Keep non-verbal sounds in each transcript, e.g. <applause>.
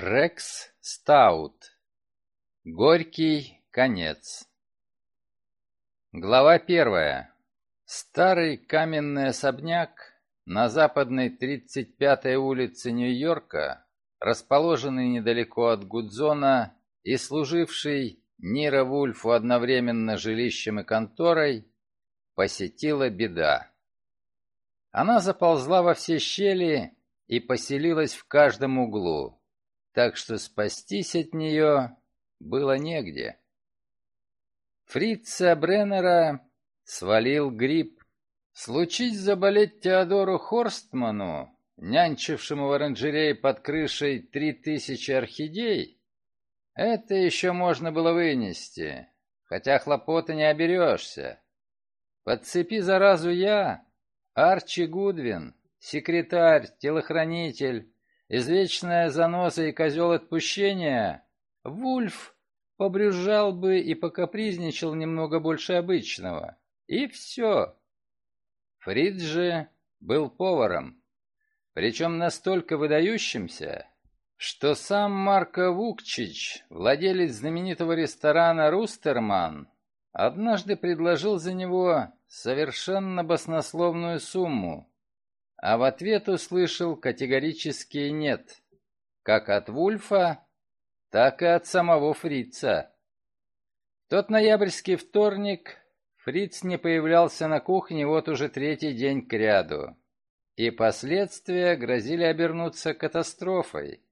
Рекс Стаут. Горький конец. Глава первая. Старый каменный особняк на западной 35-й улице Нью-Йорка, расположенный недалеко от Гудзона и служивший Нира Вульфу одновременно жилищем и конторой, посетила беда. Она заползла во все щели и поселилась в каждом углу так что спастись от нее было негде. Фрица Бреннера свалил грипп. Случись заболеть Теодору Хорстману, нянчившему в оранжерее под крышей три тысячи орхидей, это еще можно было вынести, хотя хлопоты не оберешься. Подцепи заразу я, Арчи Гудвин, секретарь, телохранитель, извечная заноза и козел отпущения, Вульф побрюзжал бы и покапризничал немного больше обычного. И все. Фрид же был поваром, причем настолько выдающимся, что сам Марко Вукчич, владелец знаменитого ресторана «Рустерман», однажды предложил за него совершенно баснословную сумму а в ответ услышал категорический «нет», как от Вульфа, так и от самого Фрица. тот ноябрьский вторник Фриц не появлялся на кухне вот уже третий день кряду, и последствия грозили обернуться катастрофой.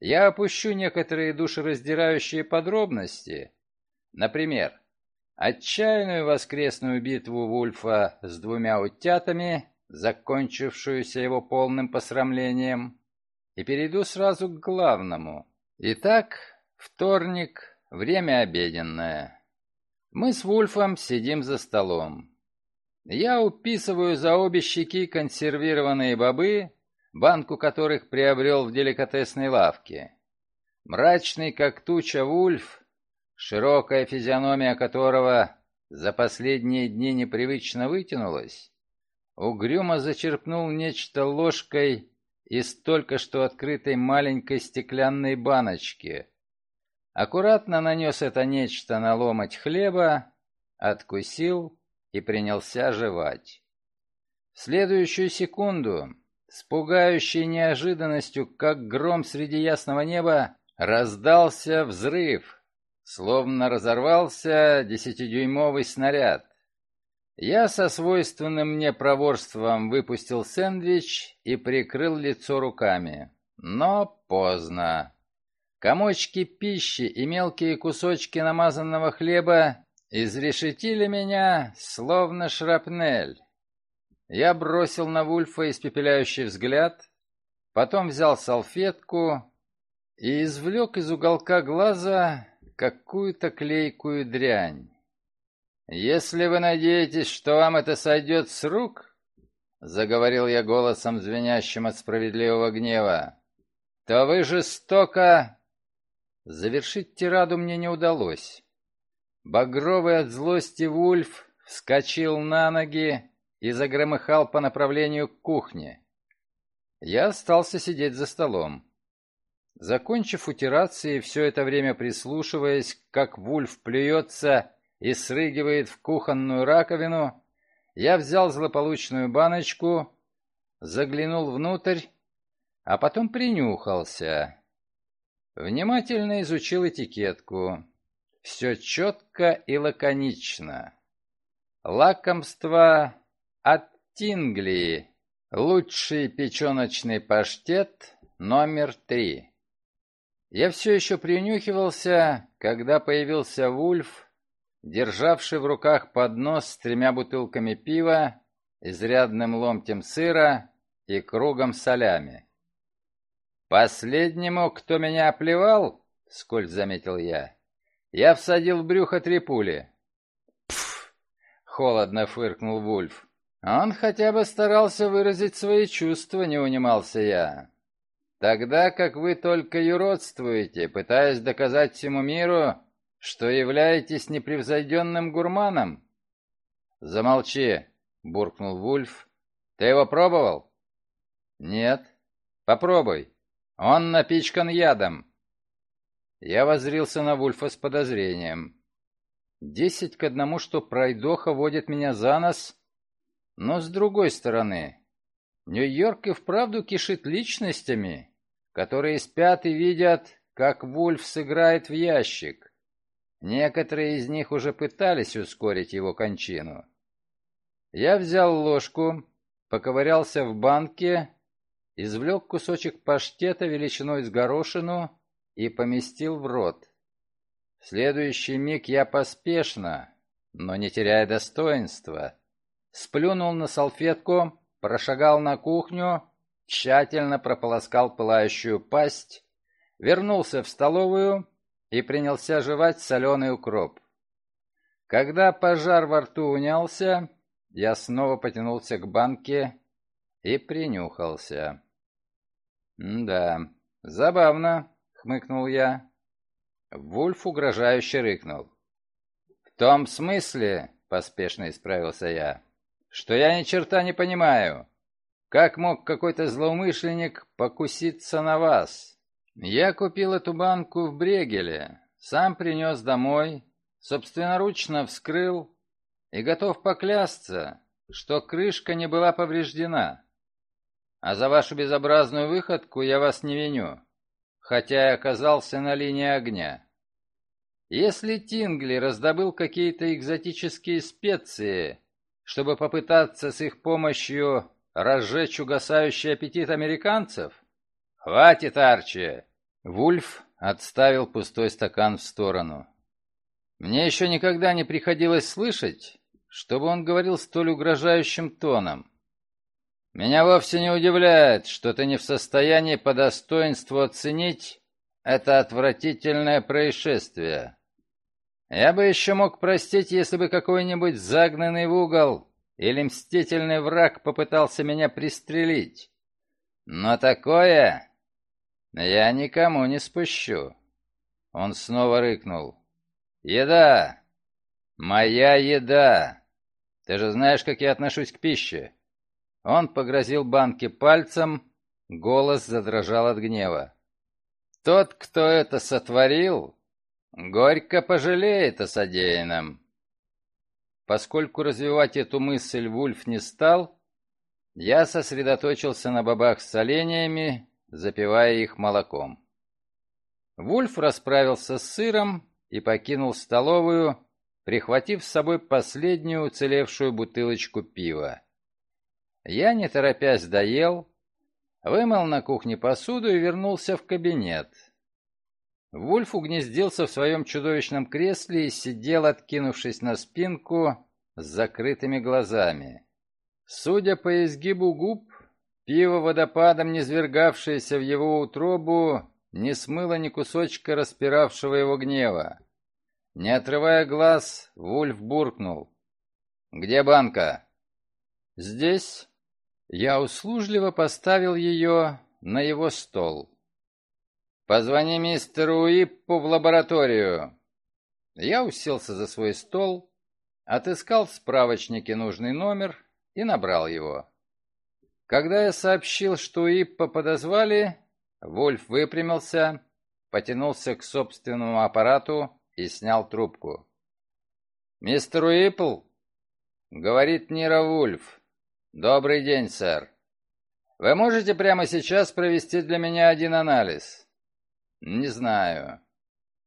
Я опущу некоторые душераздирающие подробности, например, отчаянную воскресную битву Вульфа с двумя утятами закончившуюся его полным посрамлением, и перейду сразу к главному. Итак, вторник, время обеденное. Мы с Вульфом сидим за столом. Я уписываю за обе щеки консервированные бобы, банку которых приобрел в деликатесной лавке. Мрачный, как туча, Вульф, широкая физиономия которого за последние дни непривычно вытянулась, угрюмо зачерпнул нечто ложкой из только что открытой маленькой стеклянной баночки. Аккуратно нанес это нечто на ломоть хлеба, откусил и принялся жевать. В следующую секунду, с пугающей неожиданностью, как гром среди ясного неба, раздался взрыв, словно разорвался десятидюймовый снаряд. Я со свойственным мне проворством выпустил сэндвич и прикрыл лицо руками. Но поздно. Комочки пищи и мелкие кусочки намазанного хлеба изрешетили меня, словно шрапнель. Я бросил на Вульфа испепеляющий взгляд, потом взял салфетку и извлек из уголка глаза какую-то клейкую дрянь. «Если вы надеетесь, что вам это сойдет с рук, — заговорил я голосом, звенящим от справедливого гнева, — то вы жестоко...» Завершить тираду мне не удалось. Багровый от злости Вульф вскочил на ноги и загромыхал по направлению к кухне. Я остался сидеть за столом. Закончив утираться и все это время прислушиваясь, как Вульф плюется и срыгивает в кухонную раковину, я взял злополучную баночку, заглянул внутрь, а потом принюхался. Внимательно изучил этикетку. Все четко и лаконично. Лакомство от Тингли. Лучший печеночный паштет номер три. Я все еще принюхивался, когда появился Вульф державший в руках поднос с тремя бутылками пива, изрядным ломтем сыра и кругом солями. «Последнему, кто меня оплевал, — сколь заметил я, — я всадил в брюхо три пули». «Пф!» — холодно фыркнул Вульф. «Он хотя бы старался выразить свои чувства, не унимался я. Тогда как вы только юродствуете, пытаясь доказать всему миру, что являетесь непревзойденным гурманом?» «Замолчи», — буркнул Вульф. «Ты его пробовал?» «Нет». «Попробуй. Он напичкан ядом. Я воззрился на Вульфа с подозрением. Десять к одному, что пройдоха водит меня за нос, но с другой стороны, Нью-Йорк и вправду кишит личностями, которые спят и видят, как Вульф сыграет в ящик. Некоторые из них уже пытались ускорить его кончину. Я взял ложку, поковырялся в банке, извлек кусочек паштета величиной с горошину и поместил в рот. В следующий миг я поспешно, но не теряя достоинства, сплюнул на салфетку, прошагал на кухню, тщательно прополоскал пылающую пасть, вернулся в столовую и принялся жевать соленый укроп. Когда пожар во рту унялся, я снова потянулся к банке и принюхался. «Да, забавно», — хмыкнул я. Вульф угрожающе рыкнул. «В том смысле», — поспешно исправился я, — «что я ни черта не понимаю. Как мог какой-то злоумышленник покуситься на вас? Я купил эту банку в Брегеле, сам принес домой, собственноручно вскрыл и готов поклясться, что крышка не была повреждена. А за вашу безобразную выходку я вас не виню хотя и оказался на линии огня. Если Тингли раздобыл какие-то экзотические специи, чтобы попытаться с их помощью разжечь угасающий аппетит американцев, хватит, Арчи! Вульф отставил пустой стакан в сторону. Мне еще никогда не приходилось слышать, чтобы он говорил столь угрожающим тоном. Меня вовсе не удивляет, что ты не в состоянии по достоинству оценить это отвратительное происшествие. Я бы еще мог простить, если бы какой-нибудь загнанный в угол или мстительный враг попытался меня пристрелить. Но такое я никому не спущу. Он снова рыкнул. «Еда! Моя еда! Ты же знаешь, как я отношусь к пище!» Он погрозил банке пальцем, голос задрожал от гнева. «Тот, кто это сотворил, горько пожалеет о содеянном». Поскольку развивать эту мысль Вульф не стал, я сосредоточился на бобах с соленьями, запивая их молоком. Вульф расправился с сыром и покинул столовую, прихватив с собой последнюю уцелевшую бутылочку пива. Я, не торопясь, доел, вымыл на кухне посуду и вернулся в кабинет. Вульф угнездился в своем чудовищном кресле и сидел, откинувшись на спинку, с закрытыми глазами. Судя по изгибу губ, пиво водопадом, низвергавшееся в его утробу, не смыло ни кусочка распиравшего его гнева. Не отрывая глаз, Вульф буркнул. «Где банка?» «Здесь», я услужливо поставил ее на его стол. «Позвони мистеру Уиппу в лабораторию». Я уселся за свой стол, отыскал в справочнике нужный номер и набрал его. Когда я сообщил, что Уиппа подозвали, Вольф выпрямился, потянулся к собственному аппарату и снял трубку. «Мистер Уиппл?» — говорит Нира Вульф. «Добрый день, сэр. Вы можете прямо сейчас провести для меня один анализ?» «Не знаю.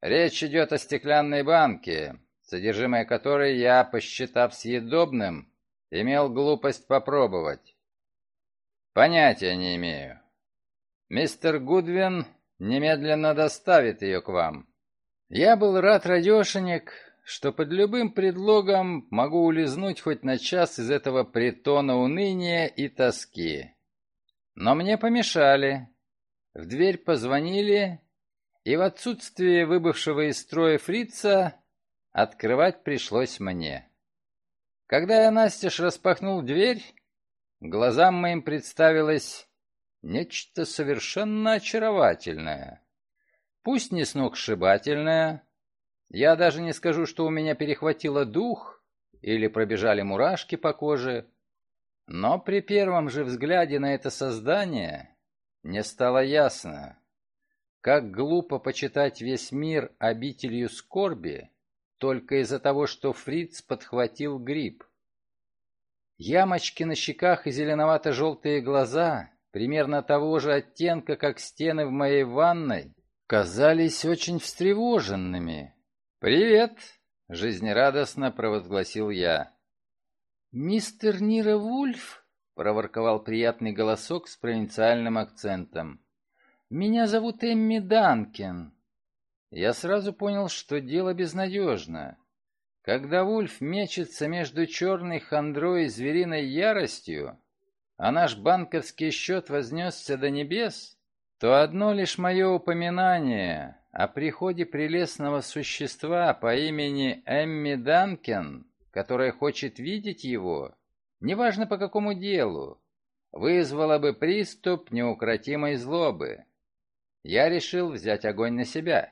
Речь идет о стеклянной банке, содержимое которой я, посчитав съедобным, имел глупость попробовать. Понятия не имею. Мистер Гудвин немедленно доставит ее к вам. Я был рад, радешенек, что под любым предлогом могу улизнуть хоть на час из этого притона уныния и тоски. Но мне помешали. В дверь позвонили, и в отсутствие выбывшего из строя фрица открывать пришлось мне. Когда я настежь распахнул дверь, глазам моим представилось нечто совершенно очаровательное. Пусть не сногсшибательное, я даже не скажу, что у меня перехватило дух или пробежали мурашки по коже, но при первом же взгляде на это создание мне стало ясно, как глупо почитать весь мир обителью скорби только из-за того, что Фриц подхватил грипп. Ямочки на щеках и зеленовато-желтые глаза, примерно того же оттенка, как стены в моей ванной, казались очень встревоженными. «Привет!» — жизнерадостно провозгласил я. «Мистер Нира Вульф?» — проворковал приятный голосок с провинциальным акцентом. «Меня зовут Эмми Данкен». Я сразу понял, что дело безнадежно. Когда Вульф мечется между черной хандрой и звериной яростью, а наш банковский счет вознесся до небес, то одно лишь мое упоминание о приходе прелестного существа по имени Эмми Данкен, которая хочет видеть его, неважно по какому делу, вызвало бы приступ неукротимой злобы я решил взять огонь на себя.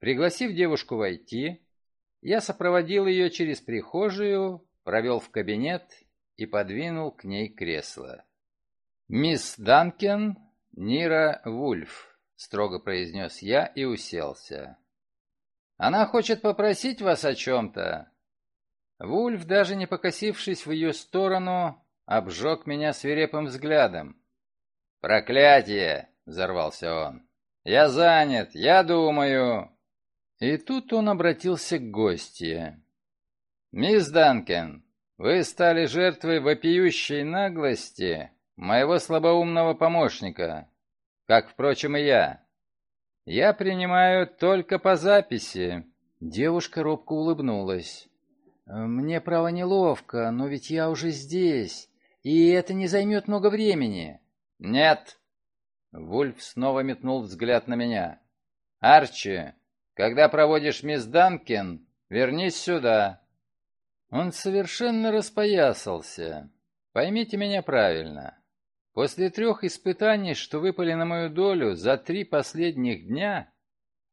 Пригласив девушку войти, я сопроводил ее через прихожую, провел в кабинет и подвинул к ней кресло. «Мисс Данкен, Нира Вульф», — строго произнес я и уселся. «Она хочет попросить вас о чем-то». Вульф, даже не покосившись в ее сторону, обжег меня свирепым взглядом. «Проклятие! взорвался он. «Я занят, я думаю...» И тут он обратился к гостье. «Мисс Данкен, вы стали жертвой вопиющей наглости моего слабоумного помощника, как, впрочем, и я. Я принимаю только по записи». Девушка робко улыбнулась. «Мне, право, неловко, но ведь я уже здесь, и это не займет много времени». «Нет», Вульф снова метнул взгляд на меня. «Арчи, когда проводишь мисс Данкин, вернись сюда». Он совершенно распоясался. Поймите меня правильно. После трех испытаний, что выпали на мою долю за три последних дня,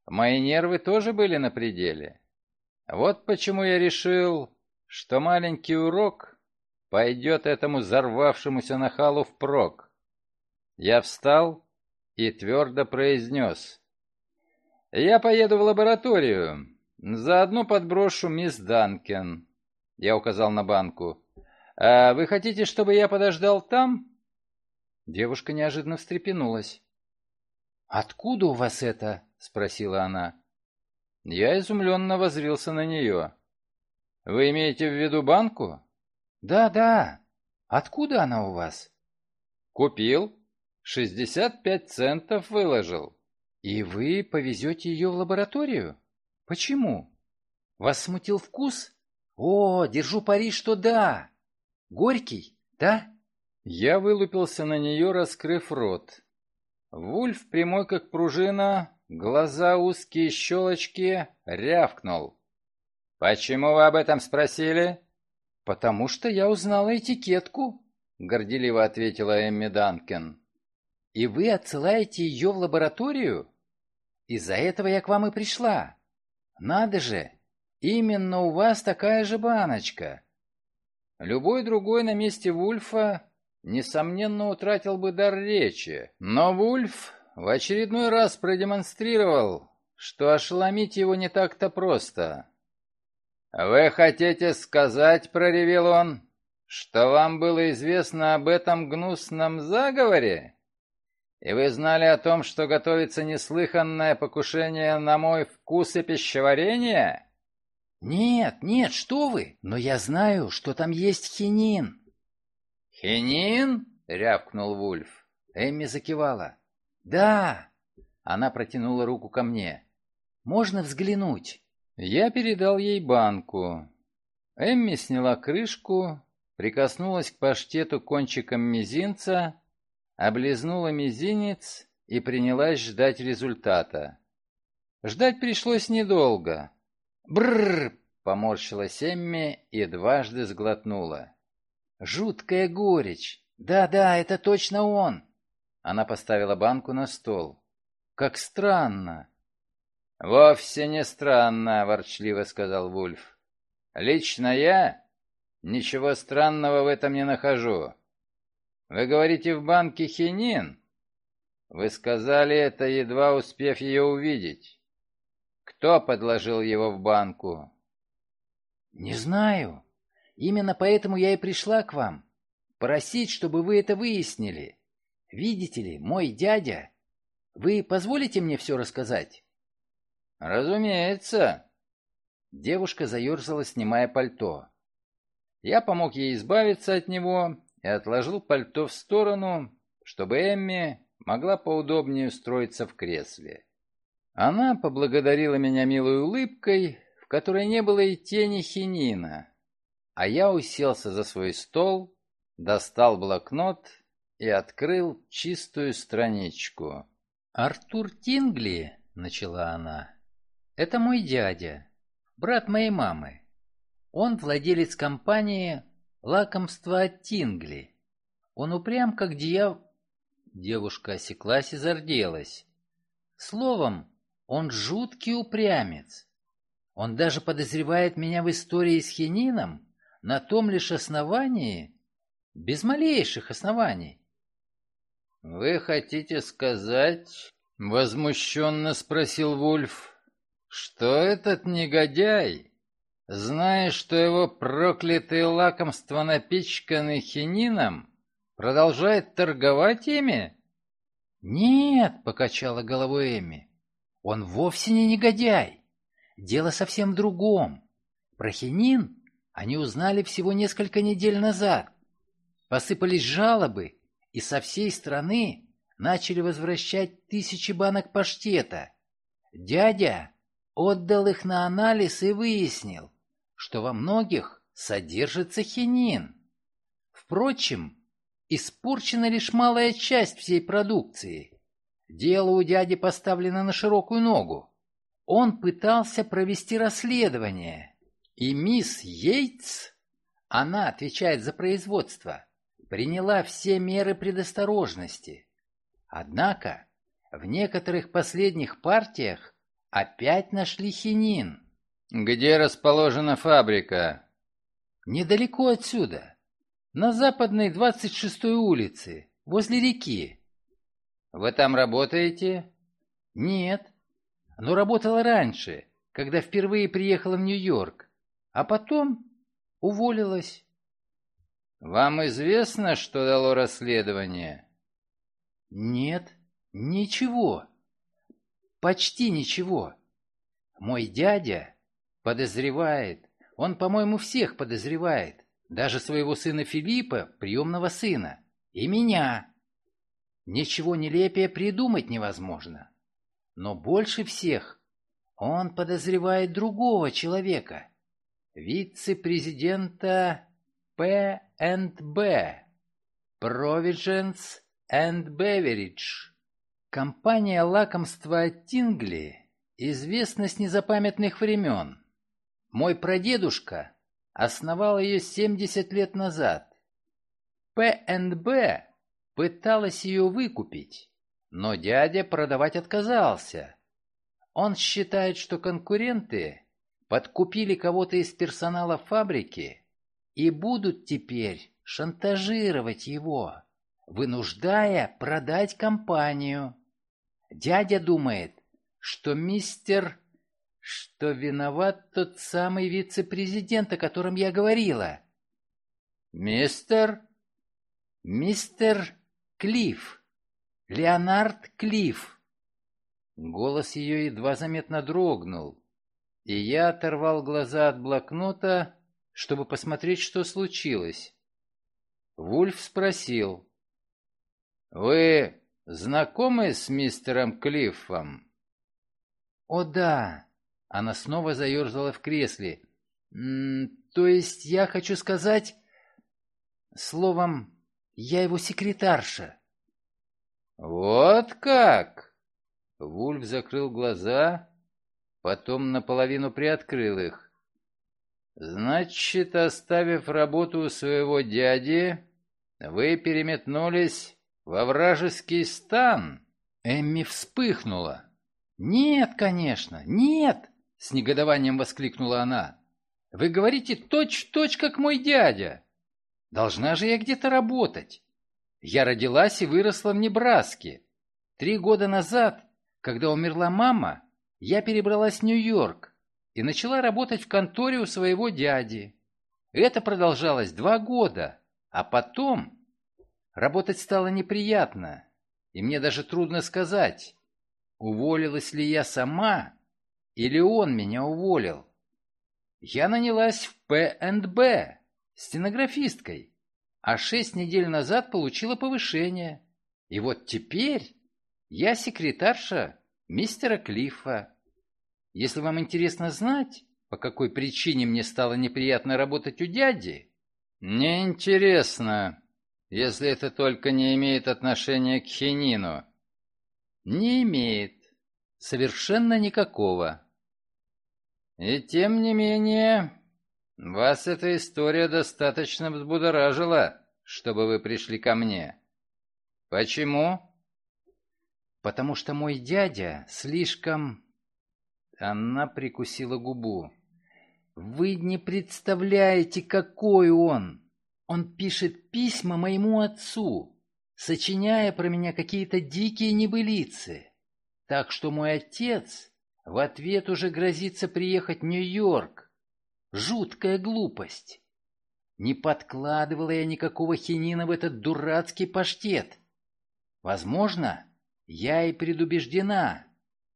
мои нервы тоже были на пределе. Вот почему я решил, что маленький урок пойдет этому взорвавшемуся нахалу впрок. Я встал и твердо произнес. «Я поеду в лабораторию. Заодно подброшу мисс Данкен». Я указал на банку. «А вы хотите, чтобы я подождал там?» Девушка неожиданно встрепенулась. «Откуда у вас это?» — спросила она. Я изумленно возрился на нее. «Вы имеете в виду банку?» «Да, да. Откуда она у вас?» «Купил. Шестьдесят пять центов выложил. И вы повезете ее в лабораторию? Почему? Вас смутил вкус? О, держу пари, что да. Горький, да? Я вылупился на нее, раскрыв рот. Вульф, прямой как пружина, глаза узкие щелочки, рявкнул. «Почему вы об этом спросили?» «Потому что я узнала этикетку», — горделиво ответила Эмми Данкен. И вы отсылаете ее в лабораторию? Из-за этого я к вам и пришла. Надо же, именно у вас такая же баночка. Любой другой на месте Вульфа, несомненно, утратил бы дар речи. Но Вульф в очередной раз продемонстрировал, что ошеломить его не так-то просто. «Вы хотите сказать, — проревел он, — что вам было известно об этом гнусном заговоре?» И вы знали о том, что готовится неслыханное покушение на мой вкус и пищеварение? Нет, нет, что вы? Но я знаю, что там есть хинин. Хинин? рявкнул Вульф. Эмми закивала. Да. Она протянула руку ко мне. Можно взглянуть? Я передал ей банку. Эмми сняла крышку, прикоснулась к паштету кончиком мизинца облизнула мизинец и принялась ждать результата. Ждать пришлось недолго. Бррр! поморщилась Эмми и дважды сглотнула. Жуткая горечь. Да-да, это точно он. Она поставила банку на стол. Как странно. Вовсе не странно, ворчливо сказал Вульф. Лично я ничего странного в этом не нахожу. Вы говорите, в банке хинин? Вы сказали это, едва успев ее увидеть. Кто подложил его в банку? Не знаю. Именно поэтому я и пришла к вам. Просить, чтобы вы это выяснили. Видите ли, мой дядя... Вы позволите мне все рассказать? Разумеется. Девушка заерзала, снимая пальто. Я помог ей избавиться от него и отложил пальто в сторону, чтобы Эмми могла поудобнее устроиться в кресле. Она поблагодарила меня милой улыбкой, в которой не было и тени хинина, а я уселся за свой стол, достал блокнот и открыл чистую страничку. «Артур Тингли», — начала она, — «это мой дядя, брат моей мамы. Он владелец компании «Лакомство от Тингли». Он упрям, как дьяв...» Девушка осеклась и зарделась. Словом, он жуткий упрямец. Он даже подозревает меня в истории с хинином на том лишь основании, без малейших оснований. «Вы хотите сказать, — возмущенно спросил Вульф, — что этот негодяй, зная, что его проклятые лакомства напичканы хинином, продолжает торговать ими?» «Нет», — покачала головой Эми, — «он вовсе не негодяй. Дело совсем в другом. Про хинин они узнали всего несколько недель назад. Посыпались жалобы, и со всей страны начали возвращать тысячи банок паштета. Дядя отдал их на анализ и выяснил, что во многих содержится хинин. Впрочем, испорчена лишь малая часть всей продукции. Дело у дяди поставлено на широкую ногу. Он пытался провести расследование, и мисс Йейтс, она отвечает за производство, приняла все меры предосторожности. Однако в некоторых последних партиях опять нашли хинин. Где расположена фабрика? Недалеко отсюда, на западной 26-й улице, возле реки. Вы там работаете? Нет, но работала раньше, когда впервые приехала в Нью-Йорк а потом уволилась. Вам известно, что дало расследование? Нет, ничего. Почти ничего. Мой дядя подозревает, он, по-моему, всех подозревает, даже своего сына Филиппа, приемного сына, и меня. Ничего нелепее придумать невозможно. Но больше всех он подозревает другого человека — вице-президента П&Б, Provisions and Beverage. Компания лакомства Тингли известна с незапамятных времен. Мой прадедушка основал ее 70 лет назад. П&Б пыталась ее выкупить, но дядя продавать отказался. Он считает, что конкуренты подкупили кого-то из персонала фабрики и будут теперь шантажировать его, вынуждая продать компанию. Дядя думает, что мистер... что виноват тот самый вице-президент, о котором я говорила. Мистер? Мистер Клифф. Леонард Клифф. Голос ее едва заметно дрогнул и я оторвал глаза от блокнота, чтобы посмотреть, что случилось. Вульф спросил. «Вы знакомы с мистером Клиффом?» «О да!» Она снова заерзала в кресле. М -м, «То есть я хочу сказать...» Словом, я его секретарша. «Вот как!» Вульф закрыл глаза потом наполовину приоткрыл их. «Значит, оставив работу у своего дяди, вы переметнулись во вражеский стан?» Эмми вспыхнула. «Нет, конечно, нет!» — с негодованием воскликнула она. «Вы говорите точь-точь, как мой дядя. Должна же я где-то работать. Я родилась и выросла в Небраске. Три года назад, когда умерла мама, я перебралась в Нью-Йорк и начала работать в конторе у своего дяди. Это продолжалось два года, а потом работать стало неприятно, и мне даже трудно сказать, уволилась ли я сама или он меня уволил. Я нанялась в П&Б стенографисткой, а шесть недель назад получила повышение. И вот теперь я секретарша мистера Клиффа. Если вам интересно знать, по какой причине мне стало неприятно работать у дяди... Не интересно, если это только не имеет отношения к хинину. Не имеет. Совершенно никакого. И тем не менее, вас эта история достаточно взбудоражила, чтобы вы пришли ко мне. Почему? Потому что мой дядя слишком... Она прикусила губу. Вы не представляете, какой он. Он пишет письма моему отцу, сочиняя про меня какие-то дикие небылицы. Так что мой отец в ответ уже грозится приехать в Нью-Йорк. Жуткая глупость. Не подкладывала я никакого хинина в этот дурацкий паштет. Возможно, я и предубеждена,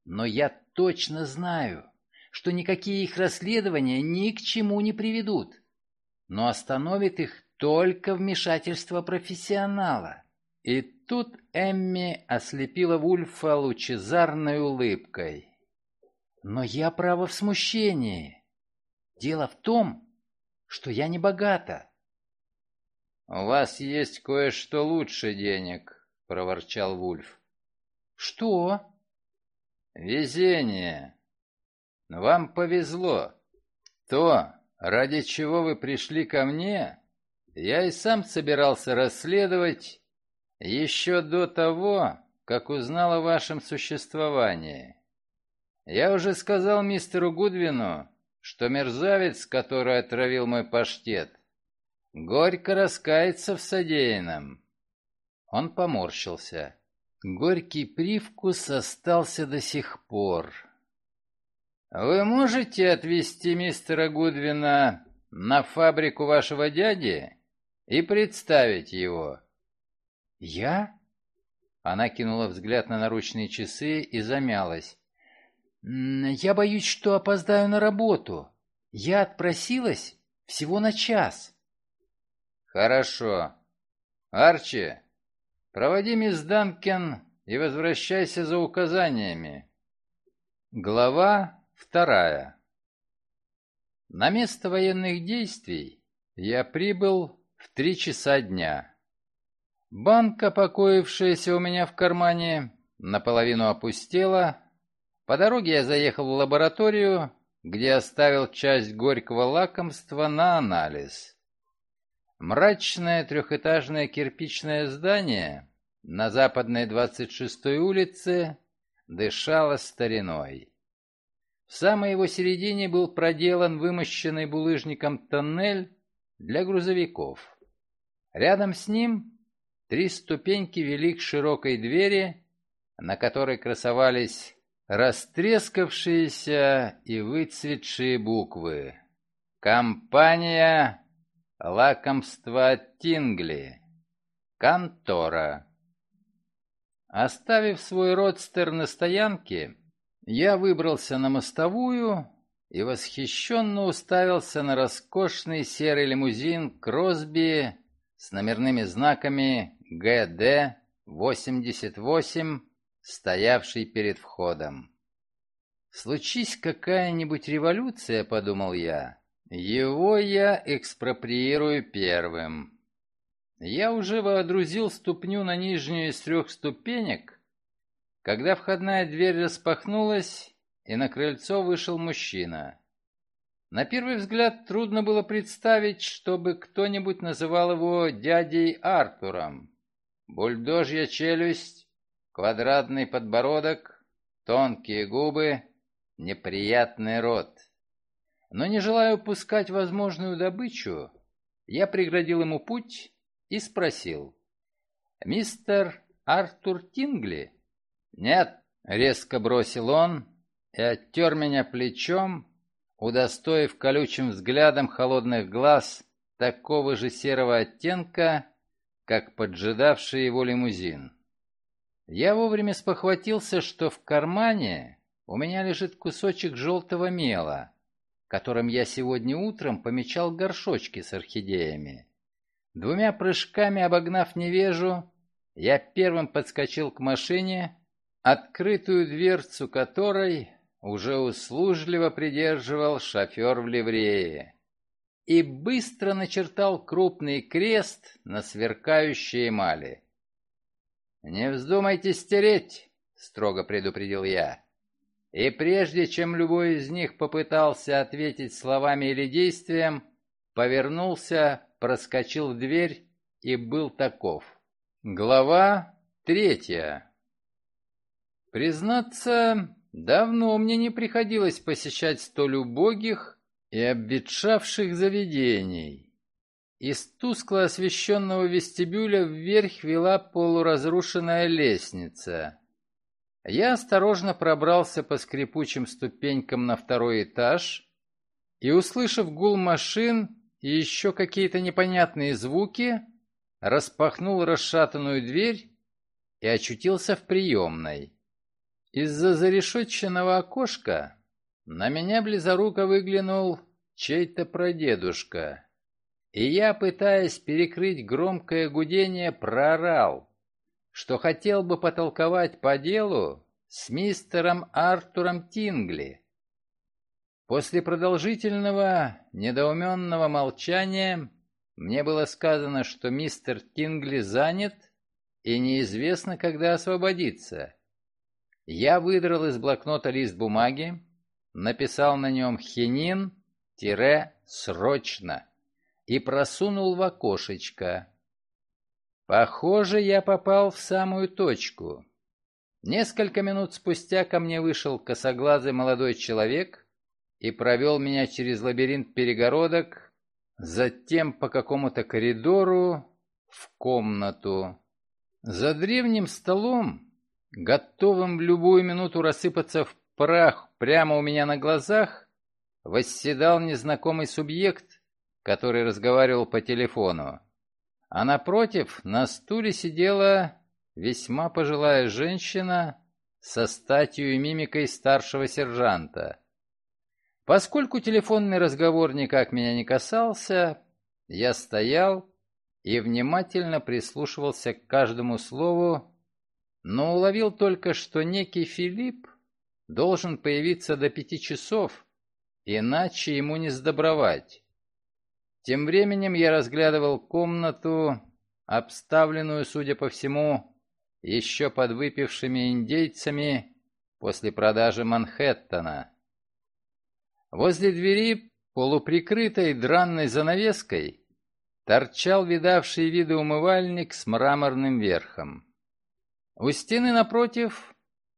но я точно знаю, что никакие их расследования ни к чему не приведут, но остановит их только вмешательство профессионала. И тут Эмми ослепила Вульфа лучезарной улыбкой. Но я право в смущении. Дело в том, что я не богата. «У вас есть кое-что лучше денег», — проворчал Вульф. «Что?» «Везение. Вам повезло. То, ради чего вы пришли ко мне, я и сам собирался расследовать еще до того, как узнал о вашем существовании. Я уже сказал мистеру Гудвину, что мерзавец, который отравил мой паштет, горько раскается в содеянном. Он поморщился. Горький привкус остался до сих пор. «Вы можете отвезти мистера Гудвина на фабрику вашего дяди и представить его?» «Я?» Она кинула взгляд на наручные часы и замялась. «Я боюсь, что опоздаю на работу. Я отпросилась всего на час». «Хорошо. Арчи, проводи мисс Данкен и возвращайся за указаниями». Глава вторая. На место военных действий я прибыл в три часа дня. Банка, покоившаяся у меня в кармане, наполовину опустела, по дороге я заехал в лабораторию, где оставил часть горького лакомства на анализ. Мрачное трехэтажное кирпичное здание на западной 26-й улице дышало стариной. В самой его середине был проделан вымощенный булыжником тоннель для грузовиков. Рядом с ним три ступеньки вели к широкой двери, на которой красовались Растрескавшиеся и выцветшие буквы. Компания «Лакомство Тингли». Контора. Оставив свой родстер на стоянке, я выбрался на мостовую и восхищенно уставился на роскошный серый лимузин Кросби с номерными знаками ГД-88 стоявший перед входом. «Случись какая-нибудь революция, — подумал я, — его я экспроприирую первым». Я уже водрузил ступню на нижнюю из трех ступенек, когда входная дверь распахнулась, и на крыльцо вышел мужчина. На первый взгляд трудно было представить, чтобы кто-нибудь называл его дядей Артуром. Бульдожья челюсть, Квадратный подбородок, тонкие губы, неприятный рот. Но не желая упускать возможную добычу, я преградил ему путь и спросил. «Мистер Артур Тингли?» «Нет!» — резко бросил он и оттер меня плечом, удостоив колючим взглядом холодных глаз такого же серого оттенка, как поджидавший его лимузин. Я вовремя спохватился, что в кармане у меня лежит кусочек желтого мела, которым я сегодня утром помечал горшочки с орхидеями. Двумя прыжками обогнав невежу, я первым подскочил к машине, открытую дверцу которой уже услужливо придерживал шофер в ливрее, и быстро начертал крупный крест на сверкающей эмали. «Не вздумайте стереть!» — строго предупредил я. И прежде чем любой из них попытался ответить словами или действием, повернулся, проскочил в дверь и был таков. Глава третья. Признаться, давно мне не приходилось посещать столь убогих и обветшавших заведений. Из тускло освещенного вестибюля вверх вела полуразрушенная лестница. Я осторожно пробрался по скрипучим ступенькам на второй этаж и, услышав гул машин и еще какие-то непонятные звуки, распахнул расшатанную дверь и очутился в приемной. Из-за зарешетченного окошка на меня близоруко выглянул чей-то прадедушка и я, пытаясь перекрыть громкое гудение, проорал, что хотел бы потолковать по делу с мистером Артуром Тингли. После продолжительного, недоуменного молчания мне было сказано, что мистер Тингли занят и неизвестно, когда освободится. Я выдрал из блокнота лист бумаги, написал на нем «Хинин-срочно» и просунул в окошечко. Похоже, я попал в самую точку. Несколько минут спустя ко мне вышел косоглазый молодой человек и провел меня через лабиринт перегородок, затем по какому-то коридору в комнату. За древним столом, готовым в любую минуту рассыпаться в прах прямо у меня на глазах, восседал незнакомый субъект который разговаривал по телефону. А напротив, на стуле сидела весьма пожилая женщина со статью и мимикой старшего сержанта. Поскольку телефонный разговор никак меня не касался, я стоял и внимательно прислушивался к каждому слову, но уловил только, что некий Филипп должен появиться до пяти часов, иначе ему не сдобровать. Тем временем я разглядывал комнату, обставленную, судя по всему, еще подвыпившими индейцами после продажи Манхэттена. Возле двери, полуприкрытой дранной занавеской, торчал видавший виды умывальник с мраморным верхом. У стены напротив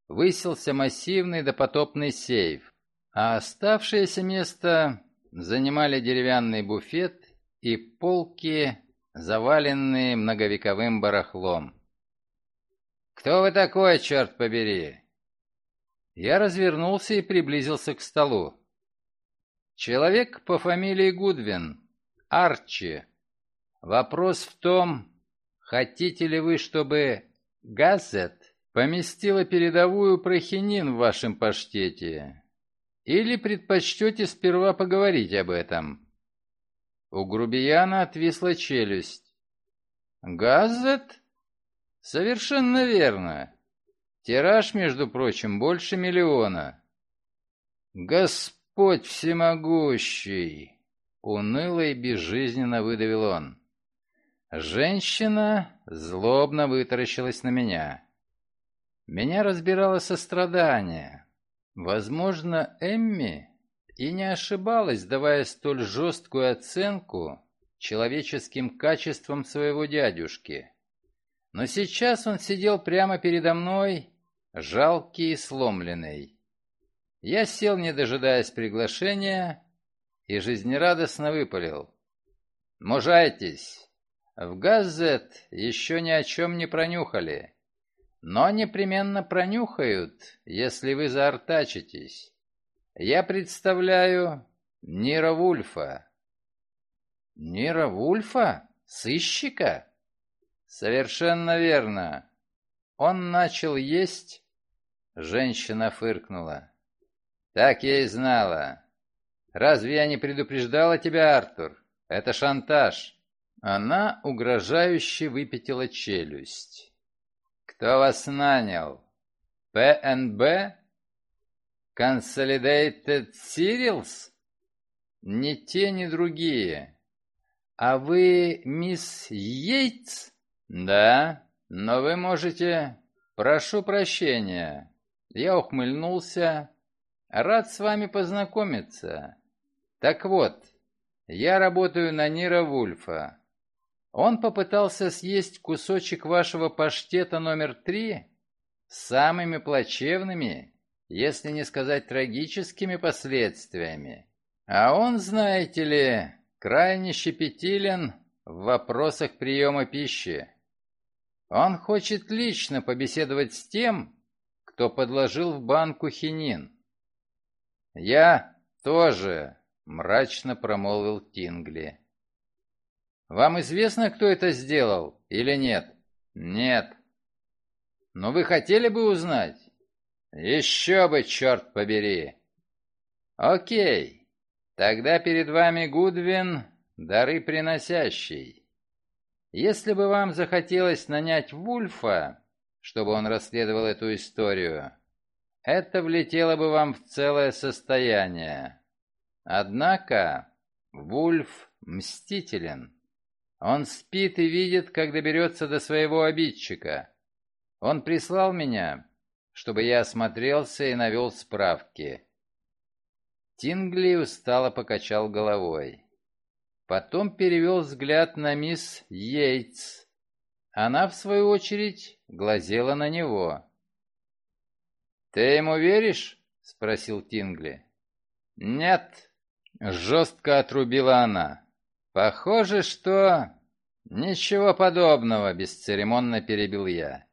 высился массивный допотопный сейф, а оставшееся место занимали деревянный буфет и полки, заваленные многовековым барахлом. «Кто вы такой, черт побери?» Я развернулся и приблизился к столу. «Человек по фамилии Гудвин, Арчи. Вопрос в том, хотите ли вы, чтобы Газет поместила передовую прохинин в вашем паштете?» Или предпочтете сперва поговорить об этом?» У грубияна отвисла челюсть. «Газет?» «Совершенно верно. Тираж, между прочим, больше миллиона». «Господь всемогущий!» — уныло и безжизненно выдавил он. Женщина злобно вытаращилась на меня. Меня разбирало сострадание. Возможно, Эмми и не ошибалась, давая столь жесткую оценку человеческим качествам своего дядюшки. Но сейчас он сидел прямо передо мной, жалкий и сломленный. Я сел, не дожидаясь приглашения, и жизнерадостно выпалил. «Мужайтесь! В газет еще ни о чем не пронюхали. но непременно пронюхают, если вы заортачитесь. Я представляю Нира Вульфа». «Нира Вульфа? Сыщика?» «Совершенно верно. Он начал есть...» Женщина фыркнула. «Так я и знала. Разве я не предупреждала тебя, Артур? Это шантаж». Она угрожающе выпятила челюсть. «Кто вас нанял? ПНБ? Consolidated Serials? Ни те, ни другие. А вы мисс Йейтс? Да, но вы можете... Прошу прощения. Я ухмыльнулся. Рад с вами познакомиться. Так вот, я работаю на Нира Вульфа. Он попытался съесть кусочек вашего паштета номер три с самыми плачевными, если не сказать трагическими последствиями. А он, знаете ли, крайне щепетилен в вопросах приема пищи. Он хочет лично побеседовать с тем, кто подложил в банку хинин. «Я тоже», — мрачно промолвил Тингли. Вам известно, кто это сделал или нет? Нет. Но вы хотели бы узнать? Еще бы, черт побери. Окей. Тогда перед вами Гудвин, дары приносящий. Если бы вам захотелось нанять Вульфа, чтобы он расследовал эту историю, это влетело бы вам в целое состояние. Однако Вульф мстителен. Он спит и видит, как доберется до своего обидчика. Он прислал меня, чтобы я осмотрелся и навел справки. Тингли устало покачал головой. Потом перевел взгляд на мисс Йейтс. Она, в свою очередь, глазела на него. «Ты ему веришь?» — спросил Тингли. «Нет», — жестко отрубила она. «Похоже, что...» «Ничего подобного», — бесцеремонно перебил я.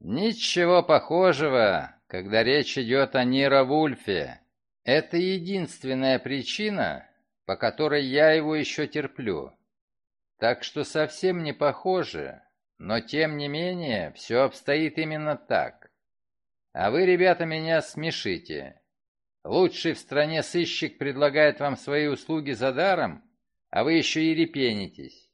«Ничего похожего, когда речь идет о Нира Вульфе. Это единственная причина, по которой я его еще терплю. Так что совсем не похоже, но тем не менее все обстоит именно так. А вы, ребята, меня смешите. Лучший в стране сыщик предлагает вам свои услуги за даром, а вы еще и репенитесь.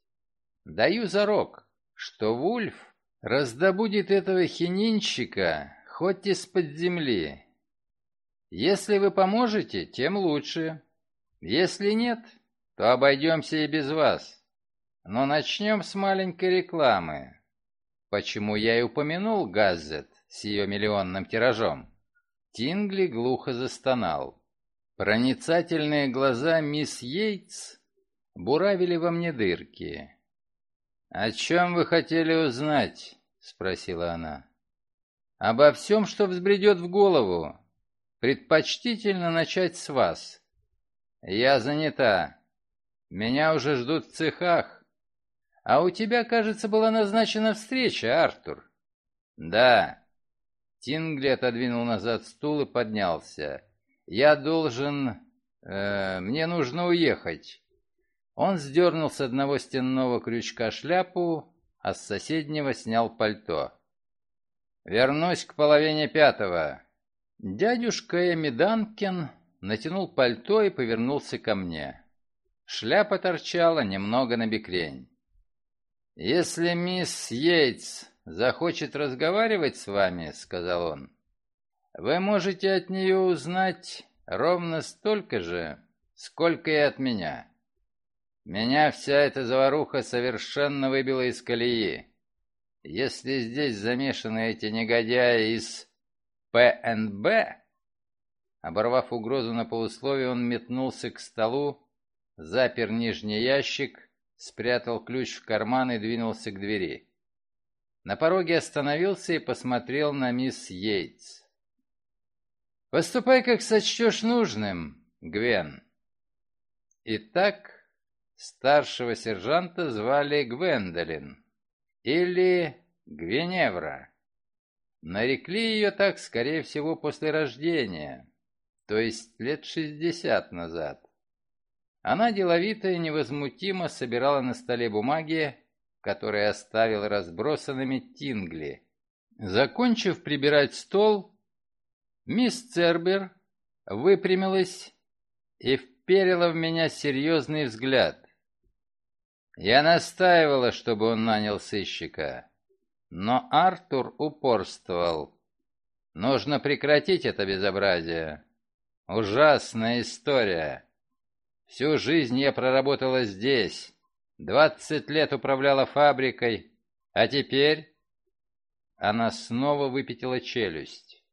Даю зарок, что Вульф раздобудет этого хининщика хоть из-под земли. Если вы поможете, тем лучше. Если нет, то обойдемся и без вас. Но начнем с маленькой рекламы. Почему я и упомянул Газет с ее миллионным тиражом? Тингли глухо застонал. Проницательные глаза мисс Йейтс буравили во мне дырки. «О чем вы хотели узнать?» — спросила она. «Обо всем, что взбредет в голову. Предпочтительно начать с вас. Я занята. Меня уже ждут в цехах. А у тебя, кажется, была назначена встреча, Артур». «Да». Тингли отодвинул назад стул и поднялся. «Я должен... Э, мне нужно уехать. Он сдернул с одного стенного крючка шляпу, а с соседнего снял пальто. «Вернусь к половине пятого». Дядюшка Эми Данкин натянул пальто и повернулся ко мне. Шляпа торчала немного на бекрень. «Если мисс Йейтс захочет разговаривать с вами, — сказал он, — вы можете от нее узнать ровно столько же, сколько и от меня. Меня вся эта заваруха совершенно выбила из колеи. Если здесь замешаны эти негодяи из ПНБ... Оборвав угрозу на полусловие, он метнулся к столу, запер нижний ящик, спрятал ключ в карман и двинулся к двери. На пороге остановился и посмотрел на мисс Йейтс. «Поступай, как сочтешь нужным, Гвен». Итак, Старшего сержанта звали Гвендолин или Гвеневра. Нарекли ее так, скорее всего, после рождения, то есть лет шестьдесят назад. Она деловито и невозмутимо собирала на столе бумаги, которые оставил разбросанными Тингли. Закончив прибирать стол, мисс Цербер выпрямилась и вперила в меня серьезный взгляд. Я настаивала, чтобы он нанял сыщика, но Артур упорствовал. Нужно прекратить это безобразие. Ужасная история. Всю жизнь я проработала здесь, двадцать лет управляла фабрикой, а теперь... Она снова выпятила челюсть.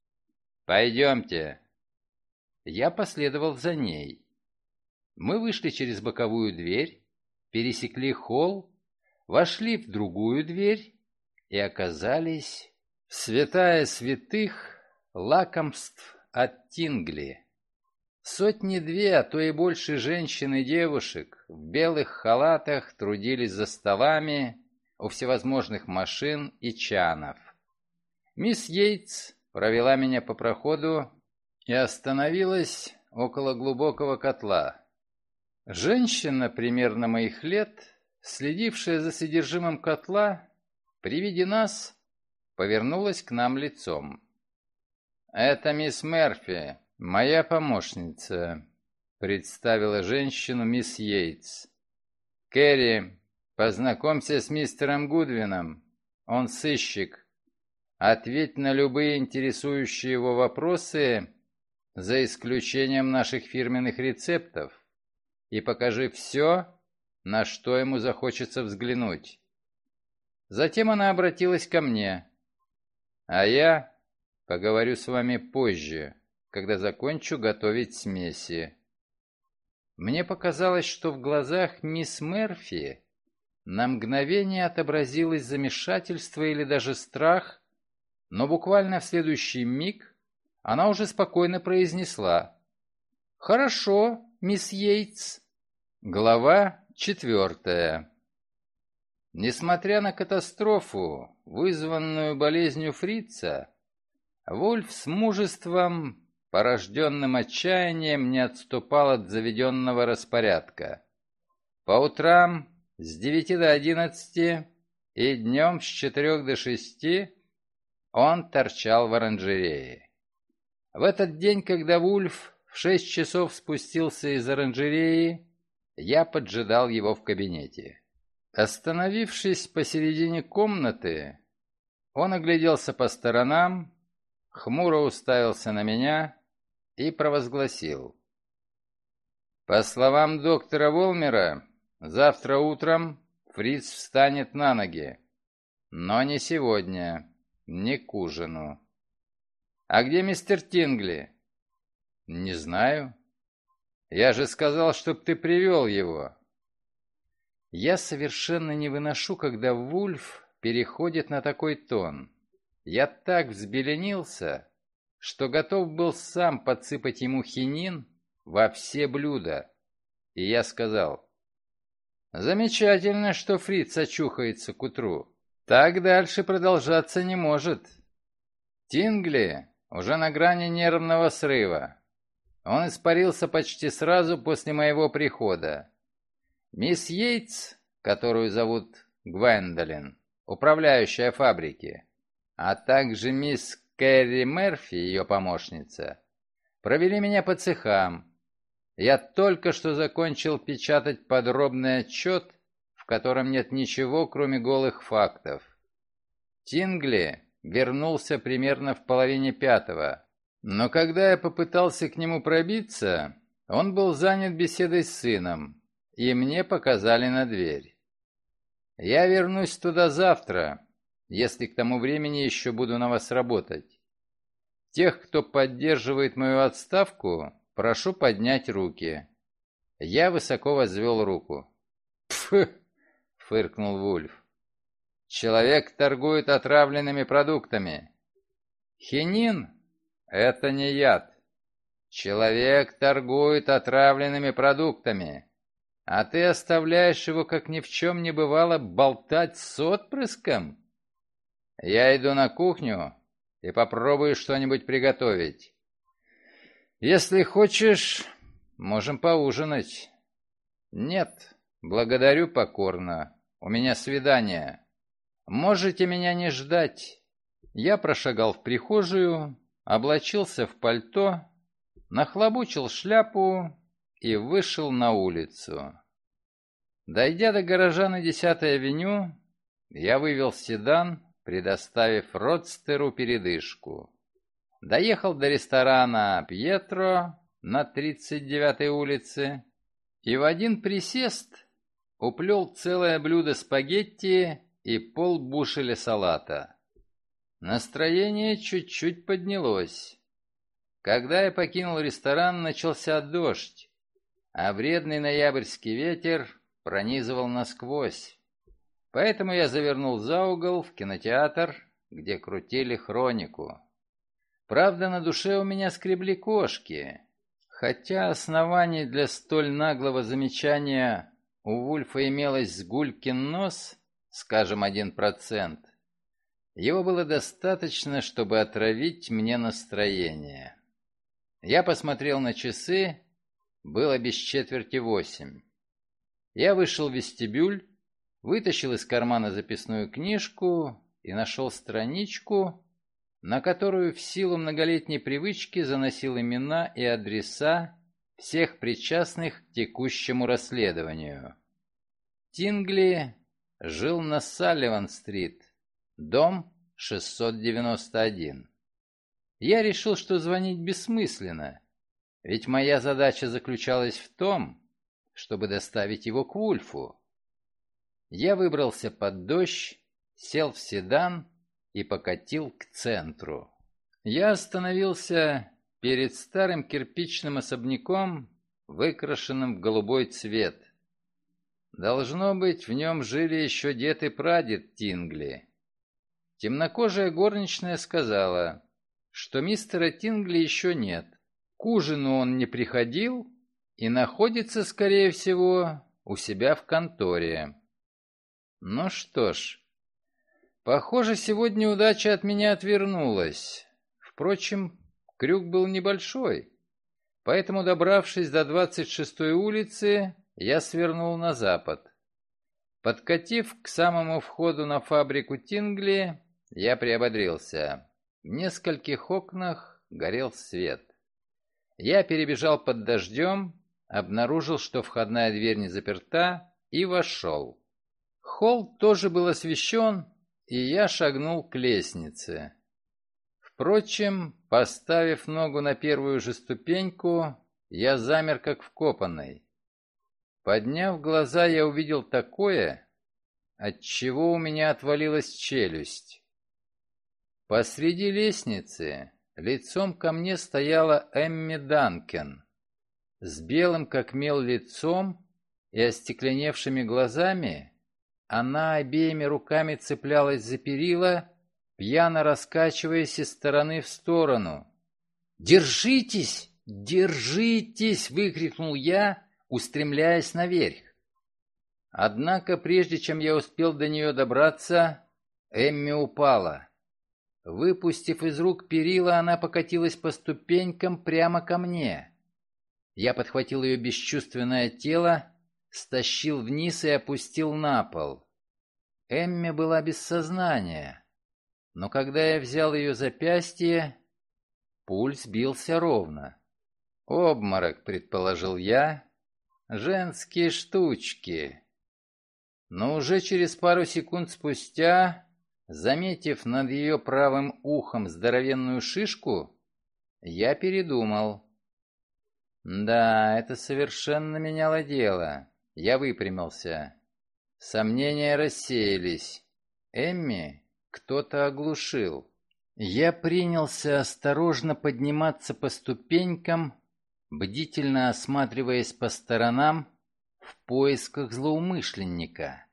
«Пойдемте». Я последовал за ней. Мы вышли через боковую дверь, пересекли холл, вошли в другую дверь и оказались в святая святых лакомств от Тингли. Сотни-две, а то и больше женщин и девушек в белых халатах трудились за столами у всевозможных машин и чанов. Мисс Йейтс провела меня по проходу и остановилась около глубокого котла. Женщина примерно моих лет, следившая за содержимым котла, при виде нас повернулась к нам лицом. «Это мисс Мерфи, моя помощница», — представила женщину мисс Йейтс. «Кэрри, познакомься с мистером Гудвином, он сыщик. Ответь на любые интересующие его вопросы, за исключением наших фирменных рецептов и покажи все, на что ему захочется взглянуть. Затем она обратилась ко мне. А я поговорю с вами позже, когда закончу готовить смеси. Мне показалось, что в глазах мисс Мерфи на мгновение отобразилось замешательство или даже страх, но буквально в следующий миг она уже спокойно произнесла. «Хорошо, мисс Йейтс». Глава четвертая. Несмотря на катастрофу, вызванную болезнью фрица, Вольф с мужеством, порожденным отчаянием, не отступал от заведенного распорядка. По утрам с девяти до одиннадцати и днем с четырех до шести он торчал в оранжерее. В этот день, когда Вульф шесть часов спустился из оранжереи, я поджидал его в кабинете. Остановившись посередине комнаты, он огляделся по сторонам, хмуро уставился на меня и провозгласил. По словам доктора Волмера, завтра утром Фриц встанет на ноги. Но не сегодня, не к ужину. А где мистер Тингли? Не знаю. Я же сказал, чтоб ты привел его. Я совершенно не выношу, когда Вульф переходит на такой тон. Я так взбеленился, что готов был сам подсыпать ему хинин во все блюда. И я сказал, «Замечательно, что Фриц очухается к утру. Так дальше продолжаться не может. Тингли уже на грани нервного срыва. Он испарился почти сразу после моего прихода. Мисс Йейтс, которую зовут Гвендолин, управляющая фабрики, а также мисс Кэрри Мерфи, ее помощница, провели меня по цехам. Я только что закончил печатать подробный отчет, в котором нет ничего, кроме голых фактов. Тингли вернулся примерно в половине пятого, но когда я попытался к нему пробиться, он был занят беседой с сыном, и мне показали на дверь. Я вернусь туда завтра, если к тому времени еще буду на вас работать. Тех, кто поддерживает мою отставку, прошу поднять руки. Я высоко возвел руку. «Пф!» — фыркнул Вульф. «Человек торгует отравленными продуктами. Хинин это не яд. Человек торгует отравленными продуктами, а ты оставляешь его, как ни в чем не бывало, болтать с отпрыском? Я иду на кухню и попробую что-нибудь приготовить. Если хочешь, можем поужинать. Нет, благодарю покорно. У меня свидание. Можете меня не ждать. Я прошагал в прихожую, облачился в пальто, нахлобучил шляпу и вышел на улицу. Дойдя до гаража на 10-й авеню, я вывел седан, предоставив родстеру передышку. Доехал до ресторана «Пьетро» на 39-й улице и в один присест уплел целое блюдо спагетти и полбушеля салата. Настроение чуть-чуть поднялось. Когда я покинул ресторан, начался дождь, а вредный ноябрьский ветер пронизывал насквозь. Поэтому я завернул за угол в кинотеатр, где крутили хронику. Правда, на душе у меня скребли кошки, хотя оснований для столь наглого замечания у Вульфа имелось с гулькин нос, скажем, один процент. Его было достаточно, чтобы отравить мне настроение. Я посмотрел на часы, было без четверти восемь. Я вышел в вестибюль, вытащил из кармана записную книжку и нашел страничку, на которую в силу многолетней привычки заносил имена и адреса всех причастных к текущему расследованию. Тингли жил на Салливан-стрит, дом 691. Я решил, что звонить бессмысленно, ведь моя задача заключалась в том, чтобы доставить его к Вульфу. Я выбрался под дождь, сел в седан и покатил к центру. Я остановился перед старым кирпичным особняком, выкрашенным в голубой цвет. Должно быть, в нем жили еще дед и прадед Тингли. Темнокожая горничная сказала, что мистера Тингли еще нет. К ужину он не приходил и находится, скорее всего, у себя в конторе. Ну что ж, похоже, сегодня удача от меня отвернулась. Впрочем, крюк был небольшой, поэтому, добравшись до 26-й улицы, я свернул на запад. Подкатив к самому входу на фабрику Тингли, я приободрился. В нескольких окнах горел свет. Я перебежал под дождем, обнаружил, что входная дверь не заперта, и вошел. Холл тоже был освещен, и я шагнул к лестнице. Впрочем, поставив ногу на первую же ступеньку, я замер как вкопанный. Подняв глаза, я увидел такое, от чего у меня отвалилась челюсть. Посреди лестницы лицом ко мне стояла Эмми Данкен. С белым как мел лицом и остекленевшими глазами она обеими руками цеплялась за перила, пьяно раскачиваясь из стороны в сторону. «Держитесь! Держитесь!» — выкрикнул я, устремляясь наверх. Однако, прежде чем я успел до нее добраться, Эмми упала. Выпустив из рук перила, она покатилась по ступенькам прямо ко мне. Я подхватил ее бесчувственное тело, стащил вниз и опустил на пол. Эмми была без сознания, но когда я взял ее запястье, пульс бился ровно. «Обморок», — предположил я, — «женские штучки». Но уже через пару секунд спустя Заметив над ее правым ухом здоровенную шишку, я передумал. Да, это совершенно меняло дело. Я выпрямился. Сомнения рассеялись. Эмми кто-то оглушил. Я принялся осторожно подниматься по ступенькам, бдительно осматриваясь по сторонам в поисках злоумышленника.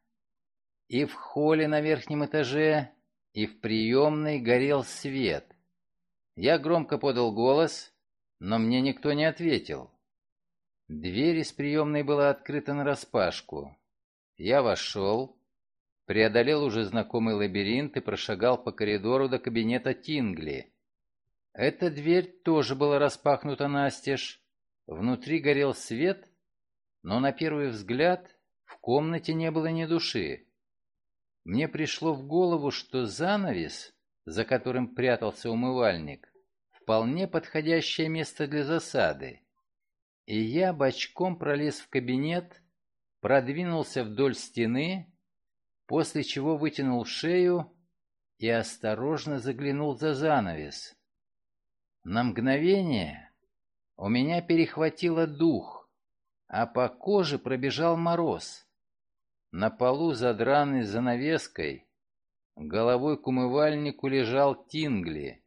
И в холле на верхнем этаже, и в приемной горел свет. Я громко подал голос, но мне никто не ответил. Дверь из приемной была открыта нараспашку. Я вошел, преодолел уже знакомый лабиринт и прошагал по коридору до кабинета Тингли. Эта дверь тоже была распахнута настежь. Внутри горел свет, но на первый взгляд в комнате не было ни души. Мне пришло в голову, что занавес, за которым прятался умывальник, вполне подходящее место для засады. И я бочком пролез в кабинет, продвинулся вдоль стены, после чего вытянул шею и осторожно заглянул за занавес. На мгновение у меня перехватило дух, а по коже пробежал мороз. На полу, задранный занавеской, головой к умывальнику лежал Тингли.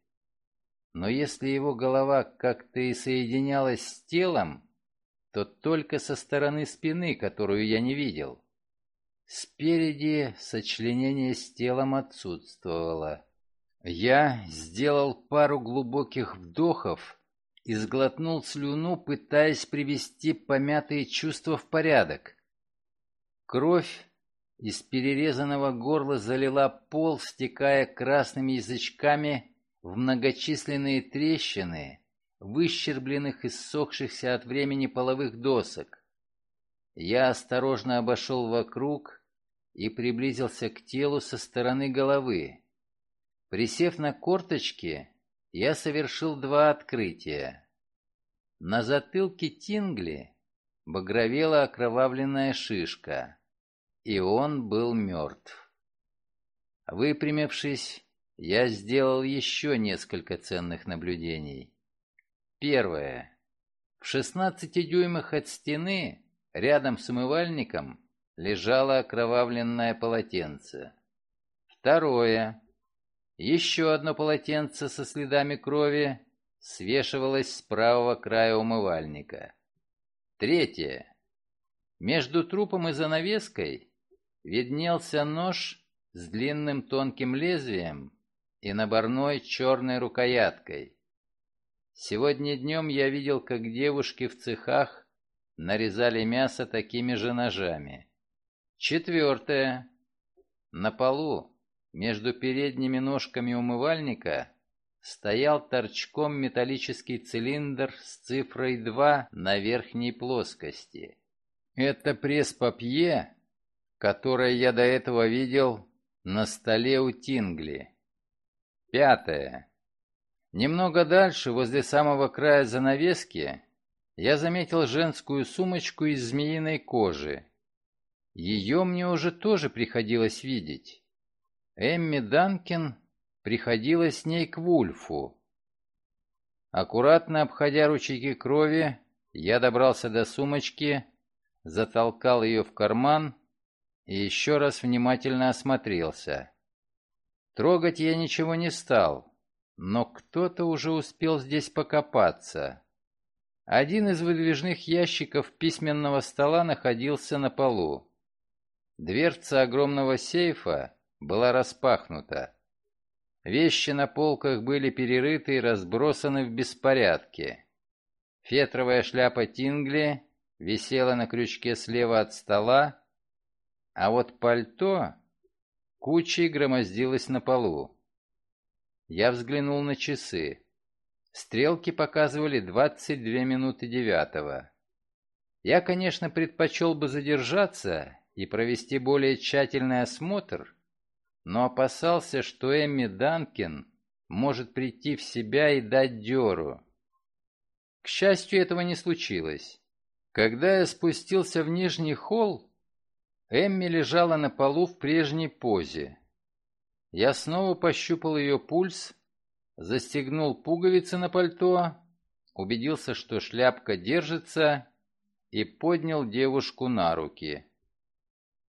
Но если его голова как-то и соединялась с телом, то только со стороны спины, которую я не видел. Спереди сочленение с телом отсутствовало. Я сделал пару глубоких вдохов и сглотнул слюну, пытаясь привести помятые чувства в порядок. Кровь из перерезанного горла залила пол, стекая красными язычками в многочисленные трещины, выщербленных и ссохшихся от времени половых досок. Я осторожно обошел вокруг и приблизился к телу со стороны головы. Присев на корточки, я совершил два открытия. На затылке Тингли багровела окровавленная шишка, и он был мертв. Выпрямившись, я сделал еще несколько ценных наблюдений. Первое. В 16 дюймах от стены, рядом с умывальником, лежало окровавленное полотенце. Второе. Еще одно полотенце со следами крови свешивалось с правого края умывальника. Третье. Между трупом и занавеской виднелся нож с длинным тонким лезвием и наборной черной рукояткой. Сегодня днем я видел, как девушки в цехах нарезали мясо такими же ножами. Четвертое. На полу, между передними ножками умывальника, стоял торчком металлический цилиндр с цифрой 2 на верхней плоскости. Это пресс-папье, которое я до этого видел на столе у Тингли. Пятое. Немного дальше, возле самого края занавески, я заметил женскую сумочку из змеиной кожи. Ее мне уже тоже приходилось видеть. Эмми Данкин приходила с ней к Вульфу. Аккуратно обходя ручейки крови, я добрался до сумочки, затолкал ее в карман и еще раз внимательно осмотрелся. Трогать я ничего не стал, но кто-то уже успел здесь покопаться. Один из выдвижных ящиков письменного стола находился на полу. Дверца огромного сейфа была распахнута. Вещи на полках были перерыты и разбросаны в беспорядке. Фетровая шляпа Тингли висела на крючке слева от стола, а вот пальто кучей громоздилось на полу. Я взглянул на часы. Стрелки показывали 22 минуты девятого. Я, конечно, предпочел бы задержаться и провести более тщательный осмотр, но опасался, что Эмми Данкин может прийти в себя и дать дёру. К счастью, этого не случилось. Когда я спустился в нижний холл, Эмми лежала на полу в прежней позе. Я снова пощупал ее пульс, застегнул пуговицы на пальто, убедился, что шляпка держится, и поднял девушку на руки.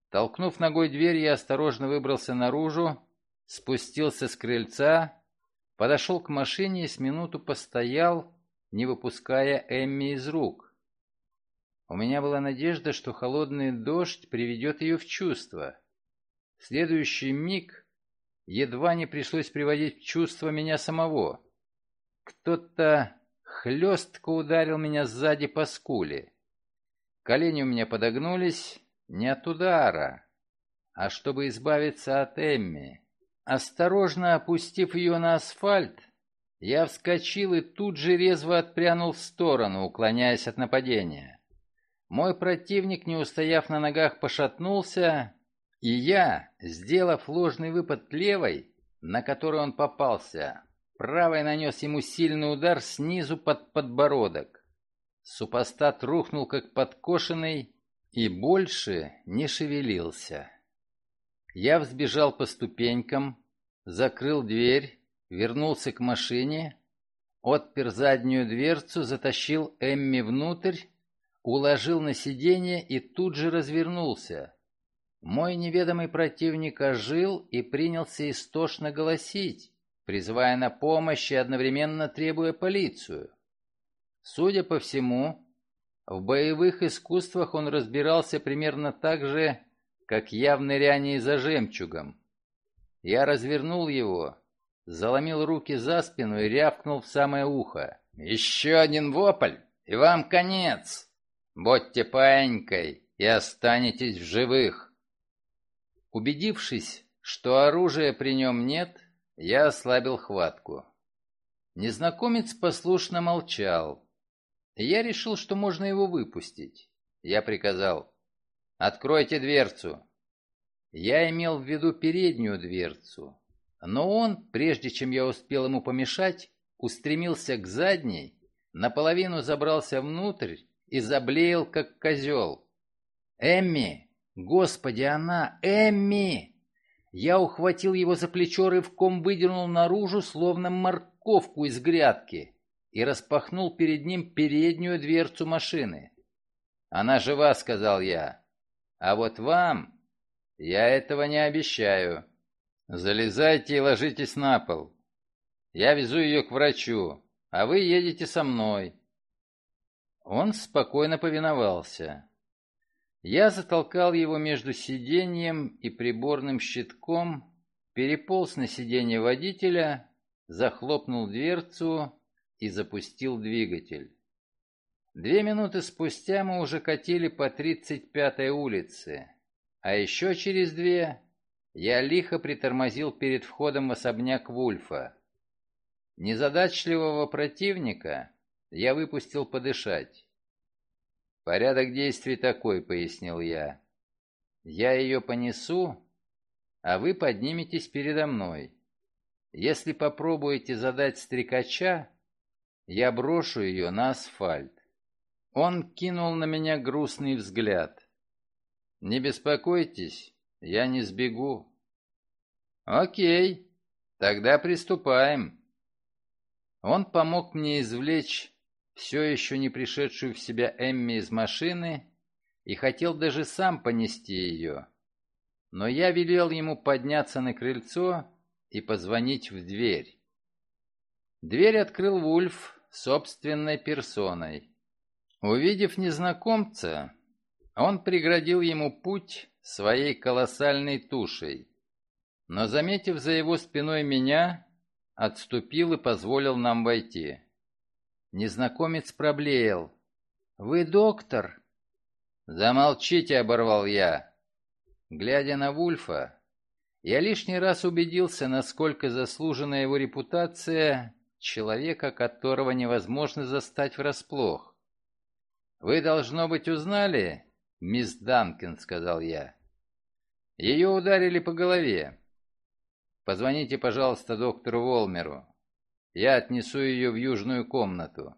Толкнув ногой дверь, я осторожно выбрался наружу, спустился с крыльца, подошел к машине и с минуту постоял, не выпуская Эмми из рук. У меня была надежда, что холодный дождь приведет ее в чувство. В следующий миг едва не пришлось приводить в чувство меня самого. Кто-то хлестко ударил меня сзади по скуле. Колени у меня подогнулись, не от удара, а чтобы избавиться от Эмми. Осторожно опустив ее на асфальт, я вскочил и тут же резво отпрянул в сторону, уклоняясь от нападения. Мой противник, не устояв на ногах, пошатнулся, и я, сделав ложный выпад левой, на который он попался, правой нанес ему сильный удар снизу под подбородок. Супостат рухнул как подкошенный и больше не шевелился. Я взбежал по ступенькам, закрыл дверь, вернулся к машине, отпер заднюю дверцу, затащил Эмми внутрь, уложил на сиденье и тут же развернулся. Мой неведомый противник ожил и принялся истошно голосить, призывая на помощь и одновременно требуя полицию. Судя по всему, в боевых искусствах он разбирался примерно так же, как я в нырянии за жемчугом. Я развернул его, заломил руки за спину и рявкнул в самое ухо. «Еще один вопль, и вам конец! Будьте паенькой и останетесь в живых!» Убедившись, что оружия при нем нет, я ослабил хватку. Незнакомец послушно молчал. Я решил, что можно его выпустить. Я приказал «Откройте дверцу!» Я имел в виду переднюю дверцу, но он, прежде чем я успел ему помешать, устремился к задней, наполовину забрался внутрь и заблеял, как козел. «Эмми! Господи, она! Эмми!» Я ухватил его за плечо, рывком выдернул наружу, словно морковку из грядки, и распахнул перед ним переднюю дверцу машины. «Она жива», — сказал я. «А вот вам я этого не обещаю». Залезайте и ложитесь на пол. Я везу ее к врачу, а вы едете со мной. Он спокойно повиновался. Я затолкал его между сиденьем и приборным щитком, переполз на сиденье водителя, захлопнул дверцу и запустил двигатель. Две минуты спустя мы уже катили по 35-й улице, а еще через две я лихо притормозил перед входом в особняк Вульфа. Незадачливого противника я выпустил подышать. «Порядок действий такой», — пояснил я. «Я ее понесу, а вы подниметесь передо мной. Если попробуете задать стрекача, я брошу ее на асфальт». Он кинул на меня грустный взгляд. «Не беспокойтесь, я не сбегу. Окей, тогда приступаем. Он помог мне извлечь все еще не пришедшую в себя Эмми из машины и хотел даже сам понести ее. Но я велел ему подняться на крыльцо и позвонить в дверь. Дверь открыл Вульф собственной персоной. Увидев незнакомца, он преградил ему путь своей колоссальной тушей. Но, заметив за его спиной меня, отступил и позволил нам войти. Незнакомец проблеял. «Вы доктор?» «Замолчите!» — оборвал я. Глядя на Вульфа, я лишний раз убедился, насколько заслужена его репутация человека, которого невозможно застать врасплох. «Вы, должно быть, узнали, мисс Данкин?» — сказал я. Ее ударили по голове. Позвоните, пожалуйста, доктору Волмеру. Я отнесу ее в южную комнату.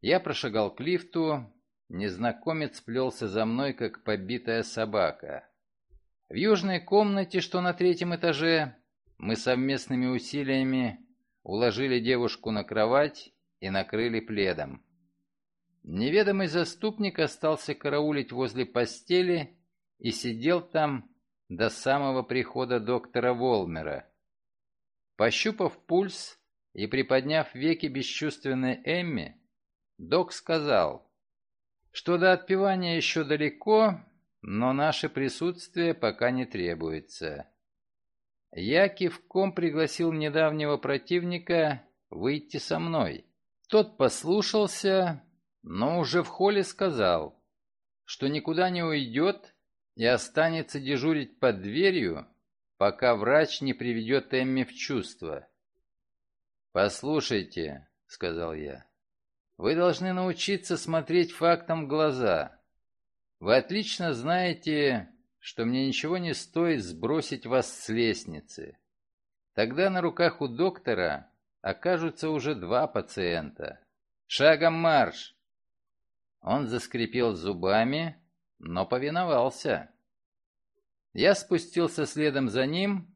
Я прошагал к лифту. Незнакомец плелся за мной, как побитая собака. В южной комнате, что на третьем этаже, мы совместными усилиями уложили девушку на кровать и накрыли пледом. Неведомый заступник остался караулить возле постели и сидел там до самого прихода доктора Волмера. Пощупав пульс и приподняв веки бесчувственной Эмми, док сказал, что до отпевания еще далеко, но наше присутствие пока не требуется. Я кивком пригласил недавнего противника выйти со мной. Тот послушался, но уже в холле сказал, что никуда не уйдет и останется дежурить под дверью, пока врач не приведет Эмми в чувство. «Послушайте», — сказал я, — «вы должны научиться смотреть фактам в глаза. Вы отлично знаете, что мне ничего не стоит сбросить вас с лестницы. Тогда на руках у доктора окажутся уже два пациента. Шагом марш!» Он заскрипел зубами, но повиновался. Я спустился следом за ним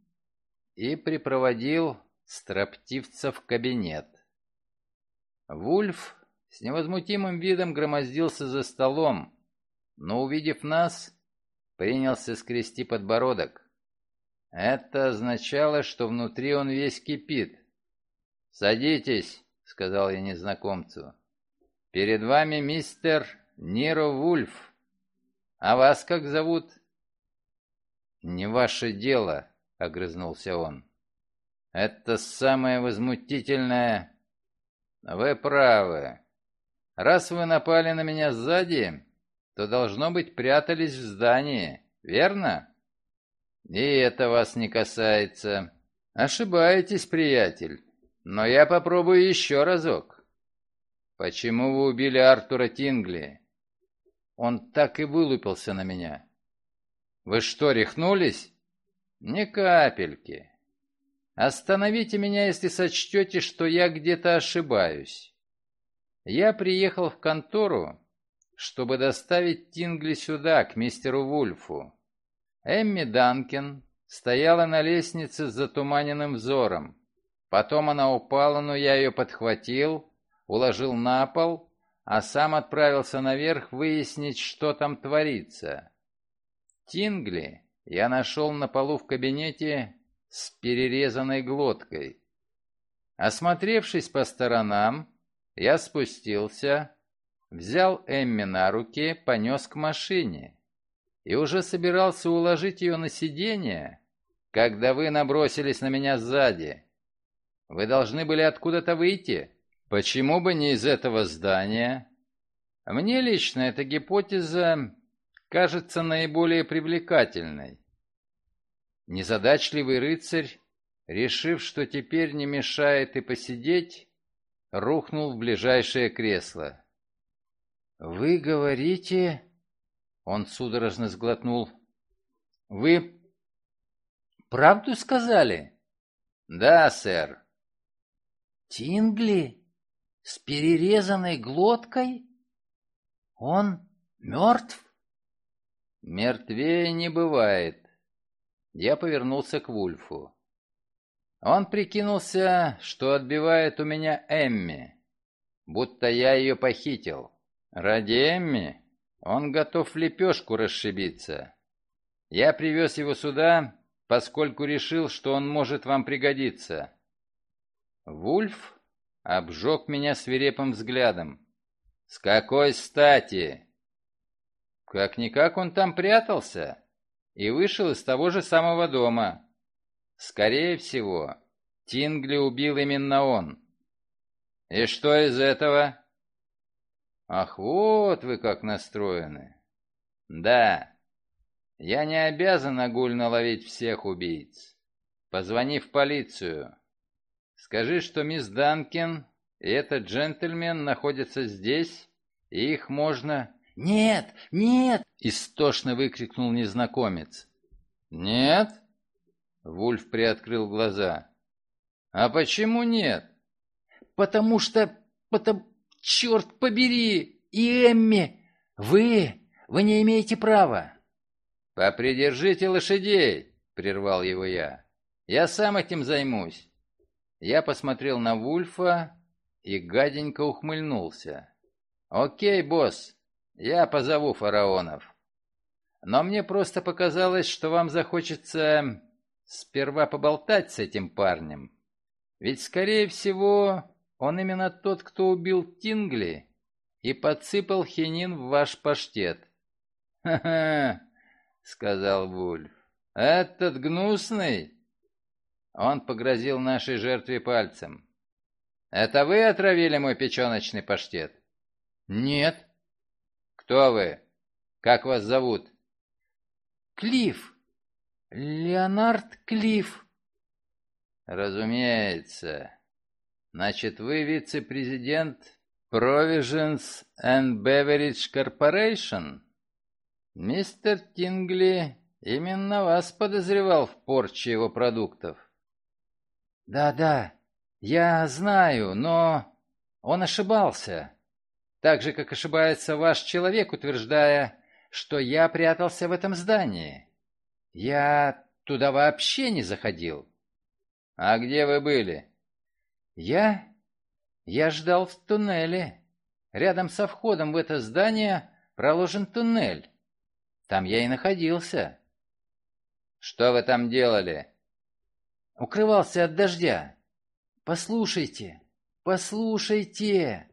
и припроводил строптивца в кабинет. Вульф с невозмутимым видом громоздился за столом, но, увидев нас, принялся скрести подбородок. Это означало, что внутри он весь кипит. «Садитесь», — сказал я незнакомцу. «Перед вами мистер Ниро Вульф. А вас как зовут?» «Не ваше дело», — огрызнулся он. Это самое возмутительное... Вы правы. Раз вы напали на меня сзади, то, должно быть, прятались в здании, верно? И это вас не касается. Ошибаетесь, приятель. Но я попробую еще разок. Почему вы убили Артура Тингли? Он так и вылупился на меня. Вы что, рехнулись? Ни капельки. Остановите меня, если сочтете, что я где-то ошибаюсь. Я приехал в контору, чтобы доставить Тингли сюда, к мистеру Вульфу. Эмми Данкин стояла на лестнице с затуманенным взором. Потом она упала, но я ее подхватил, уложил на пол, а сам отправился наверх выяснить, что там творится. Тингли я нашел на полу в кабинете с перерезанной глоткой. Осмотревшись по сторонам, я спустился, взял Эмми на руки, понес к машине и уже собирался уложить ее на сиденье, когда вы набросились на меня сзади. Вы должны были откуда-то выйти. Почему бы не из этого здания? Мне лично эта гипотеза кажется наиболее привлекательной. Незадачливый рыцарь, решив, что теперь не мешает и посидеть, рухнул в ближайшее кресло. «Вы говорите...» Он судорожно сглотнул. «Вы правду сказали?» «Да, сэр». «Тингли? С перерезанной глоткой? Он мертв?» «Мертвее не бывает. Я повернулся к Вульфу. Он прикинулся, что отбивает у меня Эмми, будто я ее похитил. Ради Эмми он готов в лепешку расшибиться. Я привез его сюда, поскольку решил, что он может вам пригодиться. Вульф обжег меня свирепым взглядом. «С какой стати?» «Как-никак он там прятался и вышел из того же самого дома. Скорее всего, Тингли убил именно он. И что из этого? Ах, вот вы как настроены. Да, я не обязан огульно ловить всех убийц. Позвони в полицию. Скажи, что мисс Данкин и этот джентльмен находятся здесь, и их можно «Нет! Нет!» — истошно выкрикнул незнакомец. «Нет?» — Вульф приоткрыл глаза. «А почему нет?» «Потому что... потому... черт побери! И Эмми! Вы... вы не имеете права!» «Попридержите лошадей!» — прервал его я. «Я сам этим займусь!» Я посмотрел на Вульфа и гаденько ухмыльнулся. «Окей, босс, я позову фараонов. Но мне просто показалось, что вам захочется сперва поболтать с этим парнем. Ведь, скорее всего, он именно тот, кто убил Тингли и подсыпал хинин в ваш паштет. «Ха-ха!» — сказал Вульф. «Этот гнусный?» Он погрозил нашей жертве пальцем. «Это вы отравили мой печеночный паштет?» «Нет», «Кто вы? Как вас зовут?» Клифф. Леонард Клифф. Разумеется. Значит, вы вице-президент Provisions and Beverage Corporation? Мистер Тингли именно вас подозревал в порче его продуктов. Да-да, я знаю, но он ошибался. Так же, как ошибается ваш человек, утверждая, что я прятался в этом здании. Я туда вообще не заходил. А где вы были? Я? Я ждал в туннеле. Рядом со входом в это здание проложен туннель. Там я и находился. Что вы там делали? Укрывался от дождя. Послушайте, послушайте,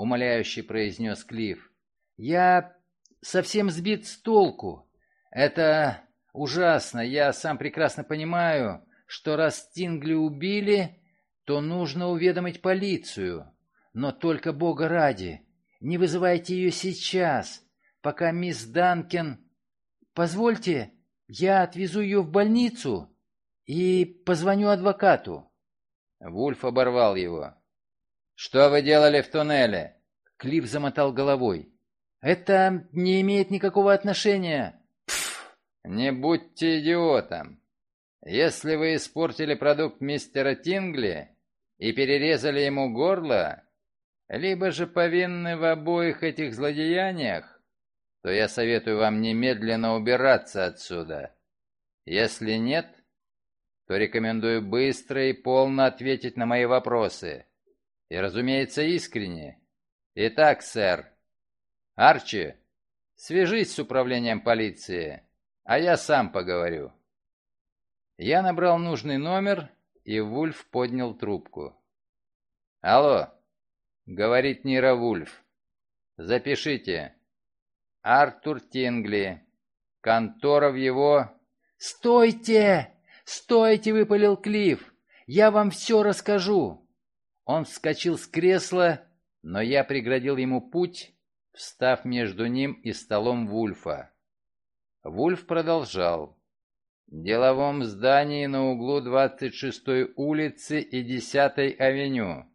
умоляюще произнес Клифф. Я совсем сбит с толку. Это ужасно. Я сам прекрасно понимаю, что раз Стингли убили, то нужно уведомить полицию. Но только Бога ради, не вызывайте ее сейчас, пока мисс Данкен... Позвольте, я отвезу ее в больницу и позвоню адвокату. Вульф оборвал его. «Что вы делали в туннеле?» Клифф замотал головой. «Это не имеет никакого отношения». Пф, «Не будьте идиотом. Если вы испортили продукт мистера Тингли и перерезали ему горло, либо же повинны в обоих этих злодеяниях, то я советую вам немедленно убираться отсюда. Если нет, то рекомендую быстро и полно ответить на мои вопросы. И, разумеется, искренне. Итак, сэр. Арчи, свяжись с управлением полиции, а я сам поговорю. Я набрал нужный номер, и Вульф поднял трубку. «Алло», — говорит Нира Вульф. «Запишите. Артур Тингли. Контора в его...» «Стойте! Стойте!» — выпалил Клифф. «Я вам все расскажу!» Он вскочил с кресла, но я преградил ему путь, встав между ним и столом Вульфа. Вульф продолжал деловом здании на углу 26-й улицы и 10-й авеню.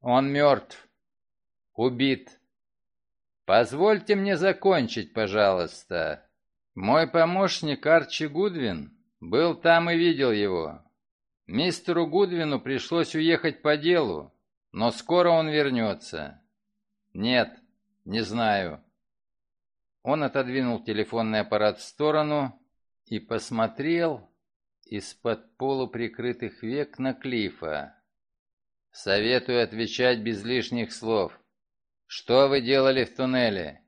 Он мертв. Убит. Позвольте мне закончить, пожалуйста. Мой помощник Арчи Гудвин был там и видел его. Мистеру Гудвину пришлось уехать по делу, но скоро он вернется. Нет, не знаю. Он отодвинул телефонный аппарат в сторону и посмотрел из-под полуприкрытых век на Клифа. «Советую отвечать без лишних слов. Что вы делали в туннеле?»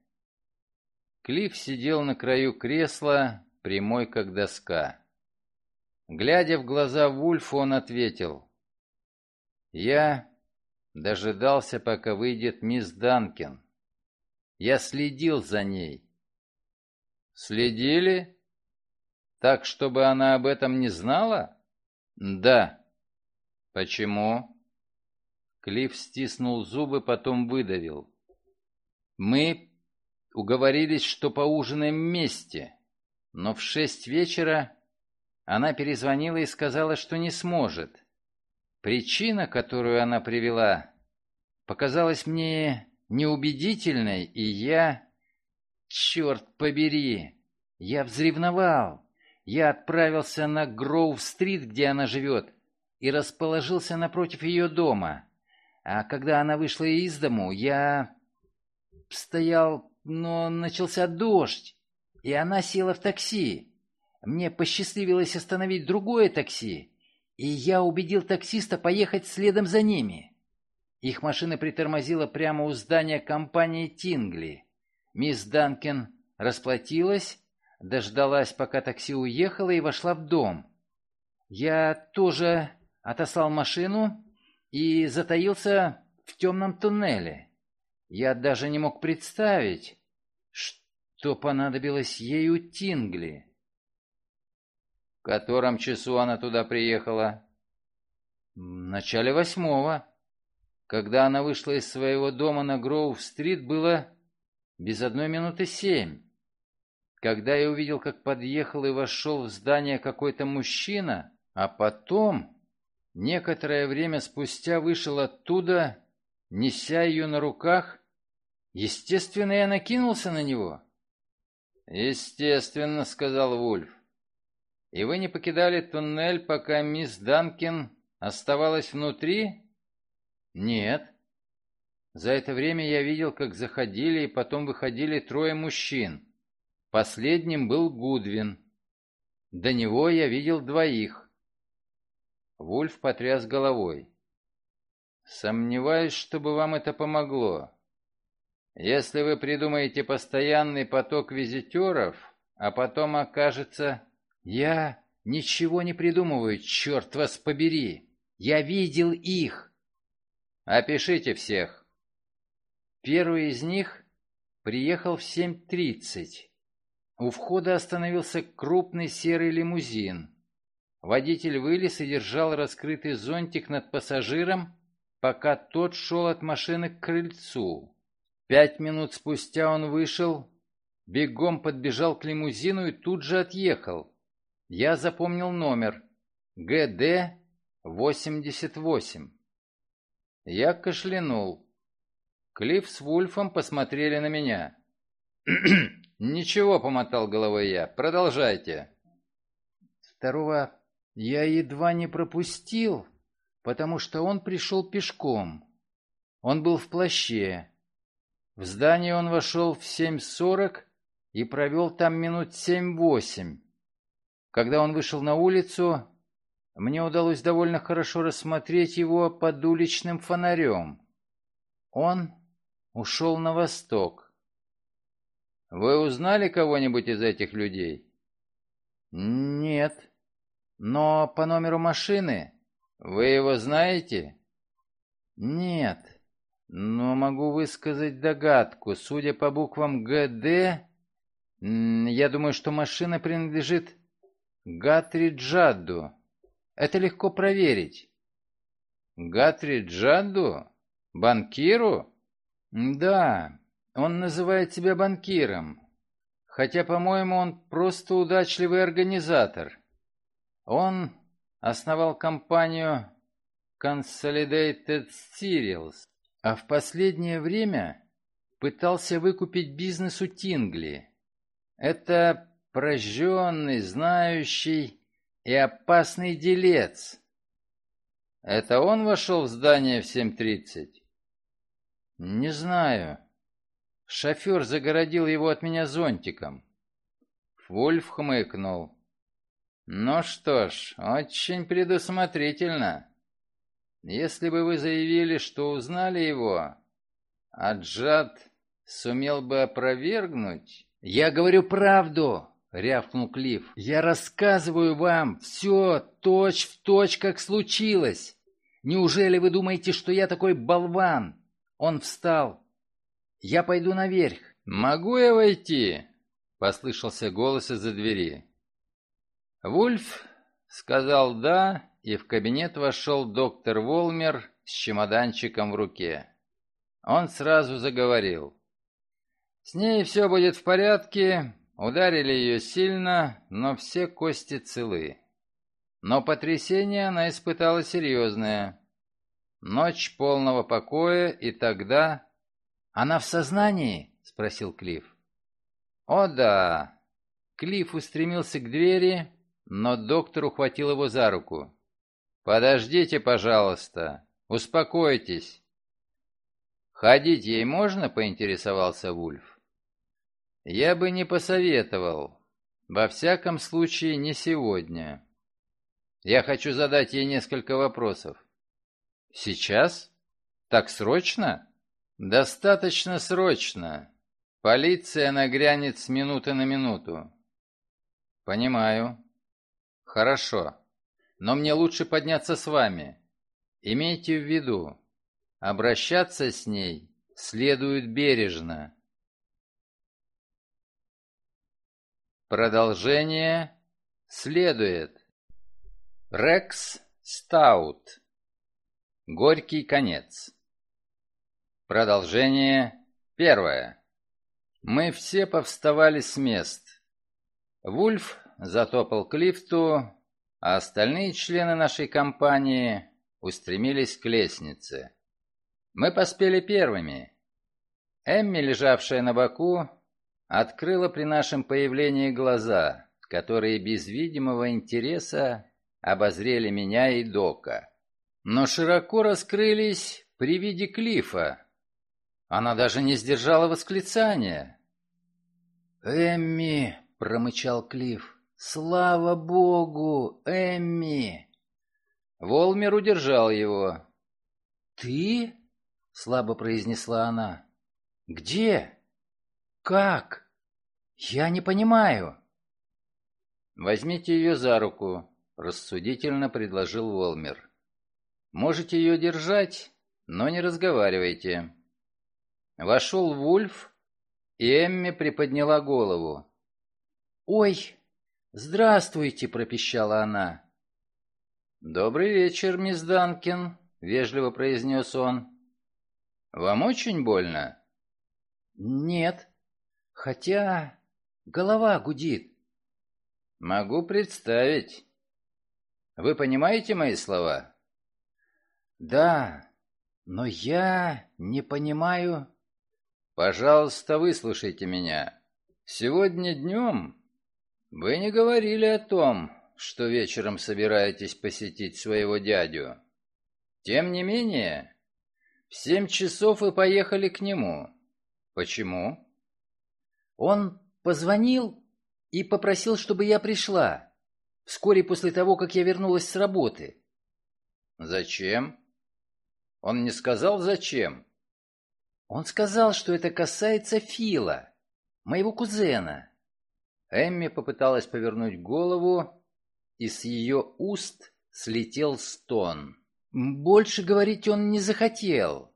Клифф сидел на краю кресла, прямой как доска. Глядя в глаза Вульфу, он ответил. «Я дожидался, пока выйдет мисс Данкин. Я следил за ней». «Следили?» Так, чтобы она об этом не знала? Да. Почему? Клифф стиснул зубы, потом выдавил. Мы уговорились, что поужинаем вместе, но в шесть вечера она перезвонила и сказала, что не сможет. Причина, которую она привела, показалась мне неубедительной, и я... Черт побери! Я взревновал. Я отправился на Гроув-стрит, где она живет, и расположился напротив ее дома. А когда она вышла из дому, я стоял, но начался дождь, и она села в такси. Мне посчастливилось остановить другое такси, и я убедил таксиста поехать следом за ними. Их машина притормозила прямо у здания компании «Тингли». Мисс Данкен расплатилась, дождалась, пока такси уехало, и вошла в дом. Я тоже отослал машину и затаился в темном туннеле. Я даже не мог представить, что понадобилось ей у Тингли. Котором часу она туда приехала? В начале восьмого. Когда она вышла из своего дома на Гроув-стрит, было без одной минуты семь. когда я увидел, как подъехал и вошел в здание какой-то мужчина, а потом, некоторое время спустя, вышел оттуда, неся ее на руках, естественно, я накинулся на него. «Естественно», — сказал Вульф. «И вы не покидали туннель, пока мисс Данкин оставалась внутри?» «Нет». За это время я видел, как заходили и потом выходили трое мужчин. Последним был Гудвин. До него я видел двоих. Вульф потряс головой. Сомневаюсь, чтобы вам это помогло. Если вы придумаете постоянный поток визитеров, а потом окажется... Я ничего не придумываю, черт вас побери. Я видел их. Опишите всех. Первый из них приехал в 7.30. У входа остановился крупный серый лимузин. Водитель вылез и держал раскрытый зонтик над пассажиром, пока тот шел от машины к крыльцу. Пять минут спустя он вышел, бегом подбежал к лимузину и тут же отъехал. Я запомнил номер. ГД-88. Я кашлянул. Клифф с Вульфом посмотрели на меня. <clears throat> «Ничего», — помотал головой я, — «продолжайте». Второго я едва не пропустил, потому что он пришел пешком. Он был в плаще. В здание он вошел в 7.40 и провел там минут семь-восемь. Когда он вышел на улицу, мне удалось довольно хорошо рассмотреть его под уличным фонарем. Он ушел на восток. Вы узнали кого-нибудь из этих людей? Нет. Но по номеру машины... Вы его знаете? Нет. Но могу высказать догадку. Судя по буквам ГД, я думаю, что машина принадлежит Гатри Джадду. Это легко проверить. Гатри Джадду? Банкиру? Да, он называет себя банкиром, хотя, по-моему, он просто удачливый организатор. Он основал компанию Consolidated Cereals, а в последнее время пытался выкупить бизнес у Тингли. Это прожженный, знающий и опасный делец. Это он вошел в здание в 7.30? Не знаю. Шофер загородил его от меня зонтиком. Вольф хмыкнул. «Ну что ж, очень предусмотрительно. Если бы вы заявили, что узнали его, а Джад сумел бы опровергнуть...» «Я говорю правду!» — рявкнул Клифф. «Я рассказываю вам все точь в точь, как случилось. Неужели вы думаете, что я такой болван?» Он встал, «Я пойду наверх». «Могу я войти?» — послышался голос из-за двери. Вульф сказал «да», и в кабинет вошел доктор Волмер с чемоданчиком в руке. Он сразу заговорил. «С ней все будет в порядке, ударили ее сильно, но все кости целы. Но потрясение она испытала серьезное. Ночь полного покоя, и тогда «Она в сознании?» — спросил Клифф. «О да!» Клифф устремился к двери, но доктор ухватил его за руку. «Подождите, пожалуйста. Успокойтесь». «Ходить ей можно?» — поинтересовался Вульф. «Я бы не посоветовал. Во всяком случае, не сегодня. Я хочу задать ей несколько вопросов». «Сейчас? Так срочно?» «Достаточно срочно. Полиция нагрянет с минуты на минуту». «Понимаю». «Хорошо. Но мне лучше подняться с вами. Имейте в виду, обращаться с ней следует бережно». Продолжение следует. Рекс Стаут. Горький конец. Продолжение первое. Мы все повставали с мест. Вульф затопал к лифту, а остальные члены нашей компании устремились к лестнице. Мы поспели первыми. Эмми, лежавшая на боку, открыла при нашем появлении глаза, которые без видимого интереса обозрели меня и Дока. Но широко раскрылись при виде Клифа. Она даже не сдержала восклицания. «Эмми!» — промычал Клифф. «Слава богу, Эмми!» Волмер удержал его. «Ты?» — слабо произнесла она. «Где? Как? Я не понимаю». «Возьмите ее за руку», — рассудительно предложил Волмер. «Можете ее держать, но не разговаривайте». Вошел Вульф, и Эмми приподняла голову. «Ой, «Здравствуйте!» — пропищала она. «Добрый вечер, мисс Данкин», — вежливо произнес он. «Вам очень больно?» «Нет, хотя голова гудит». «Могу представить. Вы понимаете мои слова?» «Да, но я не понимаю...» «Пожалуйста, выслушайте меня. Сегодня днем «Вы не говорили о том, что вечером собираетесь посетить своего дядю. Тем не менее, в семь часов вы поехали к нему. Почему?» «Он позвонил и попросил, чтобы я пришла, вскоре после того, как я вернулась с работы». «Зачем?» «Он не сказал, зачем?» «Он сказал, что это касается Фила, моего кузена». Эмми попыталась повернуть голову, и с ее уст слетел стон. Больше говорить он не захотел.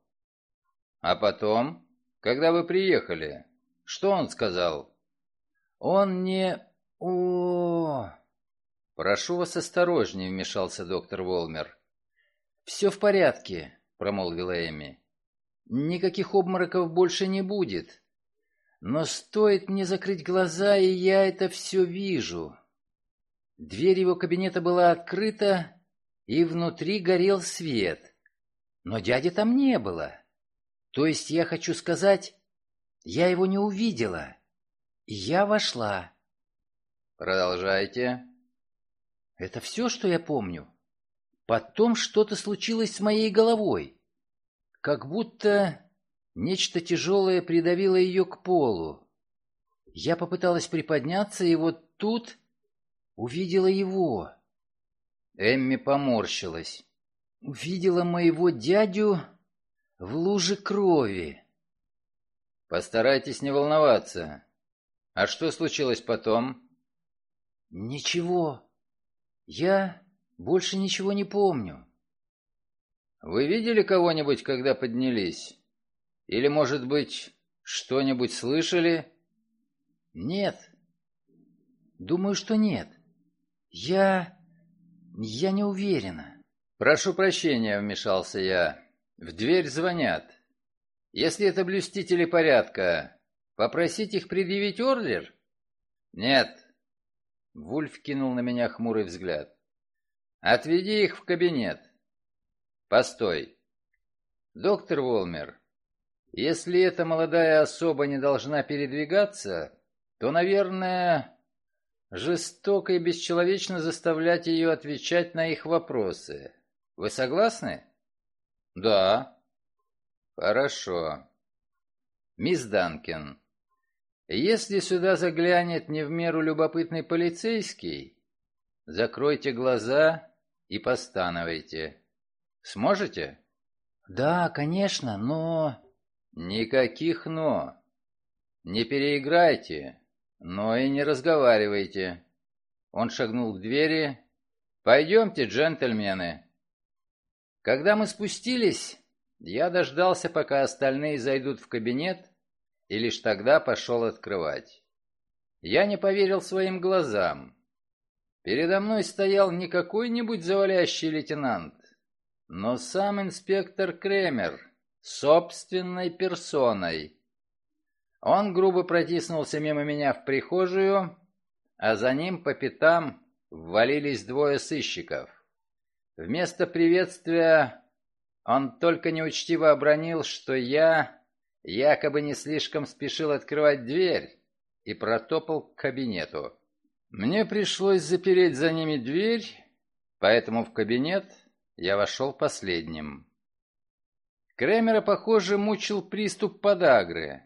А потом, когда вы приехали, что он сказал? Он не... о Прошу вас осторожнее, вмешался доктор Волмер. Все в порядке, промолвила Эми. Никаких обмороков больше не будет. Но стоит мне закрыть глаза, и я это все вижу. Дверь его кабинета была открыта, и внутри горел свет. Но дяди там не было. То есть я хочу сказать, я его не увидела. Я вошла. Продолжайте. Это все, что я помню. Потом что-то случилось с моей головой. Как будто Нечто тяжелое придавило ее к полу. Я попыталась приподняться, и вот тут увидела его. Эмми поморщилась. Увидела моего дядю в луже крови. Постарайтесь не волноваться. А что случилось потом? Ничего. Я больше ничего не помню. Вы видели кого-нибудь, когда поднялись? Или, может быть, что-нибудь слышали? Нет. Думаю, что нет. Я... я не уверена. Прошу прощения, вмешался я. В дверь звонят. Если это блюстители порядка, попросить их предъявить ордер? Нет. Вульф кинул на меня хмурый взгляд. Отведи их в кабинет. Постой. Доктор Волмер, если эта молодая особа не должна передвигаться, то, наверное, жестоко и бесчеловечно заставлять ее отвечать на их вопросы. Вы согласны? Да. Хорошо. Мисс Данкин, если сюда заглянет не в меру любопытный полицейский, закройте глаза и постановайте. Сможете? Да, конечно, но... Никаких «но». Не переиграйте, но и не разговаривайте. Он шагнул к двери. Пойдемте, джентльмены. Когда мы спустились, я дождался, пока остальные зайдут в кабинет, и лишь тогда пошел открывать. Я не поверил своим глазам. Передо мной стоял не какой-нибудь завалящий лейтенант, но сам инспектор Кремер — собственной персоной. Он грубо протиснулся мимо меня в прихожую, а за ним по пятам ввалились двое сыщиков. Вместо приветствия он только неучтиво обронил, что я якобы не слишком спешил открывать дверь и протопал к кабинету. Мне пришлось запереть за ними дверь, поэтому в кабинет я вошел последним. Кремера, похоже, мучил приступ подагры.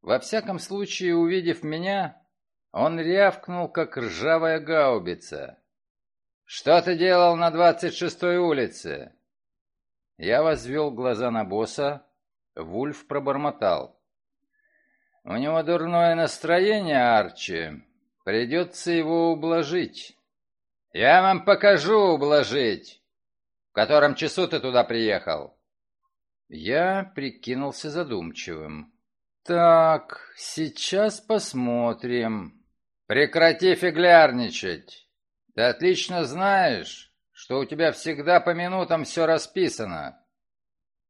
Во всяком случае, увидев меня, он рявкнул, как ржавая гаубица. «Что ты делал на двадцать шестой улице?» Я возвел глаза на босса. Вульф пробормотал. «У него дурное настроение, Арчи. Придется его ублажить». «Я вам покажу ублажить. В котором часу ты туда приехал?» Я прикинулся задумчивым. «Так, сейчас посмотрим. Прекрати фиглярничать. Ты отлично знаешь, что у тебя всегда по минутам все расписано».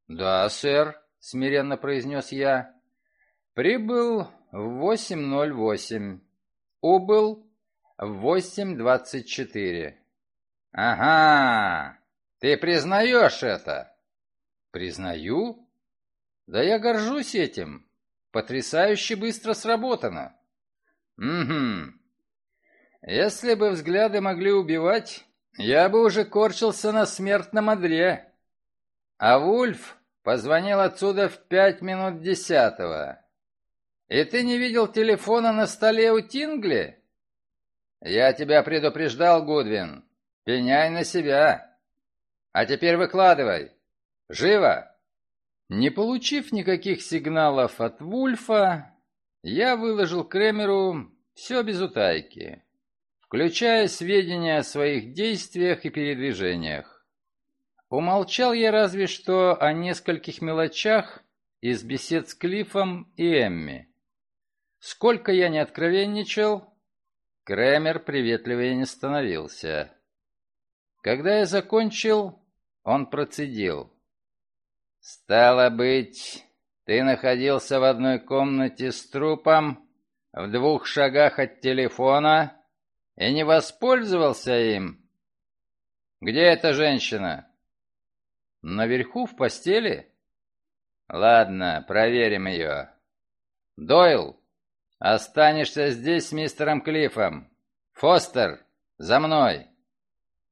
«Да, сэр», — смиренно произнес я. «Прибыл в 8.08. Убыл в 8.24». «Ага, ты признаешь это?» «Признаю? Да я горжусь этим. Потрясающе быстро сработано». «Угу. Если бы взгляды могли убивать, я бы уже корчился на смертном одре. А Вульф позвонил отсюда в пять минут десятого. И ты не видел телефона на столе у Тингли? Я тебя предупреждал, Гудвин. Пеняй на себя. А теперь выкладывай. Живо!» Не получив никаких сигналов от Вульфа, я выложил Кремеру все без утайки, включая сведения о своих действиях и передвижениях. Умолчал я разве что о нескольких мелочах из бесед с Клиффом и Эмми. Сколько я не откровенничал, Кремер приветливее не становился. Когда я закончил, он процедил. «Стало быть, ты находился в одной комнате с трупом, в двух шагах от телефона и не воспользовался им? Где эта женщина?» «Наверху, в постели?» «Ладно, проверим ее. Дойл, останешься здесь с мистером Клиффом. Фостер, за мной!»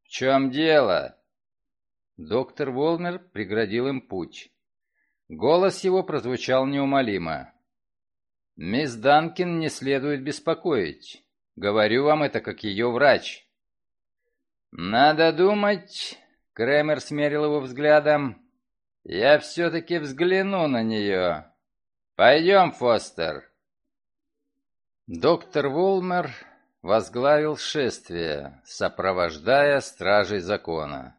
«В чем дело?» Доктор Волмер преградил им путь. Голос его прозвучал неумолимо. «Мисс Данкин не следует беспокоить. Говорю вам это как ее врач». «Надо думать...» — Кремер смерил его взглядом. «Я все-таки взгляну на нее. Пойдем, Фостер». Доктор Волмер возглавил шествие, сопровождая стражей закона.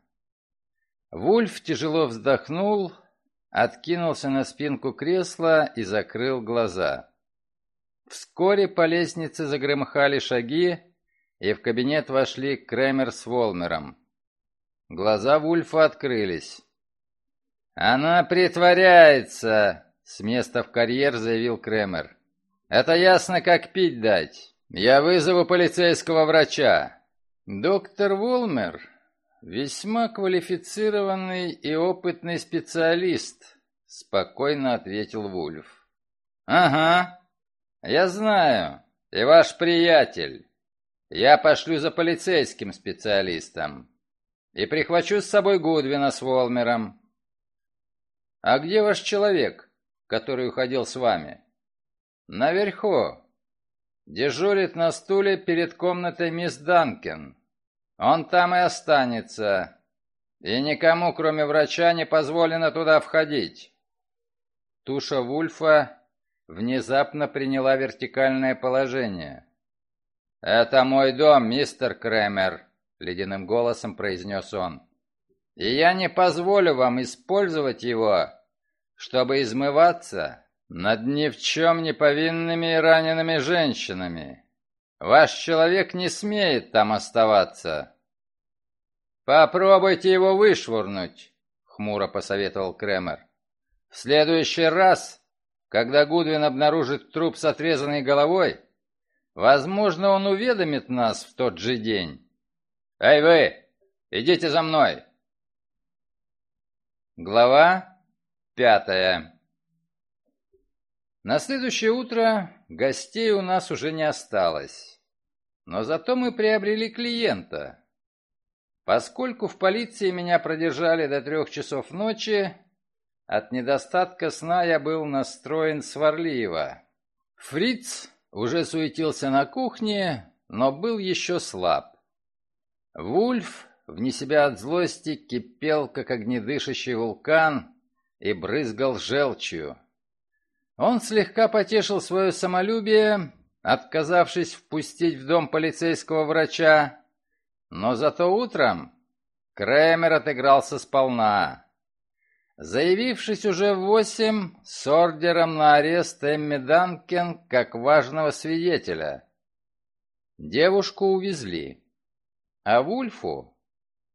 Вульф тяжело вздохнул, откинулся на спинку кресла и закрыл глаза. Вскоре по лестнице загромыхали шаги, и в кабинет вошли Кремер с Волмером. Глаза Вульфа открылись. «Она притворяется!» — с места в карьер заявил Кремер. «Это ясно, как пить дать. Я вызову полицейского врача». Доктор Волмер «Весьма квалифицированный и опытный специалист», — спокойно ответил Вульф. «Ага, я знаю, и ваш приятель. Я пошлю за полицейским специалистом и прихвачу с собой Гудвина с Волмером». «А где ваш человек, который уходил с вами?» «Наверху. Дежурит на стуле перед комнатой мисс Данкин. Он там и останется. И никому, кроме врача, не позволено туда входить. Туша Вульфа внезапно приняла вертикальное положение. «Это мой дом, мистер Кремер», — ледяным голосом произнес он. «И я не позволю вам использовать его, чтобы измываться над ни в чем не повинными и ранеными женщинами. Ваш человек не смеет там оставаться. Попробуйте его вышвырнуть, хмуро посоветовал Кремер. В следующий раз, когда Гудвин обнаружит труп с отрезанной головой, Возможно, он уведомит нас в тот же день. Эй вы, идите за мной. Глава пятая На следующее утро гостей у нас уже не осталось. Но зато мы приобрели клиента. Поскольку в полиции меня продержали до трех часов ночи, от недостатка сна я был настроен сварливо. Фриц уже суетился на кухне, но был еще слаб. Вульф, вне себя от злости, кипел, как огнедышащий вулкан, и брызгал желчью. Он слегка потешил свое самолюбие, отказавшись впустить в дом полицейского врача, но зато утром Кремер отыгрался сполна. Заявившись уже в восемь с ордером на арест Эмми Данкен как важного свидетеля. Девушку увезли, а Вульфу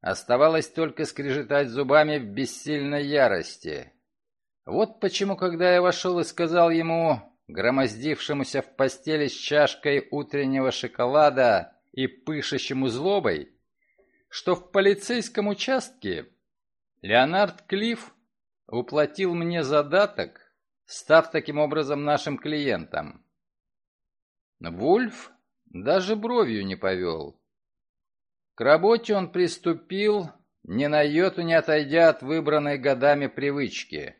оставалось только скрежетать зубами в бессильной ярости. Вот почему, когда я вошел и сказал ему, громоздившемуся в постели с чашкой утреннего шоколада и пышащему злобой, что в полицейском участке Леонард Клифф уплатил мне задаток, став таким образом нашим клиентом. Вульф даже бровью не повел. К работе он приступил, ни на йоту не отойдя от выбранной годами привычки.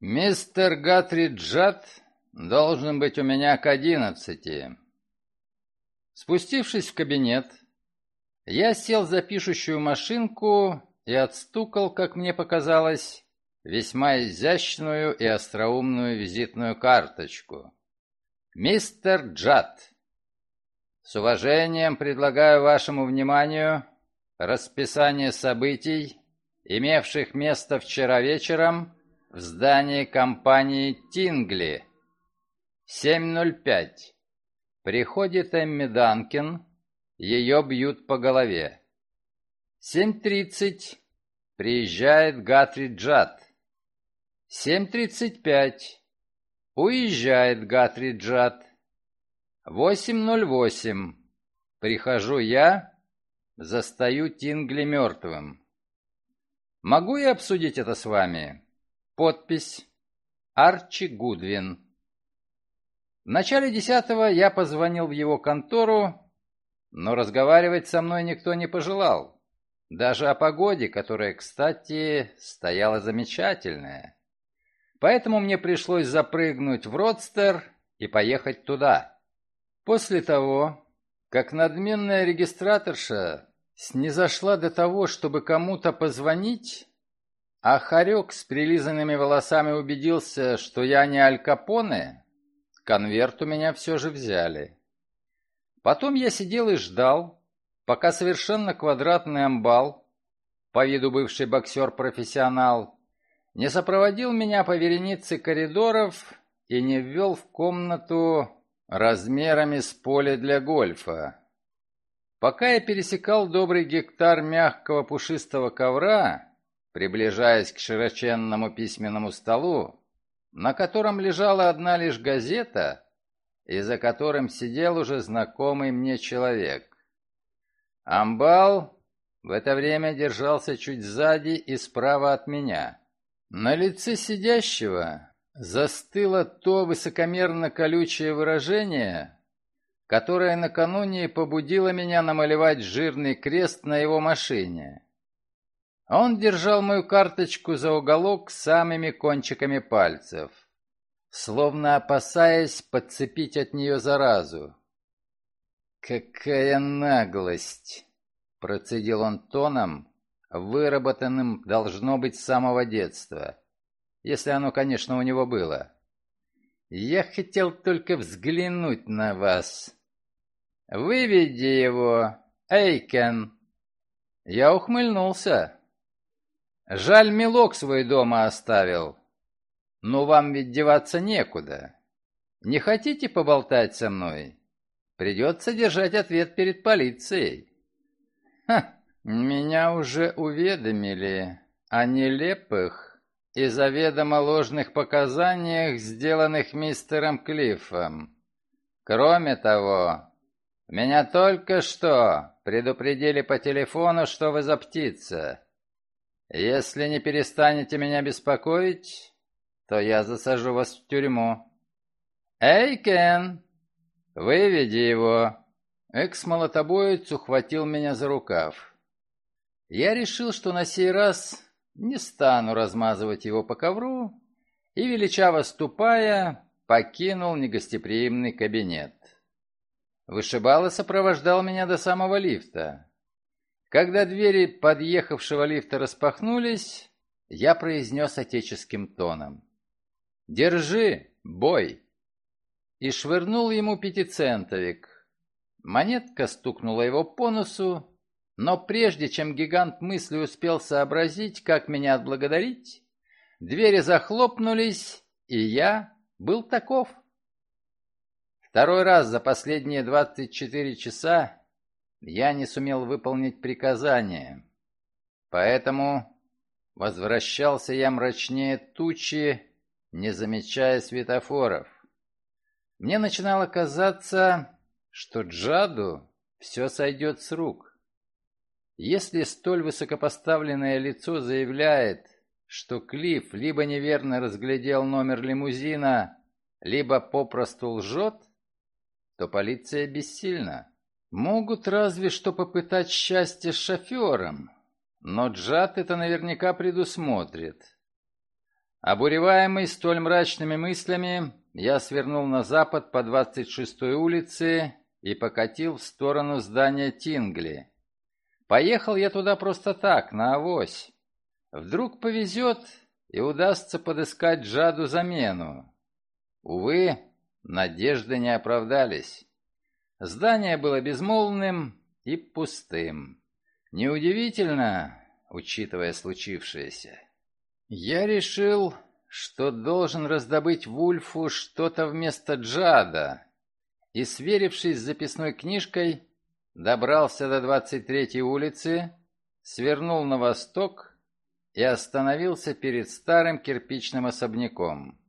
«Мистер Гатри Джад должен быть у меня к одиннадцати». Спустившись в кабинет, я сел за пишущую машинку и отстукал, как мне показалось, весьма изящную и остроумную визитную карточку. «Мистер Джад, с уважением предлагаю вашему вниманию расписание событий, имевших место вчера вечером в здании компании «Тингли». 7.05. Приходит Эмми Данкин, ее бьют по голове. 7.30. Приезжает Гатри Джад. 7.35. Уезжает Гатри Джад. 8.08. Прихожу я, застаю Тингли мертвым. Могу я обсудить это с вами? Подпись. Арчи Гудвин. В начале десятого я позвонил в его контору, но разговаривать со мной никто не пожелал. Даже о погоде, которая, кстати, стояла замечательная. Поэтому мне пришлось запрыгнуть в Родстер и поехать туда. После того, как надменная регистраторша снизошла до того, чтобы кому-то позвонить, а Харек с прилизанными волосами убедился, что я не Аль Капоне, конверт у меня все же взяли. Потом я сидел и ждал, пока совершенно квадратный амбал, по виду бывший боксер-профессионал, не сопроводил меня по веренице коридоров и не ввел в комнату размерами с поле для гольфа. Пока я пересекал добрый гектар мягкого пушистого ковра, приближаясь к широченному письменному столу, на котором лежала одна лишь газета, и за которым сидел уже знакомый мне человек. Амбал в это время держался чуть сзади и справа от меня. На лице сидящего застыло то высокомерно-колючее выражение, которое накануне побудило меня намалевать жирный крест на его машине. Он держал мою карточку за уголок самыми кончиками пальцев словно опасаясь подцепить от нее заразу. «Какая наглость!» — процедил он тоном, выработанным должно быть с самого детства, если оно, конечно, у него было. «Я хотел только взглянуть на вас. Выведи его, Эйкен!» Я ухмыльнулся. Жаль, мелок свой дома оставил. Но вам ведь деваться некуда. Не хотите поболтать со мной? Придется держать ответ перед полицией. Ха, меня уже уведомили о нелепых и заведомо ложных показаниях, сделанных мистером Клиффом. Кроме того, Меня только что предупредили по телефону, что вы за птица. Если не перестанете меня беспокоить, то я засажу вас в тюрьму. Эй, Кен, выведи его. Экс-молотобоец ухватил меня за рукав. Я решил, что на сей раз не стану размазывать его по ковру, и, величаво ступая, покинул негостеприимный кабинет. Вышибало сопровождал меня до самого лифта. Когда двери подъехавшего лифта распахнулись, я произнес отеческим тоном. «Держи, бой!» И швырнул ему пятицентовик. Монетка стукнула его по носу, но прежде чем гигант мысли успел сообразить, как меня отблагодарить, двери захлопнулись, и я был таков. Второй раз за последние 24 часа я не сумел выполнить приказание. Поэтому возвращался я мрачнее тучи, не замечая светофоров. Мне начинало казаться, что Джаду все сойдет с рук. Если столь высокопоставленное лицо заявляет, что Клифф либо неверно разглядел номер лимузина, либо попросту лжет, то полиция бессильна. Могут разве что попытать счастье с шофером, но Джад это наверняка предусмотрит. Обуреваемый столь мрачными мыслями, я свернул на запад по 26-й улице и покатил в сторону здания Тингли. Поехал я туда просто так, на авось. Вдруг повезет и удастся подыскать Джаду замену. Увы, Надежды не оправдались. Здание было безмолвным и пустым. Неудивительно, учитывая случившееся. Я решил, что должен раздобыть Вульфу что-то вместо Джада, и, сверившись с записной книжкой, добрался до 23-й улицы, свернул на восток и остановился перед старым кирпичным особняком.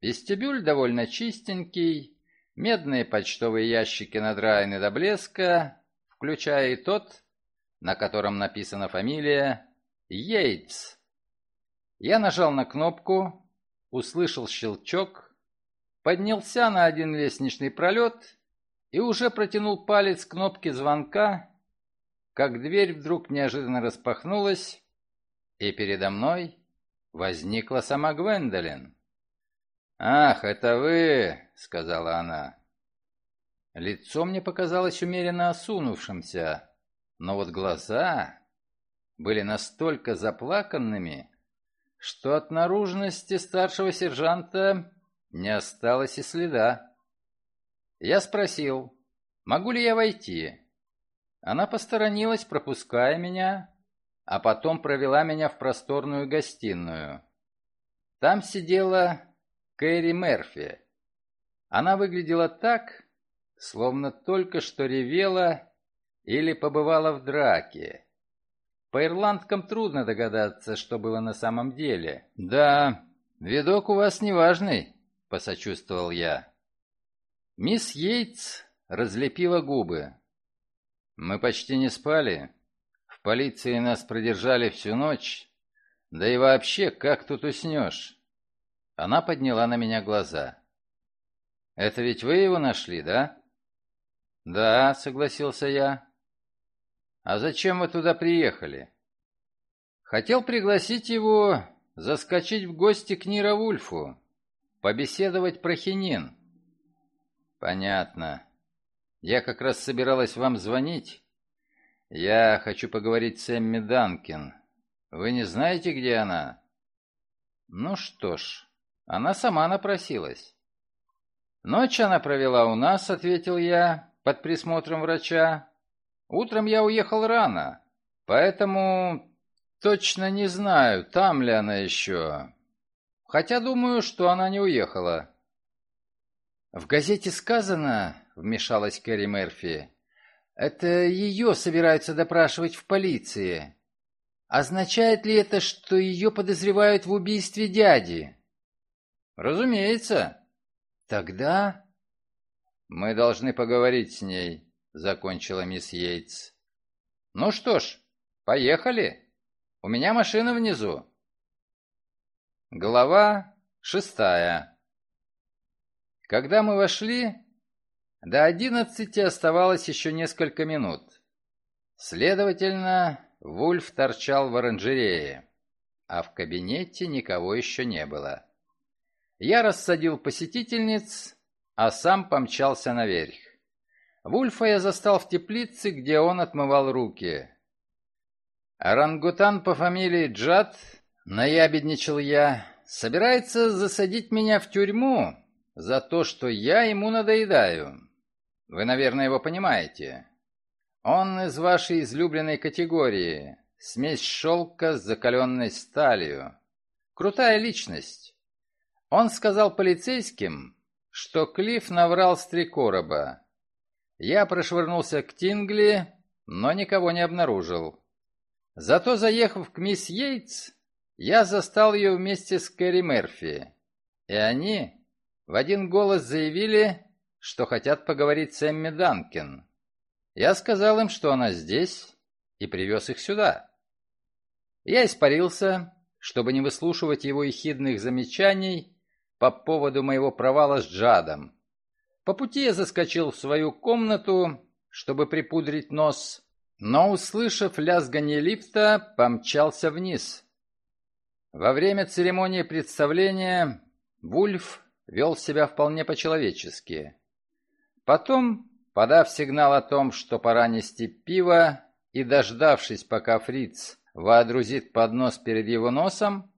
Вестибюль довольно чистенький, медные почтовые ящики надраены до блеска, включая и тот, на котором написана фамилия Йейтс. Я нажал на кнопку, услышал щелчок, поднялся на один лестничный пролет и уже протянул палец к кнопке звонка, как дверь вдруг неожиданно распахнулась, и передо мной возникла сама Гвендолин. «Ах, это вы!» — сказала она. Лицо мне показалось умеренно осунувшимся, но вот глаза были настолько заплаканными, что от наружности старшего сержанта не осталось и следа. Я спросил, могу ли я войти. Она посторонилась, пропуская меня, а потом провела меня в просторную гостиную. Там сидела Кэрри Мерфи. Она выглядела так, словно только что ревела или побывала в драке. По ирландкам трудно догадаться, что было на самом деле. «Да, видок у вас неважный», — посочувствовал я. Мисс Йейтс разлепила губы. «Мы почти не спали. В полиции нас продержали всю ночь. Да и вообще, как тут уснешь?» Она подняла на меня глаза. «Это ведь вы его нашли, да?» «Да», — согласился я. «А зачем вы туда приехали?» «Хотел пригласить его заскочить в гости к Нира Вульфу, побеседовать про хинин». «Понятно. Я как раз собиралась вам звонить. Я хочу поговорить с Эмми Данкин. Вы не знаете, где она?» «Ну что ж...» Она сама напросилась. «Ночь она провела у нас», — ответил я, под присмотром врача. «Утром я уехал рано, поэтому точно не знаю, там ли она еще. Хотя думаю, что она не уехала». «В газете сказано», — вмешалась Кэрри Мерфи, — «это ее собираются допрашивать в полиции. Означает ли это, что ее подозревают в убийстве дяди?» «Разумеется». «Тогда...» «Мы должны поговорить с ней», — закончила мисс Йейтс. «Ну что ж, поехали. У меня машина внизу». Глава шестая. Когда мы вошли, до одиннадцати оставалось еще несколько минут. Следовательно, Вульф торчал в оранжерее, а в кабинете никого еще не было. Я рассадил посетительниц, а сам помчался наверх. Вульфа я застал в теплице, где он отмывал руки. Орангутан по фамилии Джад, наябедничал я, собирается засадить меня в тюрьму за то, что я ему надоедаю. Вы, наверное, его понимаете. Он из вашей излюбленной категории, смесь шелка с закаленной сталью. Крутая личность. Он сказал полицейским, что Клифф наврал с три короба. Я прошвырнулся к Тингли, но никого не обнаружил. Зато, заехав к мисс Йейтс, я застал ее вместе с Кэрри Мерфи, и они в один голос заявили, что хотят поговорить с Эмми Данкин. Я сказал им, что она здесь, и привез их сюда. Я испарился, чтобы не выслушивать его ехидных замечаний по поводу моего провала с Джадом. По пути я заскочил в свою комнату, чтобы припудрить нос, но, услышав лязганье лифта, помчался вниз. Во время церемонии представления Вульф вел себя вполне по-человечески. Потом, подав сигнал о том, что пора нести пиво, и дождавшись, пока фриц воодрузит поднос перед его носом,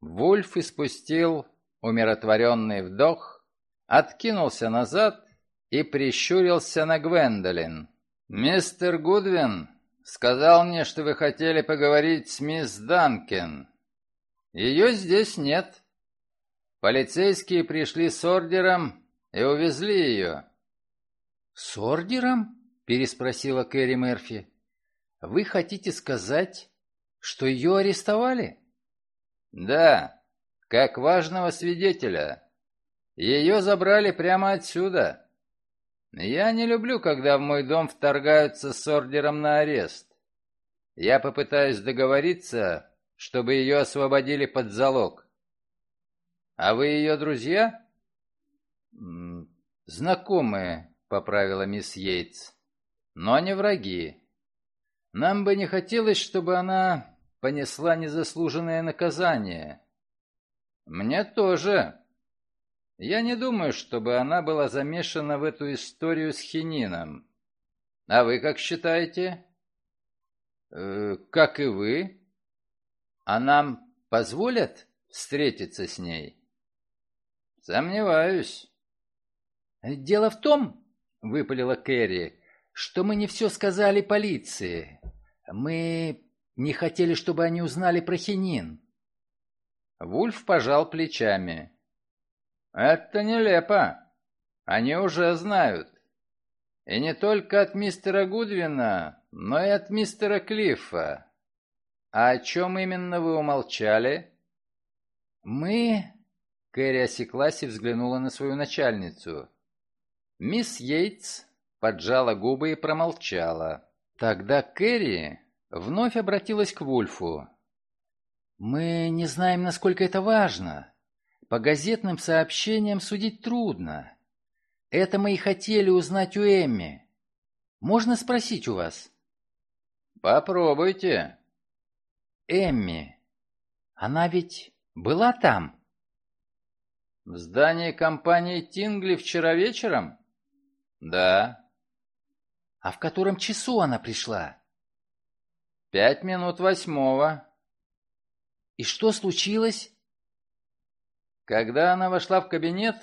Вульф испустил умиротворенный вдох откинулся назад и прищурился на Гвендолин. «Мистер Гудвин сказал мне, что вы хотели поговорить с мисс Данкин. Ее здесь нет. Полицейские пришли с ордером и увезли ее». «С ордером?» — переспросила Кэрри Мерфи. «Вы хотите сказать, что ее арестовали?» «Да, как важного свидетеля». Ее забрали прямо отсюда. Я не люблю, когда в мой дом вторгаются с ордером на арест. Я попытаюсь договориться, чтобы ее освободили под залог. А вы ее друзья? Знакомые, поправила мисс Йейтс, но не враги. Нам бы не хотелось, чтобы она понесла незаслуженное наказание. Мне тоже, я не думаю, чтобы она была замешана в эту историю с хинином. А вы как считаете? Э, как и вы. А нам позволят встретиться с ней? Сомневаюсь. Дело в том, выпалила Кэрри, что мы не все сказали полиции. Мы не хотели, чтобы они узнали про хинин. Вульф пожал плечами. «Это нелепо. Они уже знают. И не только от мистера Гудвина, но и от мистера Клиффа. А о чем именно вы умолчали?» «Мы...» Кэрри осеклась и взглянула на свою начальницу. Мисс Йейтс поджала губы и промолчала. Тогда Кэрри вновь обратилась к Вульфу. «Мы не знаем, насколько это важно. По газетным сообщениям судить трудно. Это мы и хотели узнать у Эмми. Можно спросить у вас? Попробуйте. Эмми, она ведь была там? В здании компании Тингли вчера вечером? Да. А в котором часу она пришла? Пять минут восьмого. И что случилось? Когда она вошла в кабинет,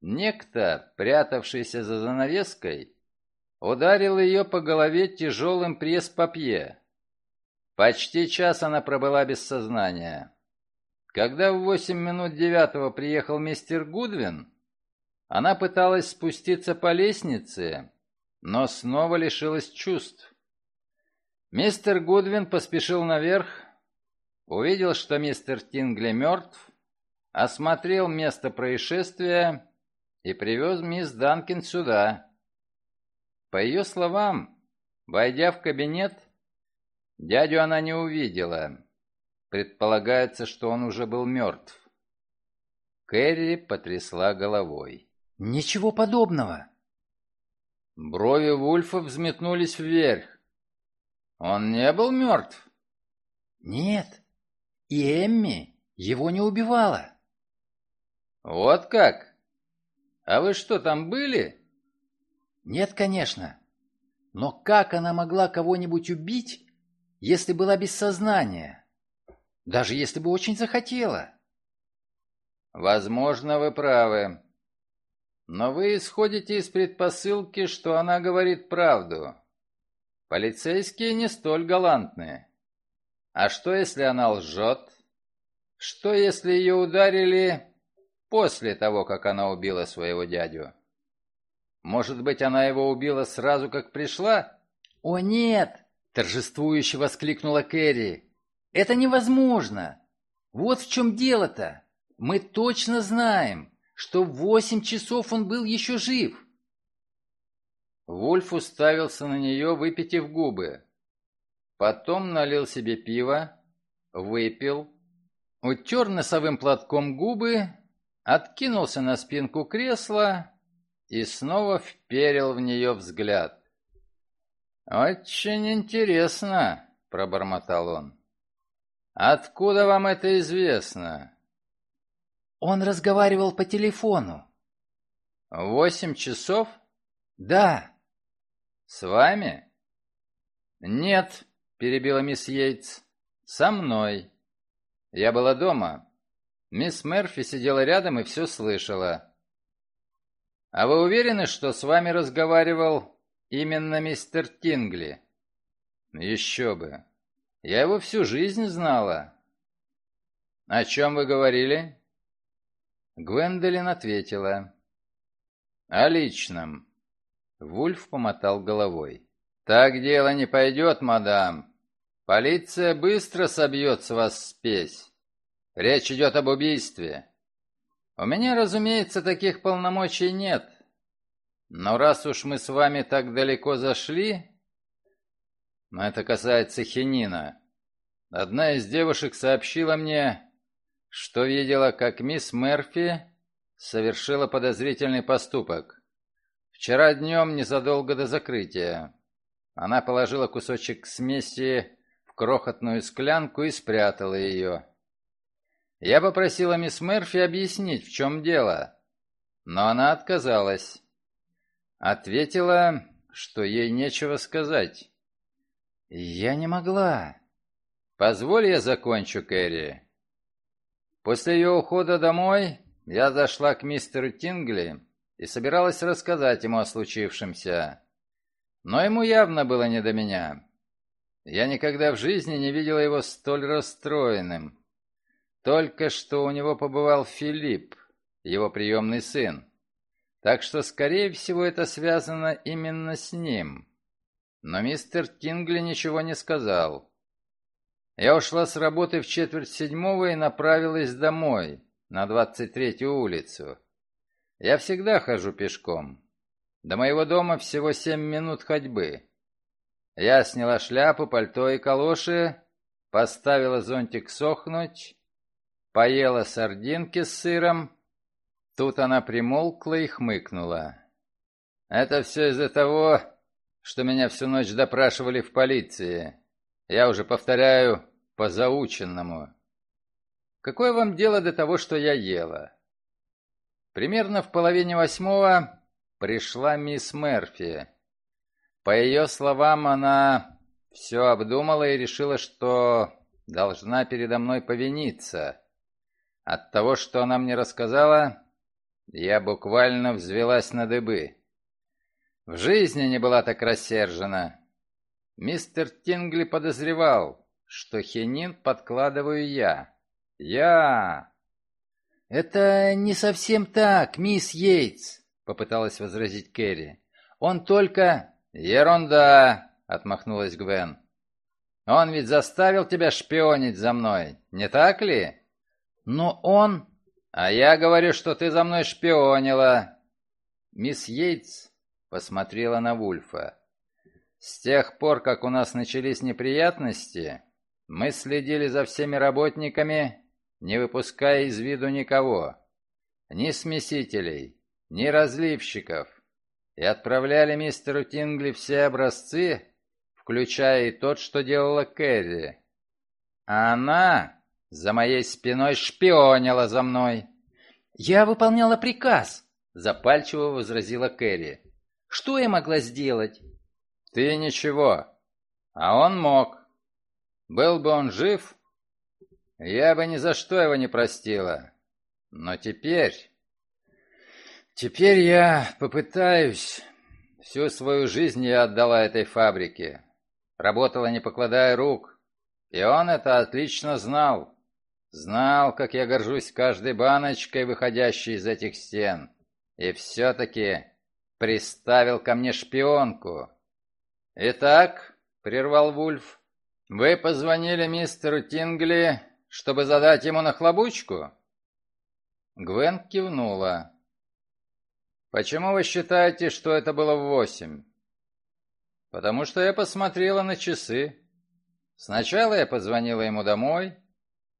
некто, прятавшийся за занавеской, ударил ее по голове тяжелым пресс-папье. Почти час она пробыла без сознания. Когда в восемь минут девятого приехал мистер Гудвин, она пыталась спуститься по лестнице, но снова лишилась чувств. Мистер Гудвин поспешил наверх, увидел, что мистер Тингли мертв, осмотрел место происшествия и привез мисс Данкин сюда. По ее словам, войдя в кабинет, дядю она не увидела. Предполагается, что он уже был мертв. Кэрри потрясла головой. «Ничего подобного!» Брови Вульфа взметнулись вверх. «Он не был мертв?» «Нет, и Эмми его не убивала». «Вот как? А вы что, там были?» «Нет, конечно. Но как она могла кого-нибудь убить, если была без сознания? Даже если бы очень захотела?» «Возможно, вы правы. Но вы исходите из предпосылки, что она говорит правду. Полицейские не столь галантные. А что, если она лжет? Что, если ее ударили после того, как она убила своего дядю? Может быть, она его убила сразу, как пришла? «О, нет!» — торжествующе воскликнула Кэрри. «Это невозможно! Вот в чем дело-то! Мы точно знаем, что в восемь часов он был еще жив!» Вульф уставился на нее, выпитив губы. Потом налил себе пиво, выпил, утер носовым платком губы, откинулся на спинку кресла и снова вперил в нее взгляд. «Очень интересно», — пробормотал он. «Откуда вам это известно?» «Он разговаривал по телефону». «Восемь часов?» «Да». «С вами?» «Нет», — перебила мисс Йейтс. «Со мной. Я была дома. Мисс Мерфи сидела рядом и все слышала. А вы уверены, что с вами разговаривал именно мистер Тингли?» «Еще бы. Я его всю жизнь знала». «О чем вы говорили?» Гвендолин ответила. «О личном». Вульф помотал головой. «Так дело не пойдет, мадам. Полиция быстро собьет с вас спесь. Речь идет об убийстве. У меня, разумеется, таких полномочий нет. Но раз уж мы с вами так далеко зашли... Но это касается хинина. Одна из девушек сообщила мне, что видела, как мисс Мерфи совершила подозрительный поступок. Вчера днем, незадолго до закрытия, она положила кусочек смеси в крохотную склянку и спрятала ее. Я попросила мисс Мерфи объяснить, в чем дело, но она отказалась. Ответила, что ей нечего сказать. «Я не могла». «Позволь я закончу, Кэрри. После ее ухода домой я зашла к мистеру Тингли и собиралась рассказать ему о случившемся. Но ему явно было не до меня. Я никогда в жизни не видела его столь расстроенным. Только что у него побывал Филипп, его приемный сын. Так что, скорее всего, это связано именно с ним. Но мистер Тингли ничего не сказал. Я ушла с работы в четверть седьмого и направилась домой, на 23-ю улицу. Я всегда хожу пешком. До моего дома всего семь минут ходьбы. Я сняла шляпу, пальто и калоши, поставила зонтик сохнуть, поела сардинки с сыром. Тут она примолкла и хмыкнула. Это все из-за того, что меня всю ночь допрашивали в полиции. Я уже повторяю, по заученному. Какое вам дело до того, что я ела? Примерно в половине восьмого пришла мисс Мерфи. По ее словам, она все обдумала и решила, что должна передо мной повиниться. От того, что она мне рассказала, я буквально взвелась на дыбы. В жизни не была так рассержена. Мистер Тингли подозревал, что хинин подкладываю я. Я! Это не совсем так, мисс Йейтс, попыталась возразить Кэрри. Он только... Ерунда, отмахнулась Гвен. Он ведь заставил тебя шпионить за мной, не так ли? Но он... А я говорю, что ты за мной шпионила. Мисс Йейтс посмотрела на Вульфа. «С тех пор, как у нас начались неприятности, мы следили за всеми работниками, не выпуская из виду никого. Ни смесителей, ни разливщиков. И отправляли мистеру Тингли все образцы, включая и тот, что делала Кэрри. А она за моей спиной шпионила за мной. «Я выполняла приказ», — запальчиво возразила Кэрри. «Что я могла сделать?» «Ты ничего. А он мог. Был бы он жив, я бы ни за что его не простила. Но теперь... Теперь я попытаюсь... Всю свою жизнь я отдала этой фабрике. Работала, не покладая рук. И он это отлично знал. Знал, как я горжусь каждой баночкой, выходящей из этих стен. И все-таки приставил ко мне шпионку. «Итак», — прервал Вульф, — «вы позвонили мистеру Тингли, чтобы задать ему нахлобучку?» Гвен кивнула. «Почему вы считаете, что это было в восемь?» «Потому что я посмотрела на часы. Сначала я позвонила ему домой,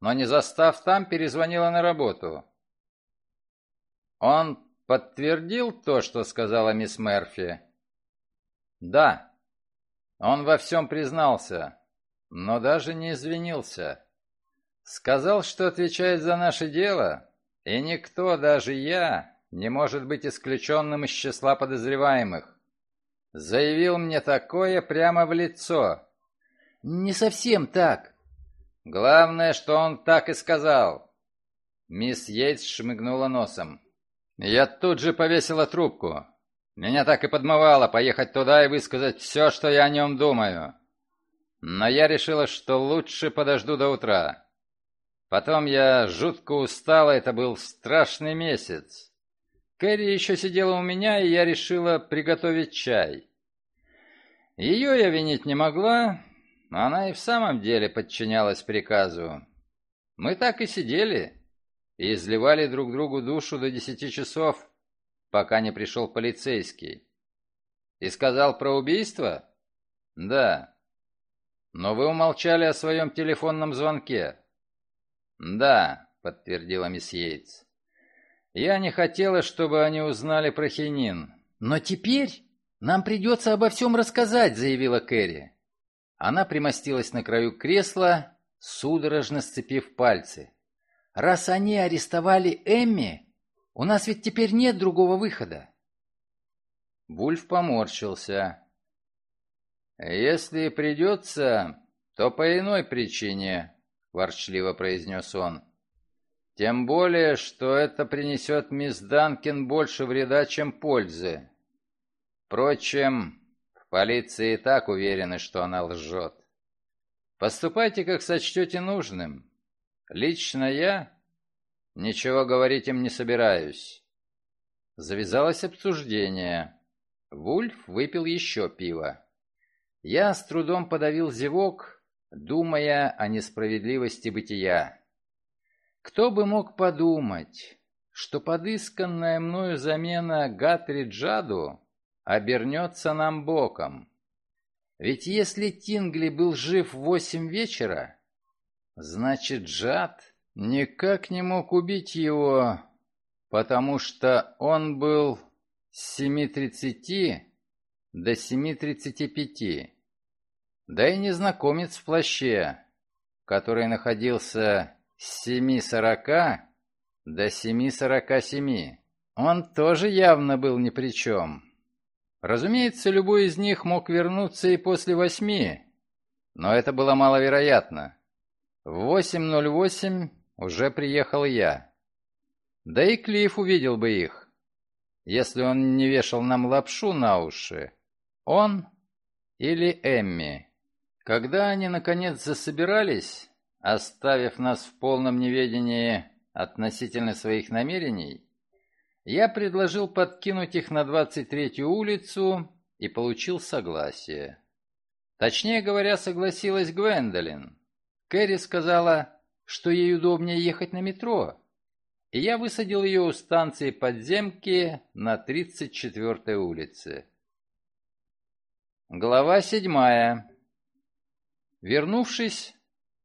но не застав там, перезвонила на работу. Он подтвердил то, что сказала мисс Мерфи? Да. Он во всем признался, но даже не извинился. Сказал, что отвечает за наше дело, и никто, даже я, не может быть исключенным из числа подозреваемых. Заявил мне такое прямо в лицо. Не совсем так. Главное, что он так и сказал. Мисс Йейтс шмыгнула носом. Я тут же повесила трубку. Меня так и подмывало поехать туда и высказать все, что я о нем думаю. Но я решила, что лучше подожду до утра. Потом я жутко устала, это был страшный месяц. Кэрри еще сидела у меня, и я решила приготовить чай. Ее я винить не могла, она и в самом деле подчинялась приказу. Мы так и сидели и изливали друг другу душу до десяти часов, пока не пришел полицейский. И сказал про убийство? Да. Но вы умолчали о своем телефонном звонке. «Да», — подтвердила мисс Йейтс. «Я не хотела, чтобы они узнали про хинин». «Но теперь нам придется обо всем рассказать», — заявила Кэрри. Она примостилась на краю кресла, судорожно сцепив пальцы. «Раз они арестовали Эмми, у нас ведь теперь нет другого выхода». Вульф поморщился. «Если придется, то по иной причине», — ворчливо произнес он. «Тем более, что это принесет мисс Данкин больше вреда, чем пользы. Впрочем, в полиции и так уверены, что она лжет. Поступайте, как сочтете нужным. Лично я ничего говорить им не собираюсь». Завязалось обсуждение. Вульф выпил еще пиво. Я с трудом подавил зевок, думая о несправедливости бытия. Кто бы мог подумать, что подысканная мною замена Гатри Джаду обернется нам боком? Ведь если Тингли был жив в восемь вечера, значит Джад никак не мог убить его, потому что он был с 7.30 до 7.35. Да и незнакомец в плаще, который находился с семи сорока до семи сорока семи, он тоже явно был ни при чем. Разумеется, любой из них мог вернуться и после восьми, но это было маловероятно. В 8.08 уже приехал я. Да и Клифф увидел бы их, если он не вешал нам лапшу на уши. Он или Эмми. Когда они, наконец, засобирались, оставив нас в полном неведении относительно своих намерений, я предложил подкинуть их на 23-ю улицу и получил согласие. Точнее говоря, согласилась Гвендолин. Кэрри сказала, что ей удобнее ехать на метро, и я высадил ее у станции подземки на 34-й улице. Глава седьмая. Вернувшись,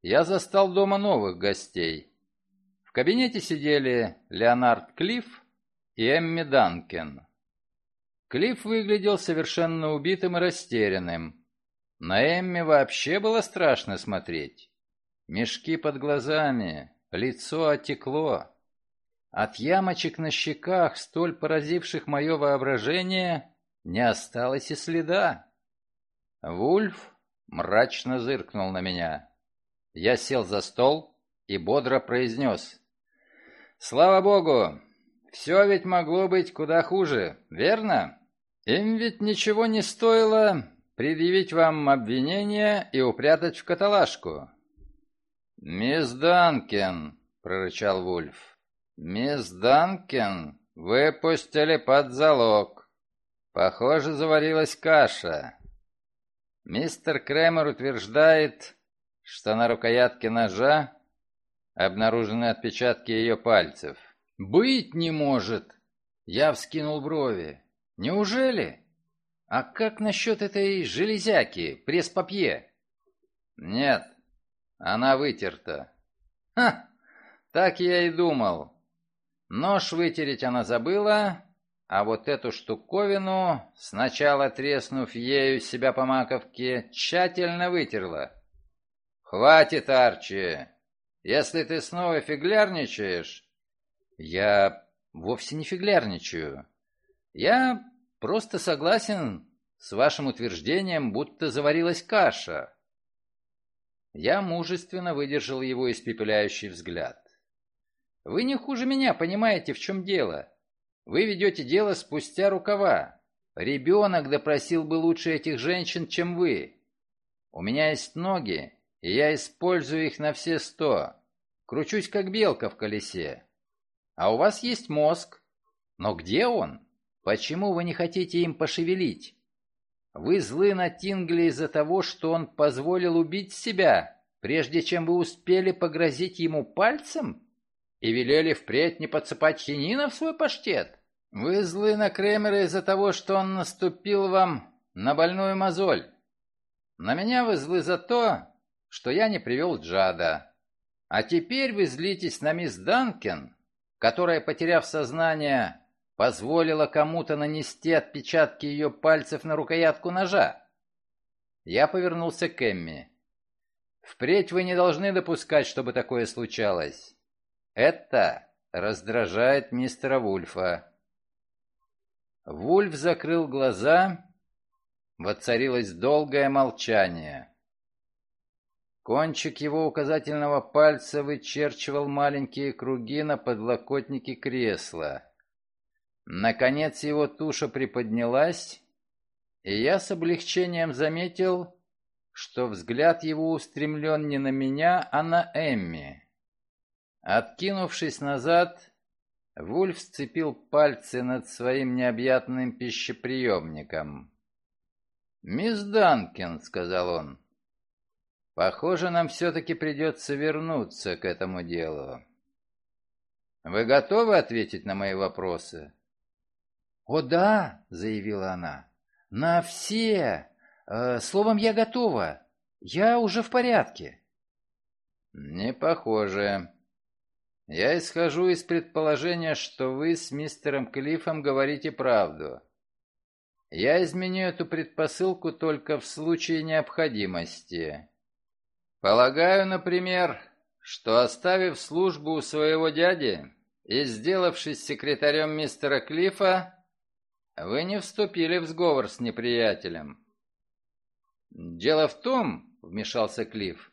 я застал дома новых гостей. В кабинете сидели Леонард Клифф и Эмми Данкен. Клифф выглядел совершенно убитым и растерянным. На Эмми вообще было страшно смотреть. Мешки под глазами, лицо отекло. От ямочек на щеках, столь поразивших мое воображение, не осталось и следа. Вульф мрачно зыркнул на меня. Я сел за стол и бодро произнес. «Слава богу, все ведь могло быть куда хуже, верно? Им ведь ничего не стоило предъявить вам обвинение и упрятать в каталажку». «Мисс Данкен», — прорычал Вульф, — «мисс Данкен выпустили под залог. Похоже, заварилась каша. Мистер Кремер утверждает, что на рукоятке ножа обнаружены отпечатки ее пальцев. «Быть не может!» Я вскинул брови. «Неужели? А как насчет этой железяки, пресс-папье?» «Нет, она вытерта». «Ха! Так я и думал. Нож вытереть она забыла, а вот эту штуковину, сначала треснув ею себя по маковке, тщательно вытерла. «Хватит, Арчи! Если ты снова фиглярничаешь...» «Я вовсе не фиглярничаю. Я просто согласен с вашим утверждением, будто заварилась каша». Я мужественно выдержал его испепеляющий взгляд. «Вы не хуже меня понимаете, в чем дело. Вы ведете дело спустя рукава. Ребенок допросил бы лучше этих женщин, чем вы. У меня есть ноги, и я использую их на все сто. Кручусь, как белка в колесе. А у вас есть мозг. Но где он? Почему вы не хотите им пошевелить? Вы злы на Тингли из-за того, что он позволил убить себя, прежде чем вы успели погрозить ему пальцем? и велели впредь не подсыпать хинина в свой паштет. Вы злы на Кремера из-за того, что он наступил вам на больную мозоль. На меня вы злы за то, что я не привел Джада. А теперь вы злитесь на мисс Данкен, которая, потеряв сознание, позволила кому-то нанести отпечатки ее пальцев на рукоятку ножа. Я повернулся к Эмми. Впредь вы не должны допускать, чтобы такое случалось. Это раздражает мистера Вульфа. Вульф закрыл глаза. Воцарилось долгое молчание. Кончик его указательного пальца вычерчивал маленькие круги на подлокотнике кресла. Наконец его туша приподнялась, и я с облегчением заметил, что взгляд его устремлен не на меня, а на Эмми. Откинувшись назад, Вульф сцепил пальцы над своим необъятным пищеприемником. «Мисс Данкин», — сказал он, — «похоже, нам все-таки придется вернуться к этому делу. Вы готовы ответить на мои вопросы?» «О да», — заявила она, — «на все. Э, словом, я готова. Я уже в порядке». «Не похоже. Я исхожу из предположения, что вы с мистером Клиффом говорите правду. Я изменю эту предпосылку только в случае необходимости. Полагаю, например, что оставив службу у своего дяди и сделавшись секретарем мистера Клиффа, вы не вступили в сговор с неприятелем. Дело в том, вмешался Клифф,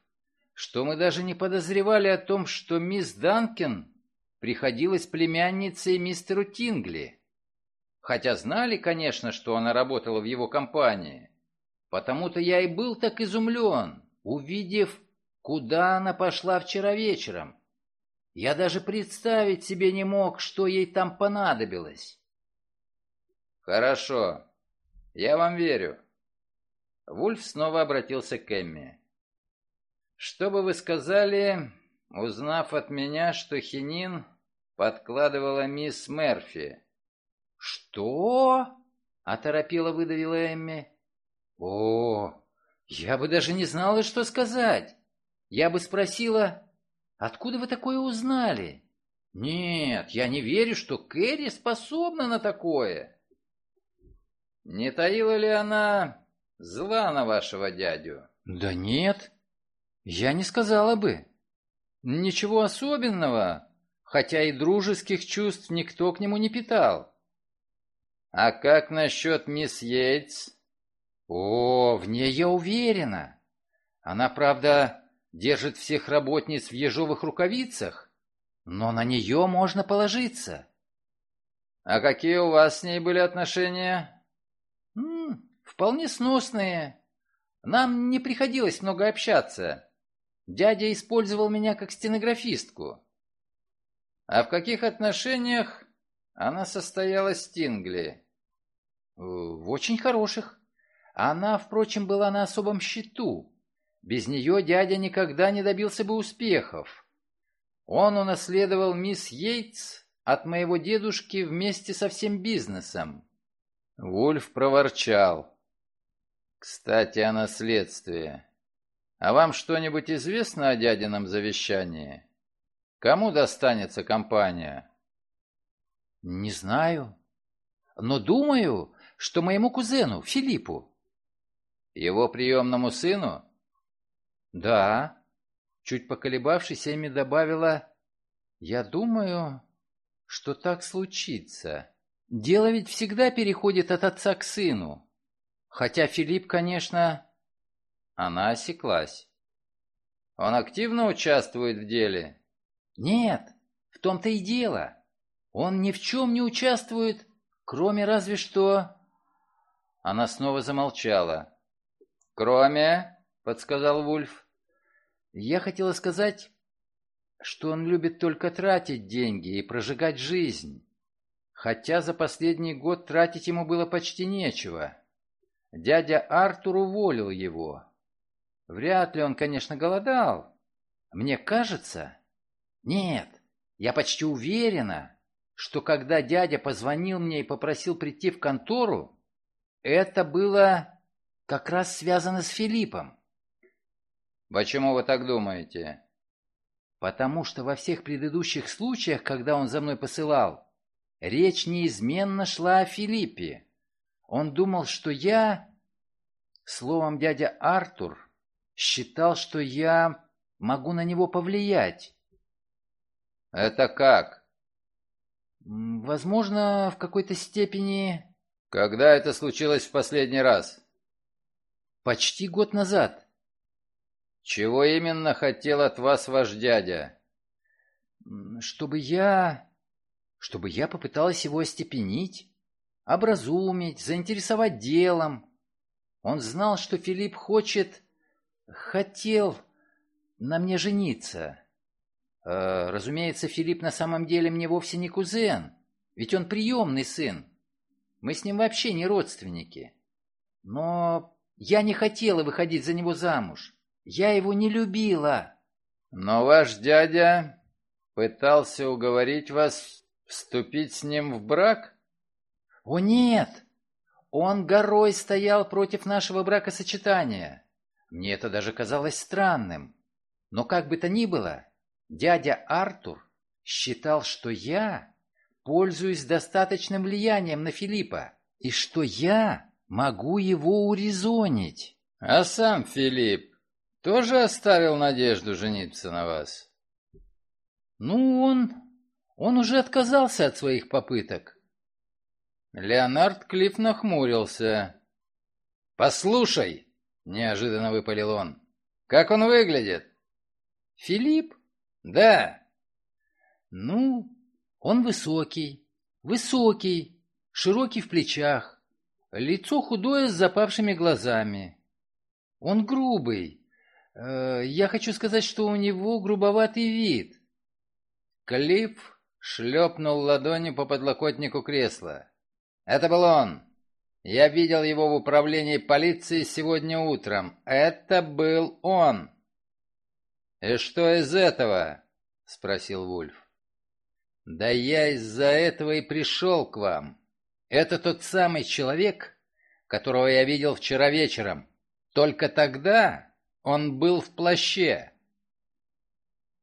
что мы даже не подозревали о том, что мисс Данкин приходилась племянницей мистеру Тингли. Хотя знали, конечно, что она работала в его компании. Потому-то я и был так изумлен, увидев, куда она пошла вчера вечером. Я даже представить себе не мог, что ей там понадобилось. «Хорошо, я вам верю». Вульф снова обратился к Эмми. Что бы вы сказали, узнав от меня, что хинин подкладывала мисс Мерфи? Что? Оторопела выдавила Эмми. О, я бы даже не знала, что сказать. Я бы спросила, откуда вы такое узнали? Нет, я не верю, что Кэрри способна на такое. Не таила ли она зла на вашего дядю? Да нет, я не сказала бы. Ничего особенного, хотя и дружеских чувств никто к нему не питал. А как насчет мисс Йейтс? О, в ней я уверена. Она, правда, держит всех работниц в ежовых рукавицах, но на нее можно положиться. А какие у вас с ней были отношения? Вполне сносные. Нам не приходилось много общаться. Дядя использовал меня как стенографистку. А в каких отношениях она состояла с Тингли? В очень хороших. Она, впрочем, была на особом счету. Без нее дядя никогда не добился бы успехов. Он унаследовал мисс Йейтс от моего дедушки вместе со всем бизнесом. Вульф проворчал. Кстати, о наследстве. А вам что-нибудь известно о дядином завещании? Кому достанется компания? Не знаю. Но думаю, что моему кузену, Филиппу. Его приемному сыну? Да. Чуть поколебавшись, Эми добавила, «Я думаю, что так случится. Дело ведь всегда переходит от отца к сыну. Хотя Филипп, конечно...» Она осеклась. «Он активно участвует в деле?» «Нет, в том-то и дело. Он ни в чем не участвует, кроме разве что...» Она снова замолчала. «Кроме...» — подсказал Вульф. Я хотела сказать, что он любит только тратить деньги и прожигать жизнь. Хотя за последний год тратить ему было почти нечего. Дядя Артур уволил его. Вряд ли он, конечно, голодал. Мне кажется... Нет, я почти уверена, что когда дядя позвонил мне и попросил прийти в контору, это было как раз связано с Филиппом. Почему вы так думаете? Потому что во всех предыдущих случаях, когда он за мной посылал, речь неизменно шла о Филиппе. Он думал, что я... Словом, дядя Артур считал, что я могу на него повлиять. Это как? Возможно, в какой-то степени... Когда это случилось в последний раз? Почти год назад. «Чего именно хотел от вас ваш дядя?» «Чтобы я... чтобы я попыталась его остепенить, образумить, заинтересовать делом. Он знал, что Филипп хочет... хотел на мне жениться. Э, разумеется, Филипп на самом деле мне вовсе не кузен, ведь он приемный сын. Мы с ним вообще не родственники. Но я не хотела выходить за него замуж. Я его не любила. Но ваш дядя пытался уговорить вас вступить с ним в брак? О нет! Он горой стоял против нашего бракосочетания. Мне это даже казалось странным. Но как бы то ни было, дядя Артур считал, что я пользуюсь достаточным влиянием на Филиппа, и что я могу его урезонить. А сам Филипп тоже оставил надежду жениться на вас? Ну, он... он уже отказался от своих попыток. Леонард Клифф нахмурился. «Послушай!» — неожиданно выпалил он. «Как он выглядит?» «Филипп?» «Да». «Ну, он высокий, высокий, широкий в плечах, лицо худое с запавшими глазами. Он грубый, Э, я хочу сказать, что у него грубоватый вид. Клифф шлепнул ладонью по подлокотнику кресла. Это был он. Я видел его в управлении полиции сегодня утром. Это был он. И что из этого? Спросил Вульф. Да я из-за этого и пришел к вам. Это тот самый человек, которого я видел вчера вечером. Только тогда он был в плаще».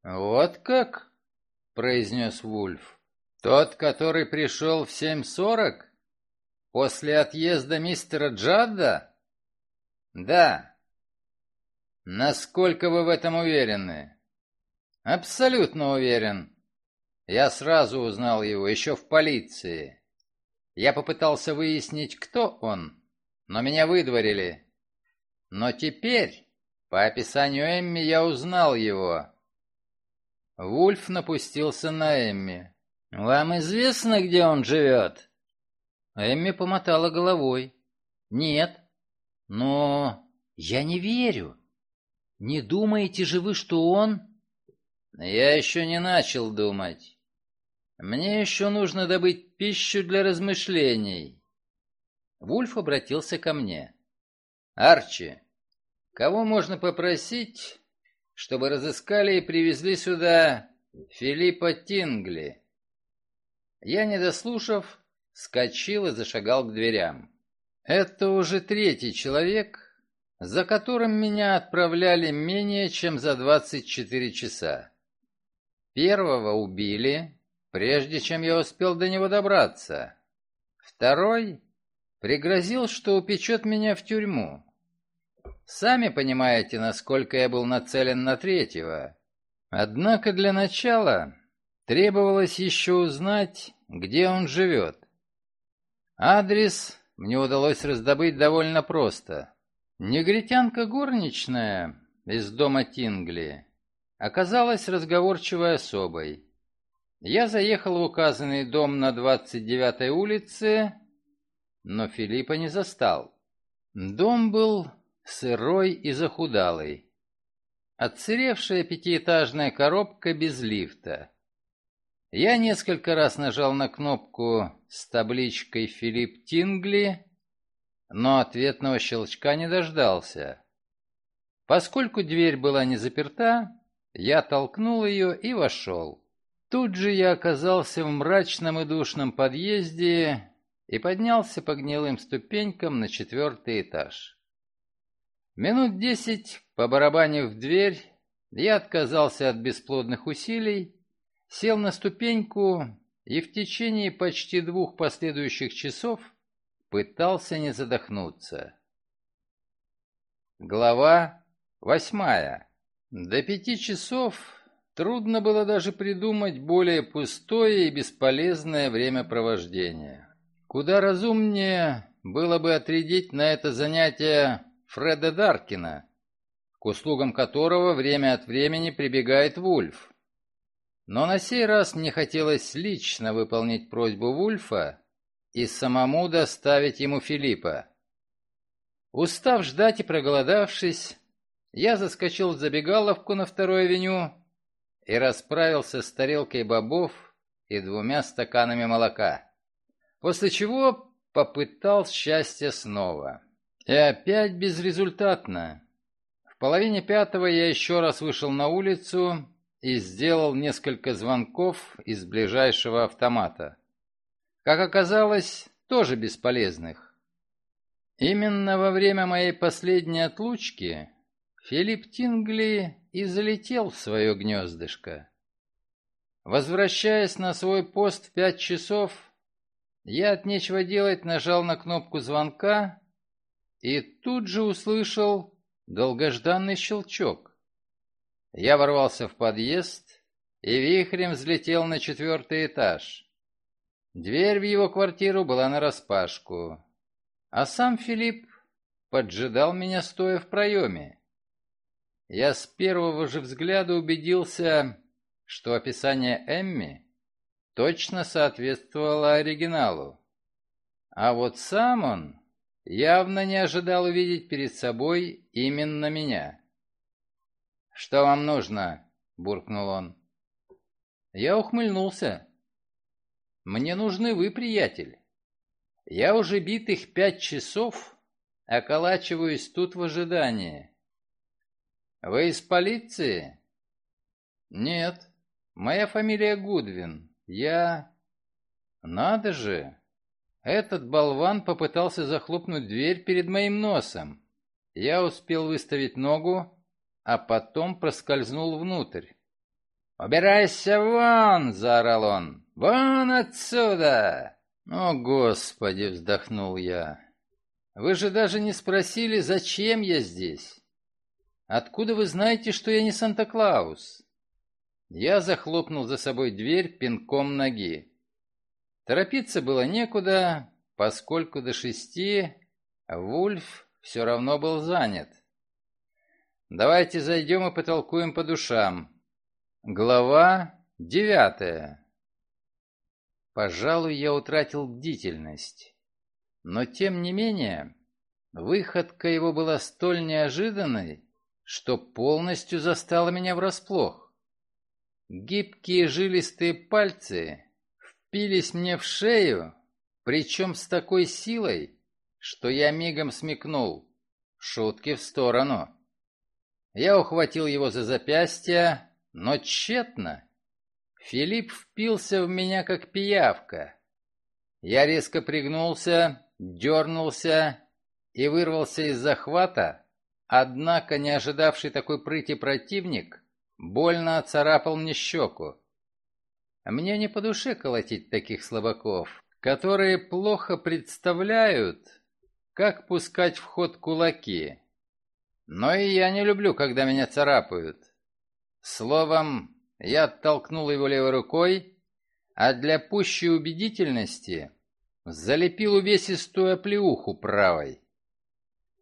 «Вот как?» — произнес Вульф. «Тот, который пришел в семь сорок? После отъезда мистера Джадда?» «Да». «Насколько вы в этом уверены?» «Абсолютно уверен. Я сразу узнал его, еще в полиции. Я попытался выяснить, кто он, но меня выдворили. Но теперь, по описанию Эмми, я узнал его». Вульф напустился на Эмми. «Вам известно, где он живет?» Эмми помотала головой. «Нет». «Но я не верю. Не думаете же вы, что он...» «Я еще не начал думать. Мне еще нужно добыть пищу для размышлений». Вульф обратился ко мне. «Арчи, кого можно попросить, чтобы разыскали и привезли сюда Филиппа Тингли. Я, не дослушав, скочил и зашагал к дверям. Это уже третий человек, за которым меня отправляли менее чем за 24 часа. Первого убили, прежде чем я успел до него добраться. Второй пригрозил, что упечет меня в тюрьму. Сами понимаете, насколько я был нацелен на третьего. Однако для начала требовалось еще узнать, где он живет. Адрес мне удалось раздобыть довольно просто. Негритянка горничная из дома Тингли оказалась разговорчивой особой. Я заехал в указанный дом на 29-й улице, но Филиппа не застал. Дом был сырой и захудалый. Отсыревшая пятиэтажная коробка без лифта. Я несколько раз нажал на кнопку с табличкой «Филипп Тингли», но ответного щелчка не дождался. Поскольку дверь была не заперта, я толкнул ее и вошел. Тут же я оказался в мрачном и душном подъезде и поднялся по гнилым ступенькам на четвертый этаж. Минут десять, побарабанив в дверь, я отказался от бесплодных усилий, сел на ступеньку и в течение почти двух последующих часов пытался не задохнуться. Глава восьмая. До пяти часов трудно было даже придумать более пустое и бесполезное времяпровождение. Куда разумнее было бы отрядить на это занятие Фреда Даркина, к услугам которого время от времени прибегает Вульф. Но на сей раз мне хотелось лично выполнить просьбу Вульфа и самому доставить ему Филиппа. Устав ждать и проголодавшись, я заскочил в забегаловку на второй авеню и расправился с тарелкой бобов и двумя стаканами молока, после чего попытал счастье снова. И опять безрезультатно. В половине пятого я еще раз вышел на улицу и сделал несколько звонков из ближайшего автомата. Как оказалось, тоже бесполезных. Именно во время моей последней отлучки Филипп Тингли и залетел в свое гнездышко. Возвращаясь на свой пост в пять часов, я от нечего делать нажал на кнопку звонка и тут же услышал долгожданный щелчок. Я ворвался в подъезд и вихрем взлетел на четвертый этаж. Дверь в его квартиру была нараспашку, а сам Филипп поджидал меня, стоя в проеме. Я с первого же взгляда убедился, что описание Эмми точно соответствовало оригиналу. А вот сам он явно не ожидал увидеть перед собой именно меня. «Что вам нужно?» — буркнул он. Я ухмыльнулся. «Мне нужны вы, приятель. Я уже битых пять часов околачиваюсь тут в ожидании. Вы из полиции?» «Нет, моя фамилия Гудвин. Я...» «Надо же! Этот болван попытался захлопнуть дверь перед моим носом. Я успел выставить ногу, а потом проскользнул внутрь. «Убирайся вон!» — заорал он. «Вон отсюда!» «О, Господи!» — вздохнул я. «Вы же даже не спросили, зачем я здесь? Откуда вы знаете, что я не Санта-Клаус?» Я захлопнул за собой дверь пинком ноги. Торопиться было некуда, поскольку до шести Вульф все равно был занят. Давайте зайдем и потолкуем по душам. Глава девятая. Пожалуй, я утратил бдительность. Но тем не менее, выходка его была столь неожиданной, что полностью застала меня врасплох. Гибкие жилистые пальцы впились мне в шею, причем с такой силой, что я мигом смекнул. Шутки в сторону. Я ухватил его за запястье, но тщетно. Филипп впился в меня, как пиявка. Я резко пригнулся, дернулся и вырвался из захвата, однако не ожидавший такой прыти противник больно оцарапал мне щеку. Мне не по душе колотить таких слабаков, которые плохо представляют, как пускать в ход кулаки. Но и я не люблю, когда меня царапают. Словом, я оттолкнул его левой рукой, а для пущей убедительности залепил увесистую оплеуху правой.